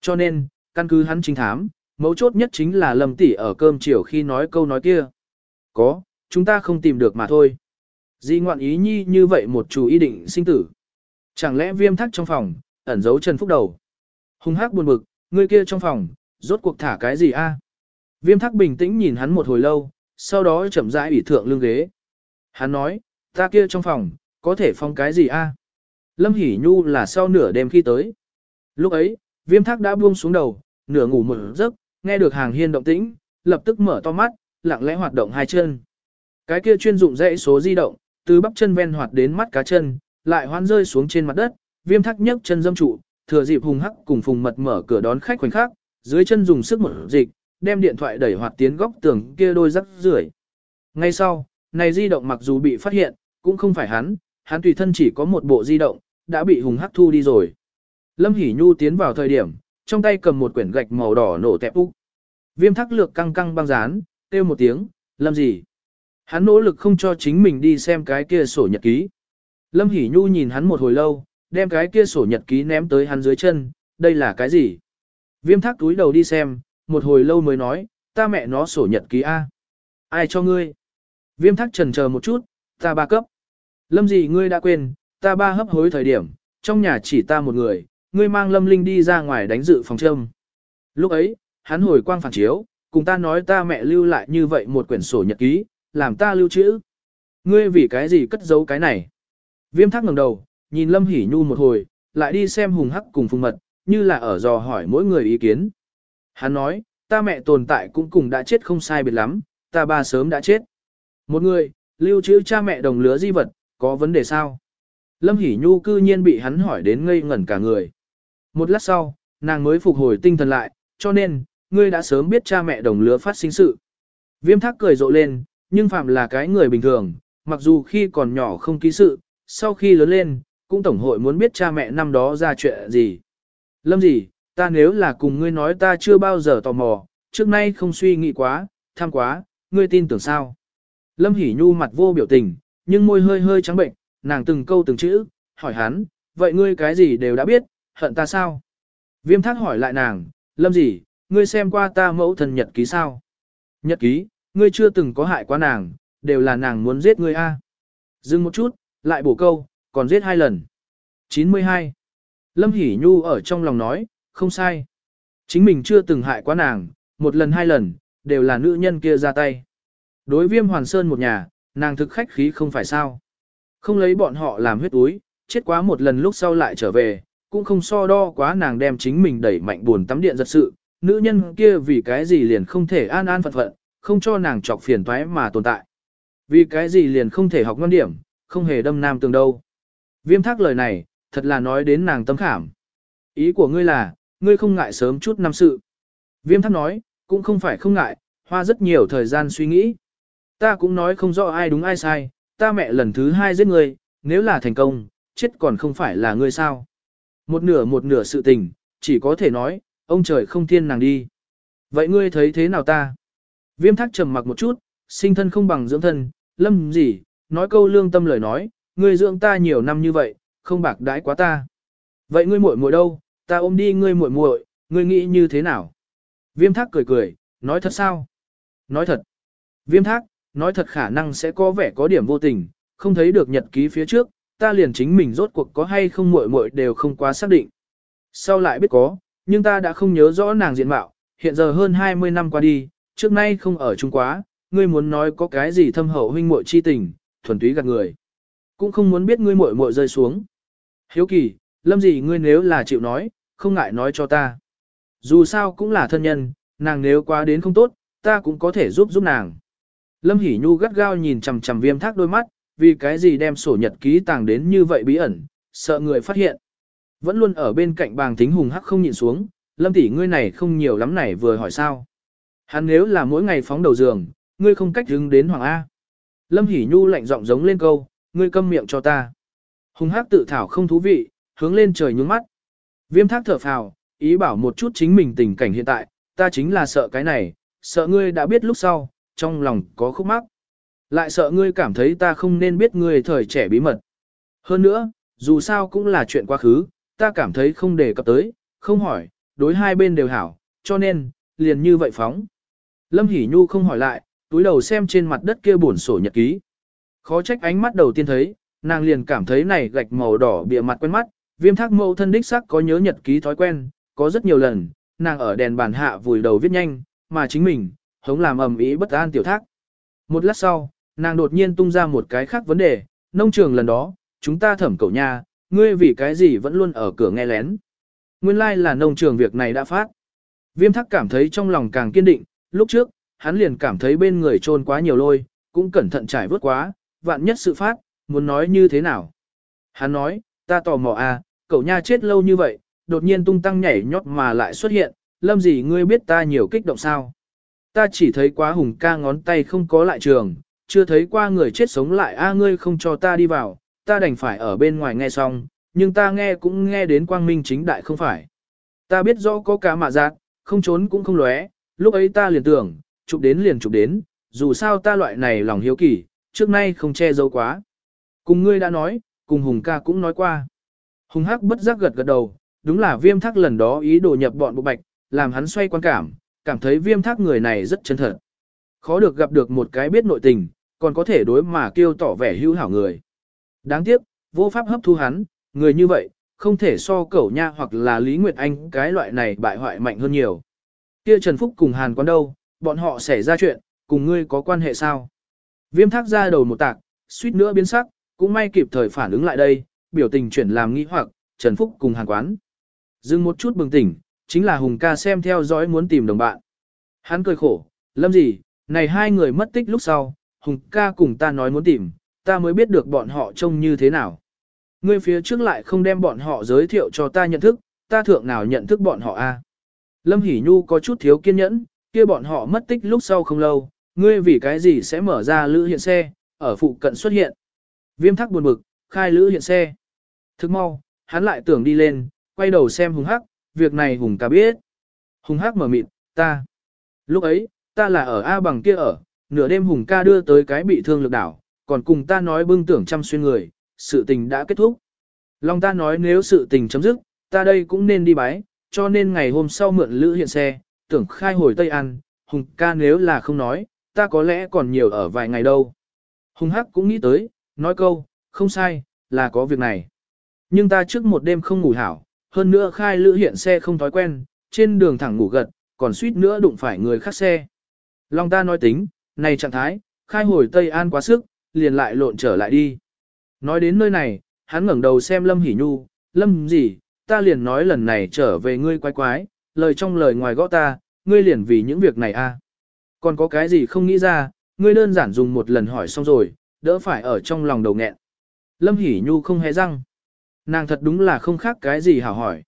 Cho nên, căn cứ hắn trinh thám, mấu chốt nhất chính là lâm tỷ ở cơm chiều khi nói câu nói kia. Có, chúng ta không tìm được mà thôi. Di ngoạn ý nhi như vậy một chủ ý định sinh tử. Chẳng lẽ viêm thắc trong phòng, ẩn giấu Trần Phúc đầu. Hùng hắc buồn bực, người kia trong phòng, rốt cuộc thả cái gì a? Viêm thắc bình tĩnh nhìn hắn một hồi lâu, sau đó chậm rãi ủy thượng lưng ghế. Hắn nói, ta kia trong phòng, có thể phong cái gì a? Lâm Hỷ Nhu là sau nửa đêm khi tới. Lúc ấy, viêm thác đã buông xuống đầu, nửa ngủ mở giấc, nghe được hàng hiên động tĩnh, lập tức mở to mắt, lặng lẽ hoạt động hai chân. Cái kia chuyên dụng dãy số di động, từ bắp chân ven hoạt đến mắt cá chân, lại hoan rơi xuống trên mặt đất, viêm thác nhấc chân dâm trụ, thừa dịp hùng hắc cùng phùng mật mở cửa đón khách khoảnh khắc, dưới chân dùng sức một dịch, đem điện thoại đẩy hoạt tiến góc tường kia đôi rắc rưởi. Ngay sau, này di động mặc dù bị phát hiện, cũng không phải hắn, hắn tùy thân chỉ có một bộ di động, đã bị hùng hắc thu đi rồi. Lâm Hỷ Nhu tiến vào thời điểm, trong tay cầm một quyển gạch màu đỏ nổ tẹp úc. Viêm thắc lược căng căng băng dán, kêu một tiếng, lâm gì? Hắn nỗ lực không cho chính mình đi xem cái kia sổ nhật ký. Lâm Hỷ Nhu nhìn hắn một hồi lâu, đem cái kia sổ nhật ký ném tới hắn dưới chân, đây là cái gì? Viêm thắc túi đầu đi xem, một hồi lâu mới nói, ta mẹ nó sổ nhật ký A. Ai cho ngươi? Viêm thắc trần chờ một chút, ta ba cấp. Lâm gì ngươi đã quên, ta ba hấp hối thời điểm, trong nhà chỉ ta một người, ngươi mang lâm linh đi ra ngoài đánh dự phòng châm. Lúc ấy, hắn hồi quang phản chiếu, cùng ta nói ta mẹ lưu lại như vậy một quyển sổ nhật ký, làm ta lưu trữ. Ngươi vì cái gì cất giấu cái này? Viêm thắc ngẩng đầu, nhìn lâm hỉ nhu một hồi, lại đi xem hùng hắc cùng phùng mật, như là ở dò hỏi mỗi người ý kiến. Hắn nói, ta mẹ tồn tại cũng cùng đã chết không sai biệt lắm, ta ba sớm đã chết. Một người, lưu trữ cha mẹ đồng lứa di vật, có vấn đề sao? Lâm Hỷ Nhu cư nhiên bị hắn hỏi đến ngây ngẩn cả người. Một lát sau, nàng mới phục hồi tinh thần lại, cho nên, ngươi đã sớm biết cha mẹ đồng lứa phát sinh sự. Viêm thác cười rộ lên, nhưng phạm là cái người bình thường, mặc dù khi còn nhỏ không ký sự, sau khi lớn lên, cũng tổng hội muốn biết cha mẹ năm đó ra chuyện gì. Lâm gì, ta nếu là cùng ngươi nói ta chưa bao giờ tò mò, trước nay không suy nghĩ quá, tham quá, ngươi tin tưởng sao? Lâm Hỷ Nhu mặt vô biểu tình, nhưng môi hơi hơi trắng bệnh, nàng từng câu từng chữ, hỏi hắn, vậy ngươi cái gì đều đã biết, hận ta sao? Viêm thác hỏi lại nàng, Lâm gì, ngươi xem qua ta mẫu thần nhật ký sao? Nhật ký, ngươi chưa từng có hại quá nàng, đều là nàng muốn giết ngươi a. Dừng một chút, lại bổ câu, còn giết hai lần. 92. Lâm Hỷ Nhu ở trong lòng nói, không sai. Chính mình chưa từng hại quá nàng, một lần hai lần, đều là nữ nhân kia ra tay. Đối viêm hoàn sơn một nhà, nàng thực khách khí không phải sao. Không lấy bọn họ làm huyết túi, chết quá một lần lúc sau lại trở về, cũng không so đo quá nàng đem chính mình đẩy mạnh buồn tắm điện giật sự. Nữ nhân kia vì cái gì liền không thể an an phận phận, không cho nàng chọc phiền toái mà tồn tại. Vì cái gì liền không thể học ngon điểm, không hề đâm nam tường đâu. Viêm thác lời này, thật là nói đến nàng tâm khảm. Ý của ngươi là, ngươi không ngại sớm chút năm sự. Viêm thác nói, cũng không phải không ngại, hoa rất nhiều thời gian suy nghĩ. Ta cũng nói không rõ ai đúng ai sai, ta mẹ lần thứ hai giết ngươi, nếu là thành công, chết còn không phải là ngươi sao. Một nửa một nửa sự tình, chỉ có thể nói, ông trời không thiên nàng đi. Vậy ngươi thấy thế nào ta? Viêm thác trầm mặc một chút, sinh thân không bằng dưỡng thân, lâm gì, nói câu lương tâm lời nói, ngươi dưỡng ta nhiều năm như vậy, không bạc đãi quá ta. Vậy ngươi muội muội đâu, ta ôm đi ngươi muội muội, ngươi nghĩ như thế nào? Viêm thác cười cười, nói thật sao? Nói thật. Viêm thác, nói thật khả năng sẽ có vẻ có điểm vô tình, không thấy được nhật ký phía trước, ta liền chính mình rốt cuộc có hay không muội muội đều không quá xác định. Sau lại biết có, nhưng ta đã không nhớ rõ nàng diện mạo, hiện giờ hơn 20 năm qua đi, trước nay không ở chung quá, ngươi muốn nói có cái gì thâm hậu huynh muội chi tình, thuần túy gạt người. Cũng không muốn biết ngươi muội muội rơi xuống. Hiếu kỳ, lâm gì ngươi nếu là chịu nói, không ngại nói cho ta. Dù sao cũng là thân nhân, nàng nếu quá đến không tốt, ta cũng có thể giúp giúp nàng. Lâm Hỷ Nhu gắt gao nhìn chằm chằm viêm thác đôi mắt, vì cái gì đem sổ nhật ký tàng đến như vậy bí ẩn, sợ người phát hiện. Vẫn luôn ở bên cạnh bàng thính hùng hắc không nhịn xuống, lâm tỷ ngươi này không nhiều lắm này vừa hỏi sao. Hắn nếu là mỗi ngày phóng đầu giường, ngươi không cách hứng đến Hoàng A. Lâm Hỷ Nhu lạnh giọng giống lên câu, ngươi câm miệng cho ta. Hùng hắc tự thảo không thú vị, hướng lên trời nhướng mắt. Viêm thác thở phào, ý bảo một chút chính mình tình cảnh hiện tại, ta chính là sợ cái này, sợ ngươi đã biết lúc sau, trong lòng có khúc mắc. Lại sợ ngươi cảm thấy ta không nên biết ngươi thời trẻ bí mật. Hơn nữa, dù sao cũng là chuyện quá khứ, ta cảm thấy không đề cập tới, không hỏi, đối hai bên đều hảo, cho nên, liền như vậy phóng. Lâm Hỷ Nhu không hỏi lại, túi đầu xem trên mặt đất kia buồn sổ nhật ký. Khó trách ánh mắt đầu tiên thấy, nàng liền cảm thấy này gạch màu đỏ bìa mặt quen mắt, viêm thác mẫu thân đích sắc có nhớ nhật ký thói quen, có rất nhiều lần, nàng ở đèn bàn hạ vùi đầu viết nhanh, mà chính mình, hống làm ầm ý bất an tiểu thác. Một lát sau, nàng đột nhiên tung ra một cái khác vấn đề, nông trường lần đó, chúng ta thẩm cậu nha, ngươi vì cái gì vẫn luôn ở cửa nghe lén. Nguyên lai like là nông trường việc này đã phát. Viêm thắc cảm thấy trong lòng càng kiên định, lúc trước, hắn liền cảm thấy bên người trôn quá nhiều lôi, cũng cẩn thận trải vớt quá, vạn nhất sự phát, muốn nói như thế nào. Hắn nói, ta tò mò à, cậu nha chết lâu như vậy, đột nhiên tung tăng nhảy nhót mà lại xuất hiện, lâm gì ngươi biết ta nhiều kích động sao. Ta chỉ thấy quá hùng ca ngón tay không có lại trường, chưa thấy qua người chết sống lại a ngươi không cho ta đi vào, ta đành phải ở bên ngoài nghe xong, nhưng ta nghe cũng nghe đến quang minh chính đại không phải. Ta biết rõ có cá mạ giác, không trốn cũng không lóe, lúc ấy ta liền tưởng, chụp đến liền chụp đến, dù sao ta loại này lòng hiếu kỳ, trước nay không che giấu quá. Cùng ngươi đã nói, cùng Hùng ca cũng nói qua. Hùng hắc bất giác gật gật đầu, đúng là viêm thác lần đó ý đồ nhập bọn bộ bạch, làm hắn xoay quan cảm, cảm thấy viêm thác người này rất chân thật. Khó được gặp được một cái biết nội tình, còn có thể đối mà kêu tỏ vẻ hữu hảo người. Đáng tiếc, vô pháp hấp thu hắn, người như vậy, không thể so cẩu nha hoặc là Lý Nguyệt Anh cái loại này bại hoại mạnh hơn nhiều. Kia Trần Phúc cùng Hàn quán đâu, bọn họ xảy ra chuyện, cùng ngươi có quan hệ sao? Viêm thác ra đầu một tạc, suýt nữa biến sắc, cũng may kịp thời phản ứng lại đây, biểu tình chuyển làm nghi hoặc, Trần Phúc cùng Hàn quán. Dừng một chút bừng tỉnh, chính là Hùng ca xem theo dõi muốn tìm đồng bạn. Hắn cười khổ, lâm gì, này hai người mất tích lúc sau, Hùng ca cùng ta nói muốn tìm, ta mới biết được bọn họ trông như thế nào. Ngươi phía trước lại không đem bọn họ giới thiệu cho ta nhận thức, ta thượng nào nhận thức bọn họ a? Lâm Hỷ Nhu có chút thiếu kiên nhẫn, kia bọn họ mất tích lúc sau không lâu, ngươi vì cái gì sẽ mở ra lữ hiện xe, ở phụ cận xuất hiện. Viêm thắc buồn bực, khai lữ hiện xe. Thức mau, hắn lại tưởng đi lên, quay đầu xem Hùng Hắc, việc này Hùng ca biết. Hùng Hắc mở mịt, ta. Lúc ấy, ta là ở A bằng kia ở, nửa đêm Hùng ca đưa tới cái bị thương lực đảo, còn cùng ta nói bưng tưởng chăm xuyên người, sự tình đã kết thúc. Long ta nói nếu sự tình chấm dứt, ta đây cũng nên đi bái, cho nên ngày hôm sau mượn lữ hiện xe, tưởng khai hồi Tây An, Hùng ca nếu là không nói, ta có lẽ còn nhiều ở vài ngày đâu. Hùng Hắc cũng nghĩ tới, nói câu, không sai, là có việc này. Nhưng ta trước một đêm không ngủ hảo, hơn nữa khai lữ hiện xe không thói quen, trên đường thẳng ngủ gật, còn suýt nữa đụng phải người khác xe. Long ta nói tính, này trạng thái, khai hồi Tây An quá sức, liền lại lộn trở lại đi. Nói đến nơi này, hắn ngẩng đầu xem Lâm Hỷ Nhu, Lâm gì, ta liền nói lần này trở về ngươi quái quái, lời trong lời ngoài gõ ta, ngươi liền vì những việc này a. À. Còn có cái gì không nghĩ ra, ngươi đơn giản dùng một lần hỏi xong rồi, đỡ phải ở trong lòng đầu nghẹn. Lâm Hỷ Nhu không hề răng. Nàng thật đúng là không khác cái gì hảo hỏi.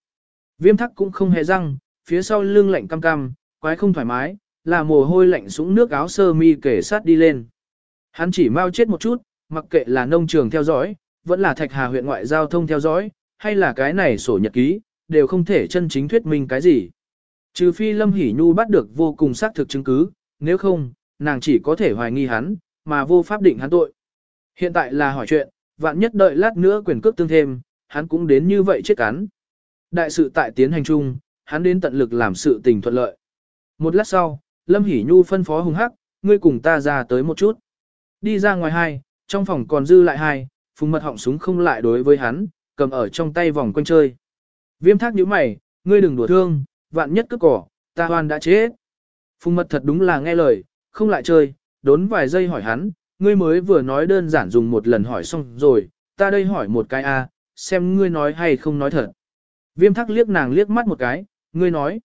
Viêm thắc cũng không hề răng, phía sau lưng lạnh cam cam, quái không thoải mái, là mồ hôi lạnh sũng nước áo sơ mi kể sát đi lên. Hắn chỉ mau chết một chút, mặc kệ là nông trường theo dõi, vẫn là thạch hà huyện ngoại giao thông theo dõi, hay là cái này sổ nhật ký, đều không thể chân chính thuyết minh cái gì. Trừ phi Lâm Hỷ Nhu bắt được vô cùng xác thực chứng cứ, nếu không, nàng chỉ có thể hoài nghi hắn, mà vô pháp định hắn tội. Hiện tại là hỏi chuyện, vạn nhất đợi lát nữa quyền cước tương thêm, hắn cũng đến như vậy chết cắn. Đại sự tại tiến hành chung, hắn đến tận lực làm sự tình thuận lợi. Một lát sau, Lâm Hỷ Nhu phân phó hùng hắc, ngươi cùng ta ra tới một chút. Đi ra ngoài hai, trong phòng còn dư lại hai, phùng mật họng súng không lại đối với hắn, cầm ở trong tay vòng quanh chơi. Viêm thác nhíu mày, ngươi đừng đùa thương, vạn nhất cướp cỏ, ta hoan đã chết. Phùng mật thật đúng là nghe lời, không lại chơi, đốn vài giây hỏi hắn, ngươi mới vừa nói đơn giản dùng một lần hỏi xong rồi, ta đây hỏi một cái a, xem ngươi nói hay không nói thật. Viêm thắc liếc nàng liếc mắt một cái, ngươi nói,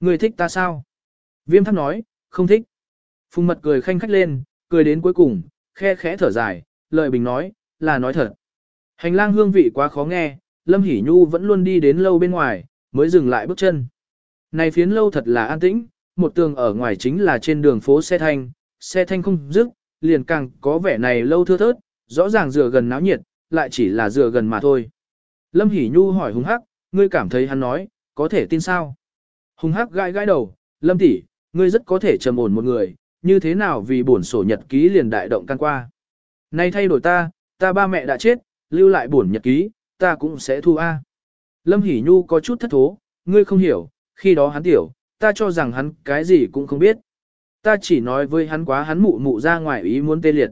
ngươi thích ta sao? Viêm thắc nói, không thích. Phùng mật cười khanh khách lên, cười đến cuối cùng, khe khẽ thở dài, lợi bình nói, là nói thật. Hành lang hương vị quá khó nghe, Lâm Hỷ Nhu vẫn luôn đi đến lâu bên ngoài, mới dừng lại bước chân. Này phiến lâu thật là an tĩnh, một tường ở ngoài chính là trên đường phố xe thanh, xe thanh không dứt, liền càng có vẻ này lâu thưa thớt, rõ ràng dựa gần náo nhiệt, lại chỉ là dựa gần mà thôi. Lâm Hỷ Nhu hỏi Hùng Hắc, ngươi cảm thấy hắn nói, có thể tin sao? Hùng Hắc gãi gãi đầu, Lâm tỷ, ngươi rất có thể trầm ổn một người, như thế nào vì bổn sổ nhật ký liền đại động can qua. Nay thay đổi ta, ta ba mẹ đã chết, lưu lại bổn nhật ký, ta cũng sẽ thu A. Lâm Hỷ Nhu có chút thất thố, ngươi không hiểu, khi đó hắn tiểu, ta cho rằng hắn cái gì cũng không biết. Ta chỉ nói với hắn quá hắn mụ mụ ra ngoài ý muốn tê liệt.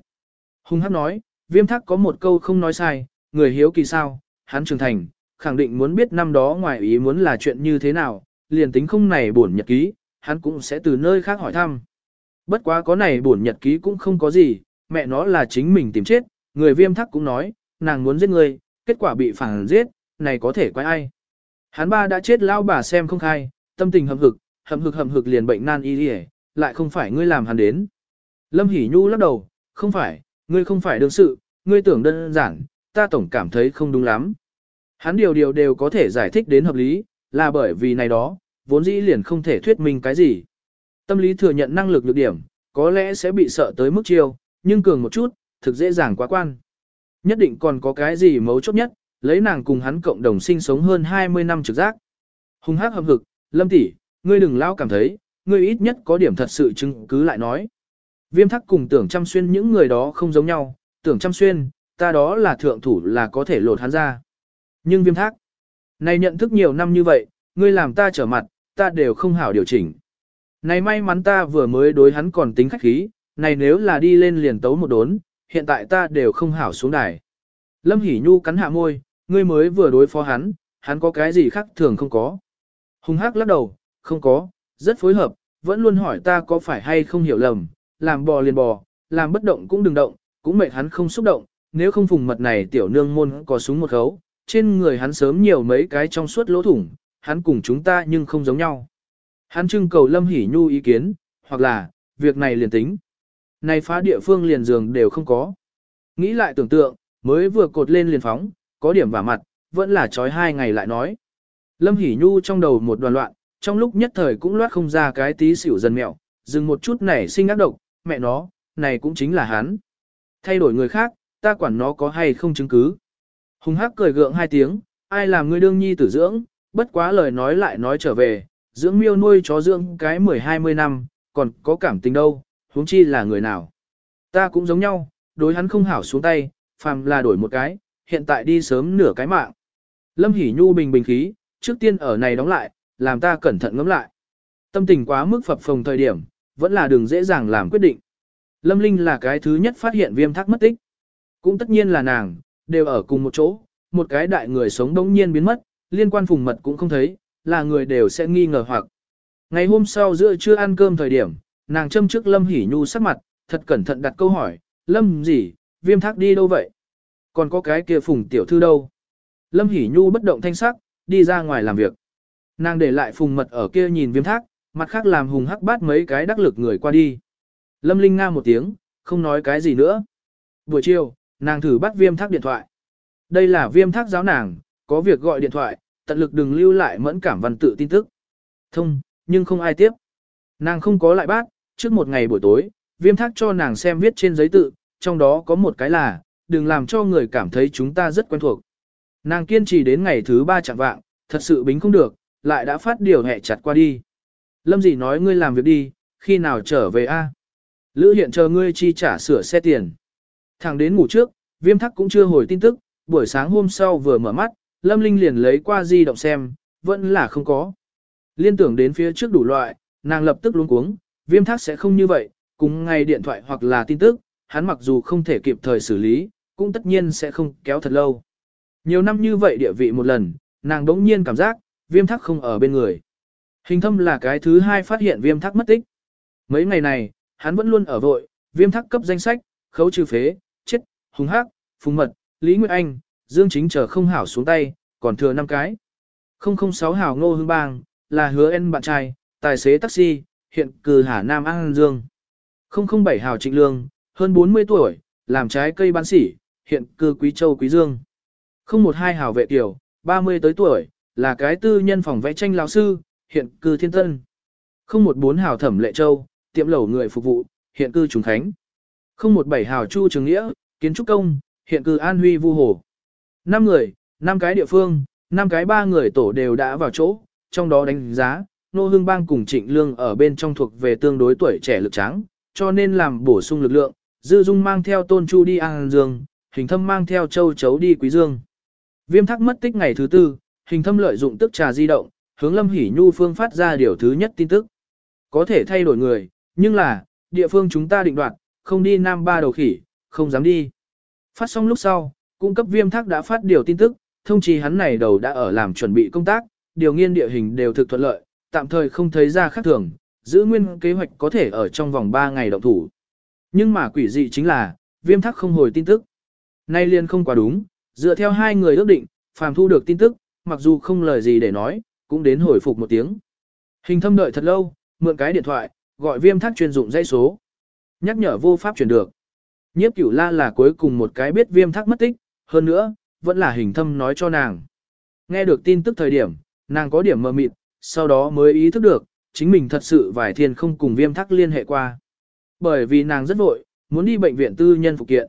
Hùng hắc nói, viêm thắc có một câu không nói sai, người hiếu kỳ sao, hắn trưởng thành, khẳng định muốn biết năm đó ngoài ý muốn là chuyện như thế nào, liền tính không này bổn nhật ký, hắn cũng sẽ từ nơi khác hỏi thăm. Bất quá có này bổn nhật ký cũng không có gì, mẹ nó là chính mình tìm chết, người viêm thắc cũng nói, nàng muốn giết người, kết quả bị phản giết, này có thể quái ai. Hắn ba đã chết lao bà xem không khai, tâm tình hầm hực, hầm hực hầm hực liền bệnh nan y đi lại không phải ngươi làm hắn đến. Lâm Hỷ Nhu lắc đầu, không phải, ngươi không phải đương sự, ngươi tưởng đơn giản, ta tổng cảm thấy không đúng lắm. Hắn điều điều đều có thể giải thích đến hợp lý, là bởi vì này đó, vốn dĩ liền không thể thuyết minh cái gì. Tâm lý thừa nhận năng lực nhược điểm, có lẽ sẽ bị sợ tới mức chiêu, nhưng cường một chút, thực dễ dàng quá quan. Nhất định còn có cái gì mấu chốt nhất, lấy nàng cùng hắn cộng đồng sinh sống hơn 20 năm trực giác. Hùng hắc hầm hực, lâm tỷ, ngươi đừng lao cảm thấy, ngươi ít nhất có điểm thật sự chứng cứ lại nói. Viêm thắc cùng tưởng chăm xuyên những người đó không giống nhau, tưởng chăm xuyên, ta đó là thượng thủ là có thể lột hắn ra. Nhưng viêm thác, này nhận thức nhiều năm như vậy, ngươi làm ta trở mặt, ta đều không hảo điều chỉnh. Này may mắn ta vừa mới đối hắn còn tính khách khí, này nếu là đi lên liền tấu một đốn, hiện tại ta đều không hảo xuống đài. Lâm Hỷ Nhu cắn hạ môi, ngươi mới vừa đối phó hắn, hắn có cái gì khác thường không có. Hùng hắc lắc đầu, không có, rất phối hợp, vẫn luôn hỏi ta có phải hay không hiểu lầm, làm bò liền bò, làm bất động cũng đừng động, cũng mệt hắn không xúc động, nếu không phùng mật này tiểu nương môn có súng một khấu, trên người hắn sớm nhiều mấy cái trong suốt lỗ thủng, hắn cùng chúng ta nhưng không giống nhau. Hắn trưng cầu Lâm Hỷ Nhu ý kiến, hoặc là, việc này liền tính. Này phá địa phương liền giường đều không có. Nghĩ lại tưởng tượng, mới vừa cột lên liền phóng, có điểm vả mặt, vẫn là trói hai ngày lại nói. Lâm Hỷ Nhu trong đầu một đoàn loạn, trong lúc nhất thời cũng loát không ra cái tí xỉu dần mẹo, dừng một chút nảy sinh ác độc, mẹ nó, này cũng chính là hắn. Thay đổi người khác, ta quản nó có hay không chứng cứ. Hùng hắc cười gượng hai tiếng, ai làm ngươi đương nhi tử dưỡng, bất quá lời nói lại nói trở về, dưỡng miêu nuôi chó dưỡng cái 10-20 năm, còn có cảm tình đâu, huống chi là người nào. Ta cũng giống nhau, đối hắn không hảo xuống tay, phàm là đổi một cái, hiện tại đi sớm nửa cái mạng. Lâm Hỷ Nhu bình bình khí, trước tiên ở này đóng lại, làm ta cẩn thận ngẫm lại. Tâm tình quá mức phập phồng thời điểm, vẫn là đường dễ dàng làm quyết định. Lâm Linh là cái thứ nhất phát hiện viêm thác mất tích. Cũng tất nhiên là nàng, đều ở cùng một chỗ, một cái đại người sống đống nhiên biến mất, liên quan phùng mật cũng không thấy, là người đều sẽ nghi ngờ hoặc. Ngày hôm sau giữa trưa ăn cơm thời điểm, nàng châm trước Lâm Hỷ Nhu sắc mặt, thật cẩn thận đặt câu hỏi, Lâm gì, viêm thác đi đâu vậy? Còn có cái kia phùng tiểu thư đâu? Lâm Hỷ Nhu bất động thanh sắc, đi ra ngoài làm việc. Nàng để lại phùng mật ở kia nhìn viêm thác, mặt khác làm hùng hắc bát mấy cái đắc lực người qua đi. Lâm Linh nga một tiếng, không nói cái gì nữa. Buổi chiều, nàng thử bắt viêm thác điện thoại. Đây là viêm thác giáo nàng, có việc gọi điện thoại, tận lực đừng lưu lại mẫn cảm văn tự tin tức. Thông, nhưng không ai tiếp. Nàng không có lại bác. trước một ngày buổi tối, viêm thác cho nàng xem viết trên giấy tự, trong đó có một cái là, đừng làm cho người cảm thấy chúng ta rất quen thuộc. Nàng kiên trì đến ngày thứ ba chẳng vạng, thật sự bính không được, lại đã phát điều hẹ chặt qua đi. Lâm Dị nói ngươi làm việc đi, khi nào trở về a? Lữ hiện chờ ngươi chi trả sửa xe tiền. Thằng đến ngủ trước, viêm thắc cũng chưa hồi tin tức, buổi sáng hôm sau vừa mở mắt, Lâm Linh liền lấy qua di động xem, vẫn là không có. Liên tưởng đến phía trước đủ loại, nàng lập tức luống cuống, viêm thác sẽ không như vậy, cùng ngay điện thoại hoặc là tin tức, hắn mặc dù không thể kịp thời xử lý, cũng tất nhiên sẽ không kéo thật lâu. Nhiều năm như vậy địa vị một lần, nàng đống nhiên cảm giác, viêm thác không ở bên người. Hình thâm là cái thứ hai phát hiện viêm thác mất tích. Mấy ngày này, hắn vẫn luôn ở vội, viêm thác cấp danh sách, khấu trừ phế, chết, hùng hắc, phùng mật, Lý Nguyệt Anh, Dương Chính chờ không hảo xuống tay, còn thừa 5 cái. 006 hảo ngô hương bang, là hứa en bạn trai, tài xế taxi, hiện cử Hà Nam An Dương. 007 hảo trịnh lương, hơn 40 tuổi, làm trái cây bán sỉ, hiện cư Quý Châu Quý Dương. 012 hảo vệ tiểu, 30 tới tuổi, là cái tư nhân phòng vẽ tranh lão sư, hiện cư Thiên Tân. 014 hảo thẩm lệ châu, tiệm lẩu người phục vụ, hiện cư Trùng Khánh. 017 hảo Chu Trường Nghĩa, kiến trúc công, hiện cư An Huy Vu Hồ. 5 người, 5 cái địa phương, 5 cái ba người tổ đều đã vào chỗ, trong đó đánh giá, Nô Hương Bang cùng Trịnh Lương ở bên trong thuộc về tương đối tuổi trẻ lực trắng, cho nên làm bổ sung lực lượng, Dư Dung mang theo Tôn Chu đi An Dương, Hình Thâm mang theo Châu Chấu đi Quý Dương. Viêm thắc mất tích ngày thứ tư, Hình Thâm lợi dụng tức trà di động, hướng Lâm Hỷ Nhu phương phát ra điều thứ nhất tin tức. Có thể thay đổi người, nhưng là, địa phương chúng ta định đoạt, không đi Nam Ba đầu khỉ, không dám đi. Phát xong lúc sau, cung cấp viêm thác đã phát điều tin tức, thông chí hắn này đầu đã ở làm chuẩn bị công tác, điều nghiên địa hình đều thực thuận lợi, tạm thời không thấy ra khác thường, giữ nguyên kế hoạch có thể ở trong vòng 3 ngày động thủ. Nhưng mà quỷ dị chính là, viêm thác không hồi tin tức. Nay liền không quá đúng, dựa theo hai người ước định, phàm thu được tin tức, mặc dù không lời gì để nói, cũng đến hồi phục một tiếng. Hình thâm đợi thật lâu, mượn cái điện thoại, gọi viêm thác chuyên dụng dây số. Nhắc nhở vô pháp chuyển được. Nhiếp cửu la là cuối cùng một cái biết viêm thác mất tích, hơn nữa, vẫn là hình thâm nói cho nàng. Nghe được tin tức thời điểm, nàng có điểm mơ mịt, sau đó mới ý thức được, chính mình thật sự vải thiên không cùng viêm thắc liên hệ qua. Bởi vì nàng rất vội, muốn đi bệnh viện tư nhân phục kiện.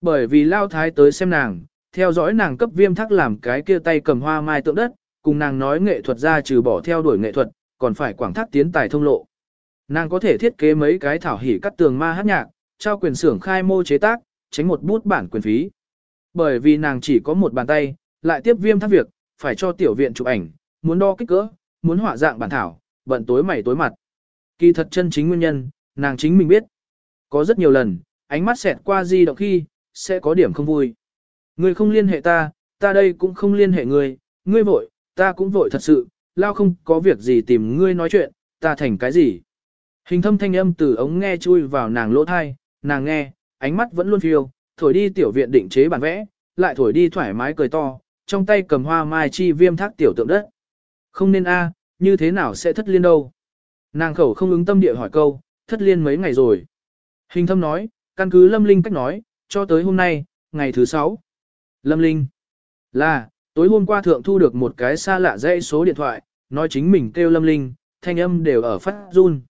Bởi vì lao thái tới xem nàng, theo dõi nàng cấp viêm thắc làm cái kia tay cầm hoa mai tượng đất, cùng nàng nói nghệ thuật ra trừ bỏ theo đuổi nghệ thuật, còn phải quảng thác tiến tài thông lộ. Nàng có thể thiết kế mấy cái thảo hỉ cắt tường ma hát nhạc, trao quyền xưởng khai mô chế tác, tránh một bút bản quyền phí. Bởi vì nàng chỉ có một bàn tay, lại tiếp viêm thác việc, phải cho tiểu viện chụp ảnh, muốn đo kích cỡ, muốn họa dạng bản thảo, bận tối mày tối mặt. Kỳ thật chân chính nguyên nhân, nàng chính mình biết. Có rất nhiều lần, ánh mắt xẹt qua di động khi, sẽ có điểm không vui. Ngươi không liên hệ ta, ta đây cũng không liên hệ ngươi, ngươi vội, ta cũng vội thật sự, lao không có việc gì tìm ngươi nói chuyện, ta thành cái gì. Hình thâm thanh âm từ ống nghe chui vào nàng lỗ thai, nàng nghe, ánh mắt vẫn luôn phiêu, thổi đi tiểu viện định chế bản vẽ, lại thổi đi thoải mái cười to, trong tay cầm hoa mai chi viêm thác tiểu tượng đất. Không nên a, như thế nào sẽ thất liên đâu? Nàng khẩu không ứng tâm địa hỏi câu, thất liên mấy ngày rồi. Hình thâm nói, căn cứ Lâm Linh cách nói, cho tới hôm nay, ngày thứ sáu. Lâm Linh, là, tối hôm qua thượng thu được một cái xa lạ dãy số điện thoại, nói chính mình kêu Lâm Linh, thanh âm đều ở phát run.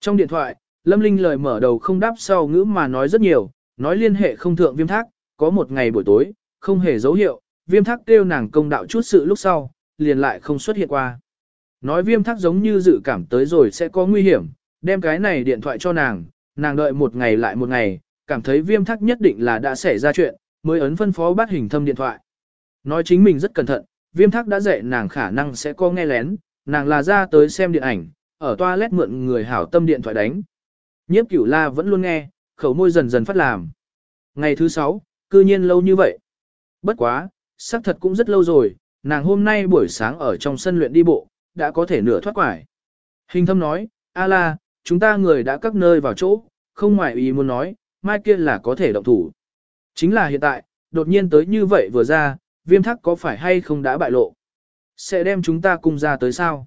Trong điện thoại, Lâm Linh lời mở đầu không đáp sau ngữ mà nói rất nhiều, nói liên hệ không thượng viêm thác, có một ngày buổi tối, không hề dấu hiệu, viêm thác kêu nàng công đạo chút sự lúc sau, liền lại không xuất hiện qua. Nói viêm thác giống như dự cảm tới rồi sẽ có nguy hiểm, đem cái này điện thoại cho nàng, nàng đợi một ngày lại một ngày, cảm thấy viêm thác nhất định là đã xảy ra chuyện, mới ấn phân phó bắt hình thâm điện thoại. Nói chính mình rất cẩn thận, viêm thác đã dạy nàng khả năng sẽ có nghe lén, nàng là ra tới xem điện ảnh, ở toilet mượn người hảo tâm điện thoại đánh. Nhiếp cửu la vẫn luôn nghe, khẩu môi dần dần phát làm. Ngày thứ sáu, cư nhiên lâu như vậy. Bất quá, xác thật cũng rất lâu rồi, nàng hôm nay buổi sáng ở trong sân luyện đi bộ, đã có thể nửa thoát quải. Hình thâm nói, a la, chúng ta người đã các nơi vào chỗ, không ngoài ý muốn nói, mai kia là có thể động thủ. Chính là hiện tại, đột nhiên tới như vậy vừa ra, viêm thắc có phải hay không đã bại lộ. Sẽ đem chúng ta cùng ra tới sao?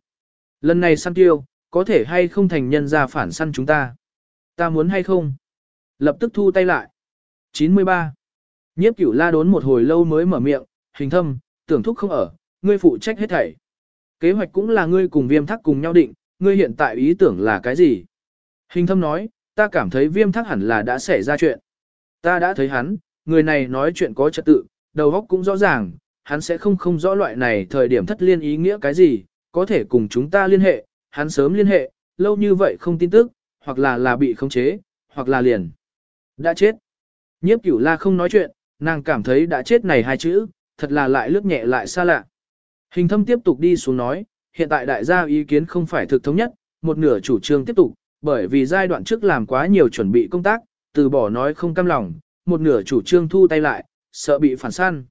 Lần này săn tiêu, có thể hay không thành nhân ra phản săn chúng ta? Ta muốn hay không? Lập tức thu tay lại. 93. Nhiếp cửu la đốn một hồi lâu mới mở miệng, hình thâm, tưởng thúc không ở, ngươi phụ trách hết thảy. Kế hoạch cũng là ngươi cùng viêm thắc cùng nhau định, ngươi hiện tại ý tưởng là cái gì? Hình thâm nói, ta cảm thấy viêm thắc hẳn là đã xảy ra chuyện. Ta đã thấy hắn, người này nói chuyện có trật tự, đầu óc cũng rõ ràng, hắn sẽ không không rõ loại này thời điểm thất liên ý nghĩa cái gì, có thể cùng chúng ta liên hệ, hắn sớm liên hệ, lâu như vậy không tin tức, hoặc là là bị khống chế, hoặc là liền. Đã chết. Nhiếp cửu la không nói chuyện, nàng cảm thấy đã chết này hai chữ, thật là lại lướt nhẹ lại xa lạ. Hình thâm tiếp tục đi xuống nói, hiện tại đại gia ý kiến không phải thực thống nhất, một nửa chủ trương tiếp tục, bởi vì giai đoạn trước làm quá nhiều chuẩn bị công tác, từ bỏ nói không cam lòng, một nửa chủ trương thu tay lại, sợ bị phản san.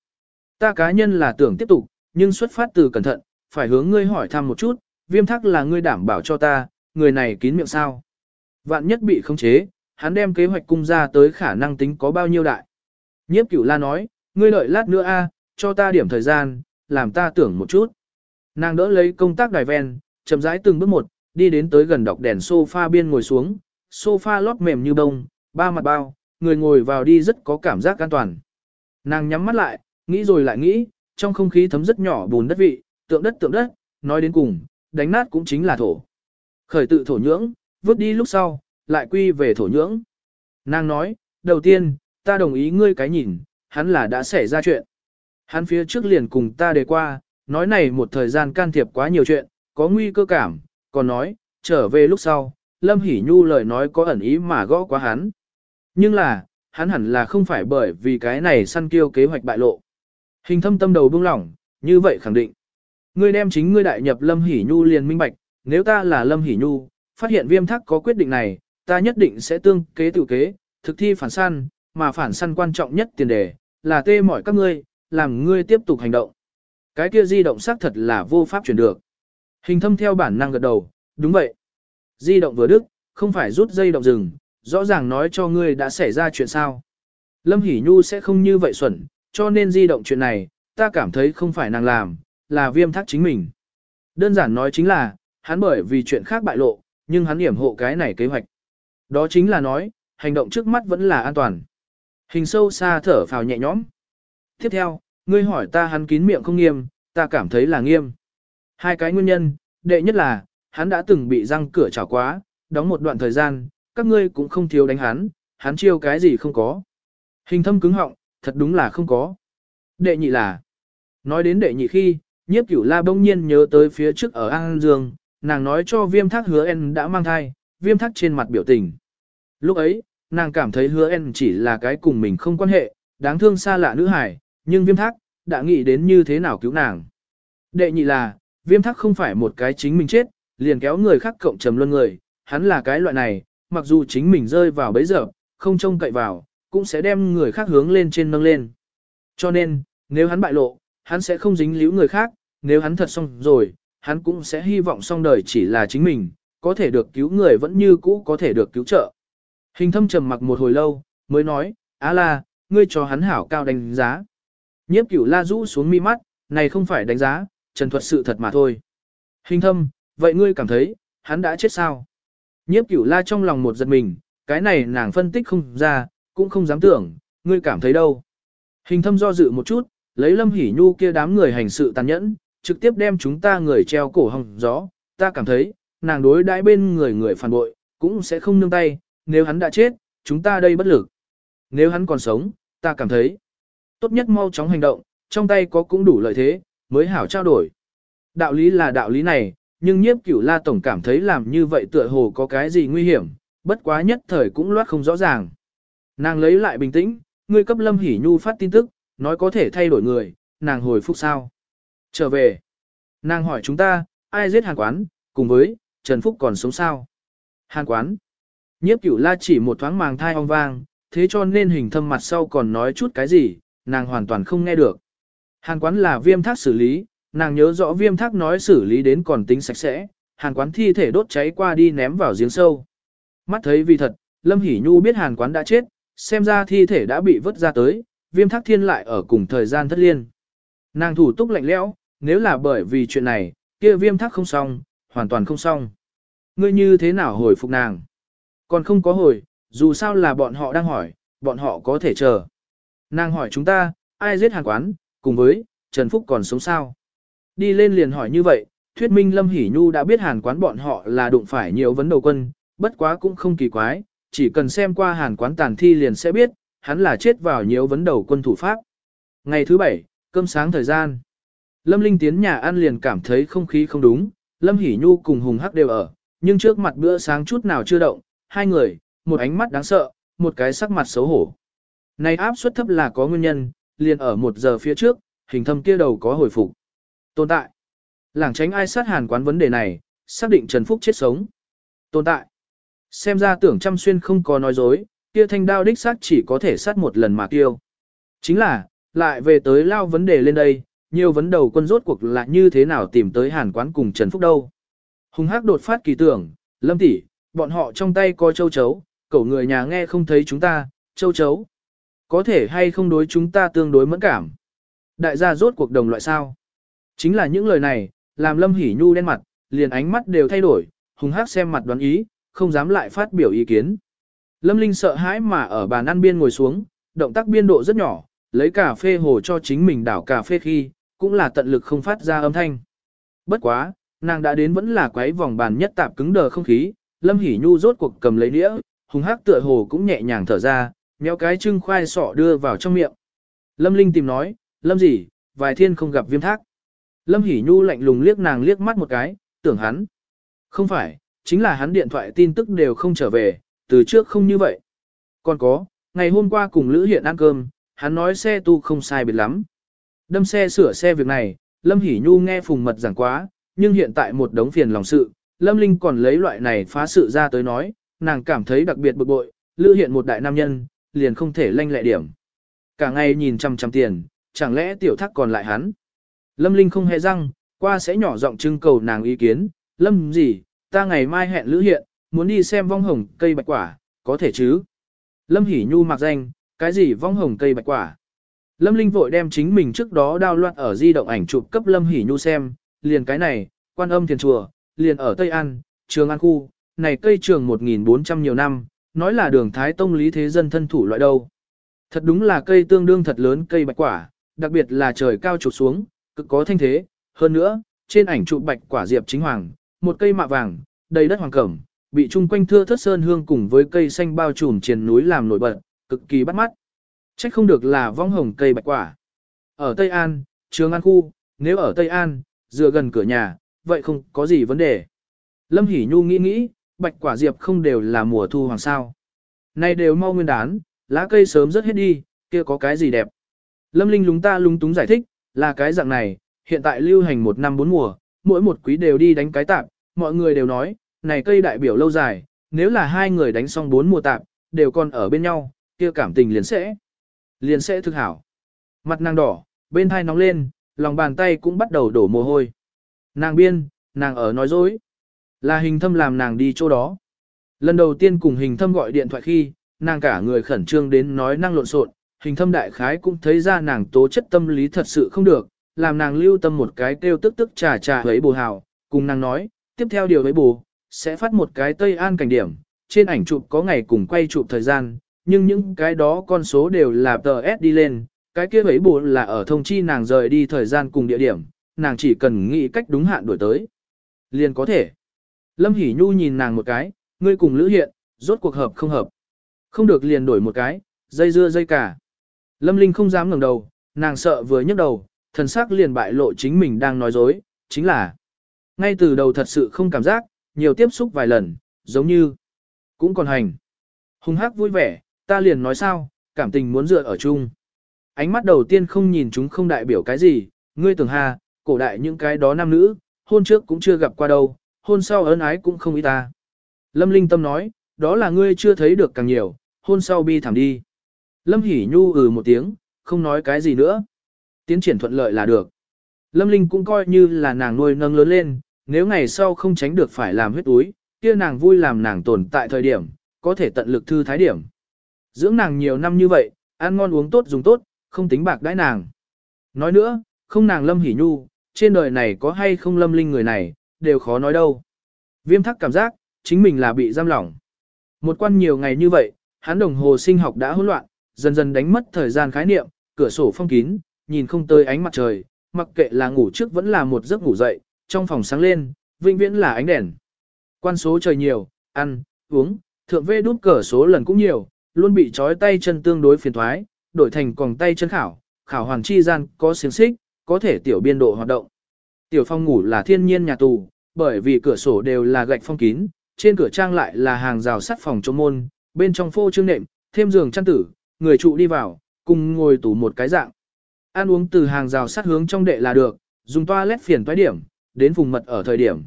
Ta cá nhân là tưởng tiếp tục, nhưng xuất phát từ cẩn thận, phải hướng ngươi hỏi thăm một chút, viêm thắc là ngươi đảm bảo cho ta, người này kín miệng sao. Vạn nhất bị khống chế, hắn đem kế hoạch cung ra tới khả năng tính có bao nhiêu đại. Nhiếp cửu la nói, ngươi đợi lát nữa a, cho ta điểm thời gian, làm ta tưởng một chút. Nàng đỡ lấy công tác đài ven, chậm rãi từng bước một, đi đến tới gần đọc đèn sofa biên ngồi xuống, sofa lót mềm như bông, ba mặt bao, người ngồi vào đi rất có cảm giác an toàn. Nàng nhắm mắt lại, nghĩ rồi lại nghĩ, trong không khí thấm rất nhỏ bùn đất vị, tượng đất tượng đất, nói đến cùng, đánh nát cũng chính là thổ. Khởi tự thổ nhưỡng, vứt đi lúc sau, lại quy về thổ nhưỡng. Nàng nói, đầu tiên, ta đồng ý ngươi cái nhìn, hắn là đã xảy ra chuyện. Hắn phía trước liền cùng ta đề qua, nói này một thời gian can thiệp quá nhiều chuyện, có nguy cơ cảm, còn nói, trở về lúc sau, Lâm Hỷ Nhu lời nói có ẩn ý mà gõ quá hắn. Nhưng là, hắn hẳn là không phải bởi vì cái này săn kiêu kế hoạch bại lộ. Hình thâm tâm đầu buông lỏng, như vậy khẳng định. Ngươi đem chính ngươi đại nhập Lâm Hỷ Nhu liền minh bạch, nếu ta là Lâm Hỷ Nhu, phát hiện viêm thắc có quyết định này, ta nhất định sẽ tương kế tự kế, thực thi phản săn, mà phản săn quan trọng nhất tiền đề, là tê mỏi các ngươi, làm ngươi tiếp tục hành động. Cái kia di động xác thật là vô pháp chuyển được. Hình thâm theo bản năng gật đầu, đúng vậy. Di động vừa đức, không phải rút dây động rừng, rõ ràng nói cho ngươi đã xảy ra chuyện sao. Lâm Hỷ Nhu sẽ không như vậy xuẩn, cho nên di động chuyện này, ta cảm thấy không phải nàng làm, là viêm thác chính mình. Đơn giản nói chính là, hắn bởi vì chuyện khác bại lộ, nhưng hắn hiểm hộ cái này kế hoạch. Đó chính là nói, hành động trước mắt vẫn là an toàn. Hình sâu xa thở phào nhẹ nhõm. Tiếp theo, ngươi hỏi ta hắn kín miệng không nghiêm, ta cảm thấy là nghiêm. Hai cái nguyên nhân, đệ nhất là, hắn đã từng bị răng cửa chảo quá, đóng một đoạn thời gian, các ngươi cũng không thiếu đánh hắn, hắn chiêu cái gì không có. Hình thâm cứng họng, thật đúng là không có. Đệ nhị là, nói đến đệ nhị khi, nhiếp cửu la bỗng nhiên nhớ tới phía trước ở An Dương, nàng nói cho viêm thác hứa en đã mang thai, viêm thác trên mặt biểu tình. Lúc ấy, nàng cảm thấy hứa en chỉ là cái cùng mình không quan hệ, đáng thương xa lạ nữ hải, nhưng viêm thác, đã nghĩ đến như thế nào cứu nàng. Đệ nhị là, viêm thác không phải một cái chính mình chết, liền kéo người khác cộng trầm luân người, hắn là cái loại này, mặc dù chính mình rơi vào bấy giờ, không trông cậy vào, cũng sẽ đem người khác hướng lên trên nâng lên. Cho nên, nếu hắn bại lộ, hắn sẽ không dính líu người khác, nếu hắn thật xong rồi, hắn cũng sẽ hy vọng xong đời chỉ là chính mình, có thể được cứu người vẫn như cũ có thể được cứu trợ. Hình thâm trầm mặc một hồi lâu, mới nói, á la, ngươi cho hắn hảo cao đánh giá. Nhiếp cửu la rũ xuống mi mắt, này không phải đánh giá, trần thuật sự thật mà thôi. Hình thâm, vậy ngươi cảm thấy, hắn đã chết sao? Nhiếp cửu la trong lòng một giật mình, cái này nàng phân tích không ra, cũng không dám tưởng, ngươi cảm thấy đâu. Hình thâm do dự một chút, lấy lâm hỉ nhu kia đám người hành sự tàn nhẫn, trực tiếp đem chúng ta người treo cổ hồng gió, ta cảm thấy, nàng đối đãi bên người người phản bội, cũng sẽ không nương tay, nếu hắn đã chết, chúng ta đây bất lực. Nếu hắn còn sống, ta cảm thấy, tốt nhất mau chóng hành động, trong tay có cũng đủ lợi thế, mới hảo trao đổi. Đạo lý là đạo lý này, nhưng nhiếp cửu la tổng cảm thấy làm như vậy tựa hồ có cái gì nguy hiểm, bất quá nhất thời cũng loát không rõ ràng. Nàng lấy lại bình tĩnh, ngươi cấp Lâm hỉ Nhu phát tin tức, nói có thể thay đổi người, nàng hồi phục sao. Trở về. Nàng hỏi chúng ta, ai giết hàng quán, cùng với, Trần Phúc còn sống sao? hàng quán. Nhiếp cửu la chỉ một thoáng màng thai ong vang, thế cho nên hình thâm mặt sau còn nói chút cái gì, nàng hoàn toàn không nghe được. Hàn quán là viêm thác xử lý, nàng nhớ rõ viêm thác nói xử lý đến còn tính sạch sẽ, hàn quán thi thể đốt cháy qua đi ném vào giếng sâu. Mắt thấy vì thật, Lâm Hỷ Nhu biết hàn quán đã chết, xem ra thi thể đã bị vứt ra tới, viêm thác thiên lại ở cùng thời gian thất liên. Nàng thủ túc lạnh lẽo, nếu là bởi vì chuyện này, kia viêm thác không xong, hoàn toàn không xong. Ngươi như thế nào hồi phục nàng? Còn không có hồi, dù sao là bọn họ đang hỏi, bọn họ có thể chờ. Nàng hỏi chúng ta, ai giết hàn quán, cùng với, Trần Phúc còn sống sao? Đi lên liền hỏi như vậy, thuyết minh Lâm Hỷ Nhu đã biết hàn quán bọn họ là đụng phải nhiều vấn đầu quân, bất quá cũng không kỳ quái, chỉ cần xem qua hàn quán tàn thi liền sẽ biết, hắn là chết vào nhiều vấn đầu quân thủ pháp. Ngày thứ bảy, cơm sáng thời gian. Lâm Linh tiến nhà ăn liền cảm thấy không khí không đúng, Lâm Hỷ Nhu cùng Hùng Hắc đều ở, nhưng trước mặt bữa sáng chút nào chưa động, hai người, một ánh mắt đáng sợ, một cái sắc mặt xấu hổ. Này áp suất thấp là có nguyên nhân, liền ở một giờ phía trước, hình thâm kia đầu có hồi phục. Tồn tại. Làng tránh ai sát hàn quán vấn đề này, xác định Trần Phúc chết sống. Tồn tại. Xem ra tưởng trăm xuyên không có nói dối, kia thanh đao đích sát chỉ có thể sát một lần mà tiêu. Chính là, lại về tới lao vấn đề lên đây, nhiều vấn đầu quân rốt cuộc là như thế nào tìm tới hàn quán cùng Trần Phúc đâu. Hùng hắc đột phát kỳ tưởng, lâm tỷ, bọn họ trong tay có châu chấu, cậu người nhà nghe không thấy chúng ta, châu chấu. Có thể hay không đối chúng ta tương đối mẫn cảm. Đại gia rốt cuộc đồng loại sao. Chính là những lời này, làm lâm Hỷ nhu đen mặt, liền ánh mắt đều thay đổi, hùng hắc xem mặt đoán ý, không dám lại phát biểu ý kiến. Lâm Linh sợ hãi mà ở bàn ăn biên ngồi xuống, động tác biên độ rất nhỏ, lấy cà phê hồ cho chính mình đảo cà phê khi, cũng là tận lực không phát ra âm thanh. Bất quá, nàng đã đến vẫn là quấy vòng bàn nhất tạp cứng đờ không khí, Lâm Hỷ Nhu rốt cuộc cầm lấy đĩa, hùng hắc tựa hồ cũng nhẹ nhàng thở ra, méo cái trưng khoai sọ đưa vào trong miệng. Lâm Linh tìm nói, Lâm gì, vài thiên không gặp viêm thác. Lâm Hỷ Nhu lạnh lùng liếc nàng liếc mắt một cái, tưởng hắn. Không phải, chính là hắn điện thoại tin tức đều không trở về, từ trước không như vậy. Còn có, ngày hôm qua cùng Lữ Hiện ăn cơm, hắn nói xe tu không sai biệt lắm. Đâm xe sửa xe việc này, Lâm Hỷ Nhu nghe phùng mật giảng quá, nhưng hiện tại một đống phiền lòng sự, Lâm Linh còn lấy loại này phá sự ra tới nói, nàng cảm thấy đặc biệt bực bội, Lữ Hiện một đại nam nhân, liền không thể lanh lẹ điểm. Cả ngày nhìn chăm chăm tiền, chẳng lẽ tiểu thắc còn lại hắn. Lâm Linh không hề răng, qua sẽ nhỏ giọng trưng cầu nàng ý kiến, Lâm gì, ta ngày mai hẹn Lữ Hiện, muốn đi xem vong hồng cây bạch quả, có thể chứ? Lâm Hỷ Nhu mặc danh, cái gì vong hồng cây bạch quả? Lâm Linh vội đem chính mình trước đó đao loạn ở di động ảnh chụp cấp Lâm Hỷ Nhu xem, liền cái này, quan âm thiền chùa, liền ở Tây An, trường An khu, này cây trường 1.400 nhiều năm, nói là đường Thái Tông lý thế dân thân thủ loại đâu. Thật đúng là cây tương đương thật lớn cây bạch quả, đặc biệt là trời cao chụp xuống, cực có thanh thế, hơn nữa, trên ảnh trụ bạch quả diệp chính hoàng, một cây mạ vàng, đầy đất hoàng cẩm, bị chung quanh thưa thất sơn hương cùng với cây xanh bao trùm trên núi làm nổi bật, cực kỳ bắt mắt. Trách không được là vong hồng cây bạch quả. Ở Tây An, Trường An khu, nếu ở Tây An, dựa gần cửa nhà, vậy không có gì vấn đề. Lâm Hỷ Nhu nghĩ nghĩ, bạch quả diệp không đều là mùa thu hoàng sao. Này đều mau nguyên đán, lá cây sớm rớt hết đi, kia có cái gì đẹp. Lâm Linh lúng ta lúng túng giải thích, là cái dạng này, hiện tại lưu hành một năm bốn mùa, mỗi một quý đều đi đánh cái tạp, mọi người đều nói, này cây đại biểu lâu dài, nếu là hai người đánh xong bốn mùa tạp, đều còn ở bên nhau, kia cảm tình liền sẽ, liền sẽ thực hảo. Mặt nàng đỏ, bên thai nóng lên, lòng bàn tay cũng bắt đầu đổ mồ hôi. Nàng biên, nàng ở nói dối. Là hình thâm làm nàng đi chỗ đó. Lần đầu tiên cùng hình thâm gọi điện thoại khi, nàng cả người khẩn trương đến nói năng lộn xộn, hình thâm đại khái cũng thấy ra nàng tố chất tâm lý thật sự không được, làm nàng lưu tâm một cái kêu tức tức trà trà với bù hào, cùng nàng nói, tiếp theo điều với bù, sẽ phát một cái Tây An cảnh điểm, trên ảnh chụp có ngày cùng quay chụp thời gian, nhưng những cái đó con số đều là tờ S đi lên, cái kia với bù là ở thông chi nàng rời đi thời gian cùng địa điểm, nàng chỉ cần nghĩ cách đúng hạn đổi tới. Liền có thể. Lâm Hỷ Nhu nhìn nàng một cái, ngươi cùng Lữ Hiện, rốt cuộc hợp không hợp. Không được liền đổi một cái, dây dưa dây cả. Lâm Linh không dám ngẩng đầu, nàng sợ vừa nhấc đầu, thần sắc liền bại lộ chính mình đang nói dối, chính là ngay từ đầu thật sự không cảm giác, nhiều tiếp xúc vài lần, giống như cũng còn hành. Hùng hắc vui vẻ, ta liền nói sao, cảm tình muốn dựa ở chung. Ánh mắt đầu tiên không nhìn chúng không đại biểu cái gì, ngươi tưởng hà, cổ đại những cái đó nam nữ, hôn trước cũng chưa gặp qua đâu, hôn sau ân ái cũng không ý ta. Lâm Linh Tâm nói, đó là ngươi chưa thấy được càng nhiều, hôn sau bi thảm đi. Lâm Hỷ Nhu ừ một tiếng, không nói cái gì nữa. Tiến triển thuận lợi là được. Lâm Linh cũng coi như là nàng nuôi nâng lớn lên, nếu ngày sau không tránh được phải làm huyết túi, kia nàng vui làm nàng tồn tại thời điểm, có thể tận lực thư thái điểm. Dưỡng nàng nhiều năm như vậy, ăn ngon uống tốt dùng tốt, không tính bạc đãi nàng. Nói nữa, không nàng Lâm Hỷ Nhu, trên đời này có hay không Lâm Linh người này, đều khó nói đâu. Viêm thắc cảm giác, chính mình là bị giam lỏng. Một quan nhiều ngày như vậy, hắn đồng hồ sinh học đã hỗn loạn, dần dần đánh mất thời gian khái niệm, cửa sổ phong kín, nhìn không tới ánh mặt trời, mặc kệ là ngủ trước vẫn là một giấc ngủ dậy, trong phòng sáng lên, vĩnh viễn là ánh đèn. Quan số trời nhiều, ăn, uống, thượng vê đút cờ số lần cũng nhiều, luôn bị trói tay chân tương đối phiền thoái, đổi thành còng tay chân khảo, khảo hoàn chi gian có xiềng xích, có thể tiểu biên độ hoạt động. Tiểu phong ngủ là thiên nhiên nhà tù, bởi vì cửa sổ đều là gạch phong kín, trên cửa trang lại là hàng rào sắt phòng chống môn, bên trong phô trương nệm, thêm giường chăn tử, người trụ đi vào, cùng ngồi tủ một cái dạng. Ăn uống từ hàng rào sắt hướng trong đệ là được, dùng toilet phiền toái điểm, đến vùng mật ở thời điểm.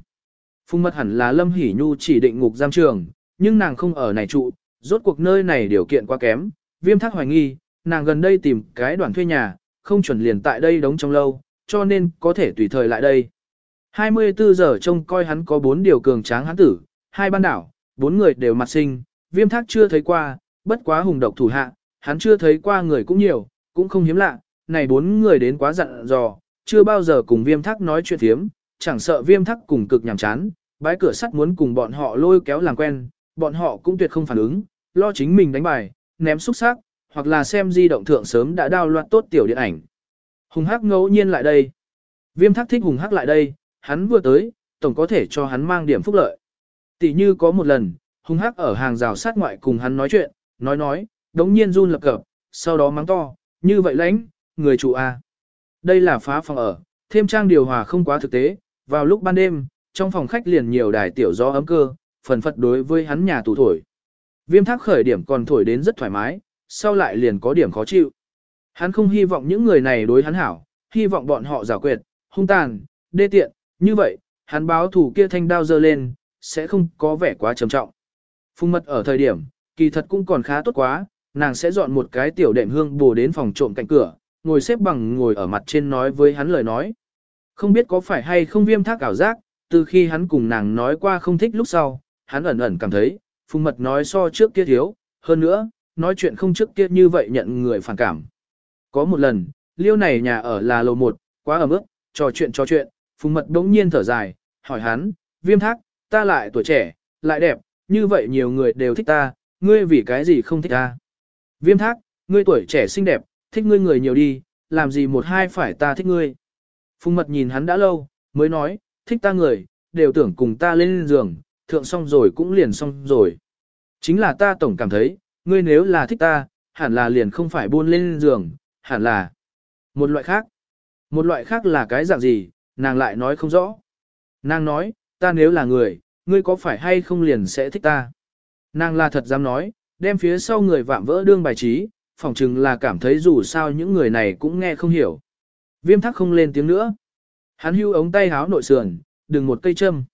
Phùng mật hẳn là Lâm Hỷ Nhu chỉ định ngục giam trường, nhưng nàng không ở này trụ, rốt cuộc nơi này điều kiện quá kém, viêm thác hoài nghi, nàng gần đây tìm cái đoàn thuê nhà, không chuẩn liền tại đây đóng trong lâu, cho nên có thể tùy thời lại đây. 24 giờ trông coi hắn có bốn điều cường tráng hắn tử, hai ban đảo, bốn người đều mặt sinh, viêm thác chưa thấy qua, bất quá hùng độc thủ hạ, hắn chưa thấy qua người cũng nhiều, cũng không hiếm lạ, này bốn người đến quá dặn dò, chưa bao giờ cùng viêm thác nói chuyện thiếm, chẳng sợ viêm thác cùng cực nhàm chán, bái cửa sắt muốn cùng bọn họ lôi kéo làm quen, bọn họ cũng tuyệt không phản ứng, lo chính mình đánh bài, ném xúc sắc, hoặc là xem di động thượng sớm đã đao loạt tốt tiểu điện ảnh. Hùng hắc ngẫu nhiên lại đây. Viêm thác thích hùng hắc lại đây, hắn vừa tới, tổng có thể cho hắn mang điểm phúc lợi. Tỷ như có một lần, hùng hắc ở hàng rào sát ngoại cùng hắn nói chuyện, nói nói, đống nhiên run lập cập, sau đó mắng to, như vậy lãnh, người chủ A. Đây là phá phòng ở, thêm trang điều hòa không quá thực tế, vào lúc ban đêm, trong phòng khách liền nhiều đài tiểu gió ấm cơ, phần phật đối với hắn nhà tù thổi. Viêm thác khởi điểm còn thổi đến rất thoải mái, sau lại liền có điểm khó chịu. Hắn không hy vọng những người này đối hắn hảo, hy vọng bọn họ giả quyệt, hung tàn, đê tiện, như vậy, hắn báo thủ kia thanh đao dơ lên, sẽ không có vẻ quá trầm trọng. Phung mật ở thời điểm, kỳ thật cũng còn khá tốt quá, nàng sẽ dọn một cái tiểu đệm hương bồ đến phòng trộm cạnh cửa, ngồi xếp bằng ngồi ở mặt trên nói với hắn lời nói. Không biết có phải hay không viêm thác ảo giác, từ khi hắn cùng nàng nói qua không thích lúc sau, hắn ẩn ẩn cảm thấy, phùng mật nói so trước kia thiếu, hơn nữa, nói chuyện không trước kia như vậy nhận người phản cảm. Có một lần, liêu này nhà ở là lầu một, quá ở ức, trò chuyện trò chuyện, phùng mật đống nhiên thở dài, hỏi hắn, viêm thác, ta lại tuổi trẻ, lại đẹp, như vậy nhiều người đều thích ta, ngươi vì cái gì không thích ta. Viêm thác, ngươi tuổi trẻ xinh đẹp, thích ngươi người nhiều đi, làm gì một hai phải ta thích ngươi. Phùng mật nhìn hắn đã lâu, mới nói, thích ta người, đều tưởng cùng ta lên giường, thượng xong rồi cũng liền xong rồi. Chính là ta tổng cảm thấy, ngươi nếu là thích ta, hẳn là liền không phải buôn lên giường, hẳn là một loại khác. Một loại khác là cái dạng gì, nàng lại nói không rõ. Nàng nói, ta nếu là người, ngươi có phải hay không liền sẽ thích ta. Nàng là thật dám nói, đem phía sau người vạm vỡ đương bài trí, phỏng chừng là cảm thấy dù sao những người này cũng nghe không hiểu. Viêm thắc không lên tiếng nữa. Hắn hưu ống tay háo nội sườn, đừng một cây châm.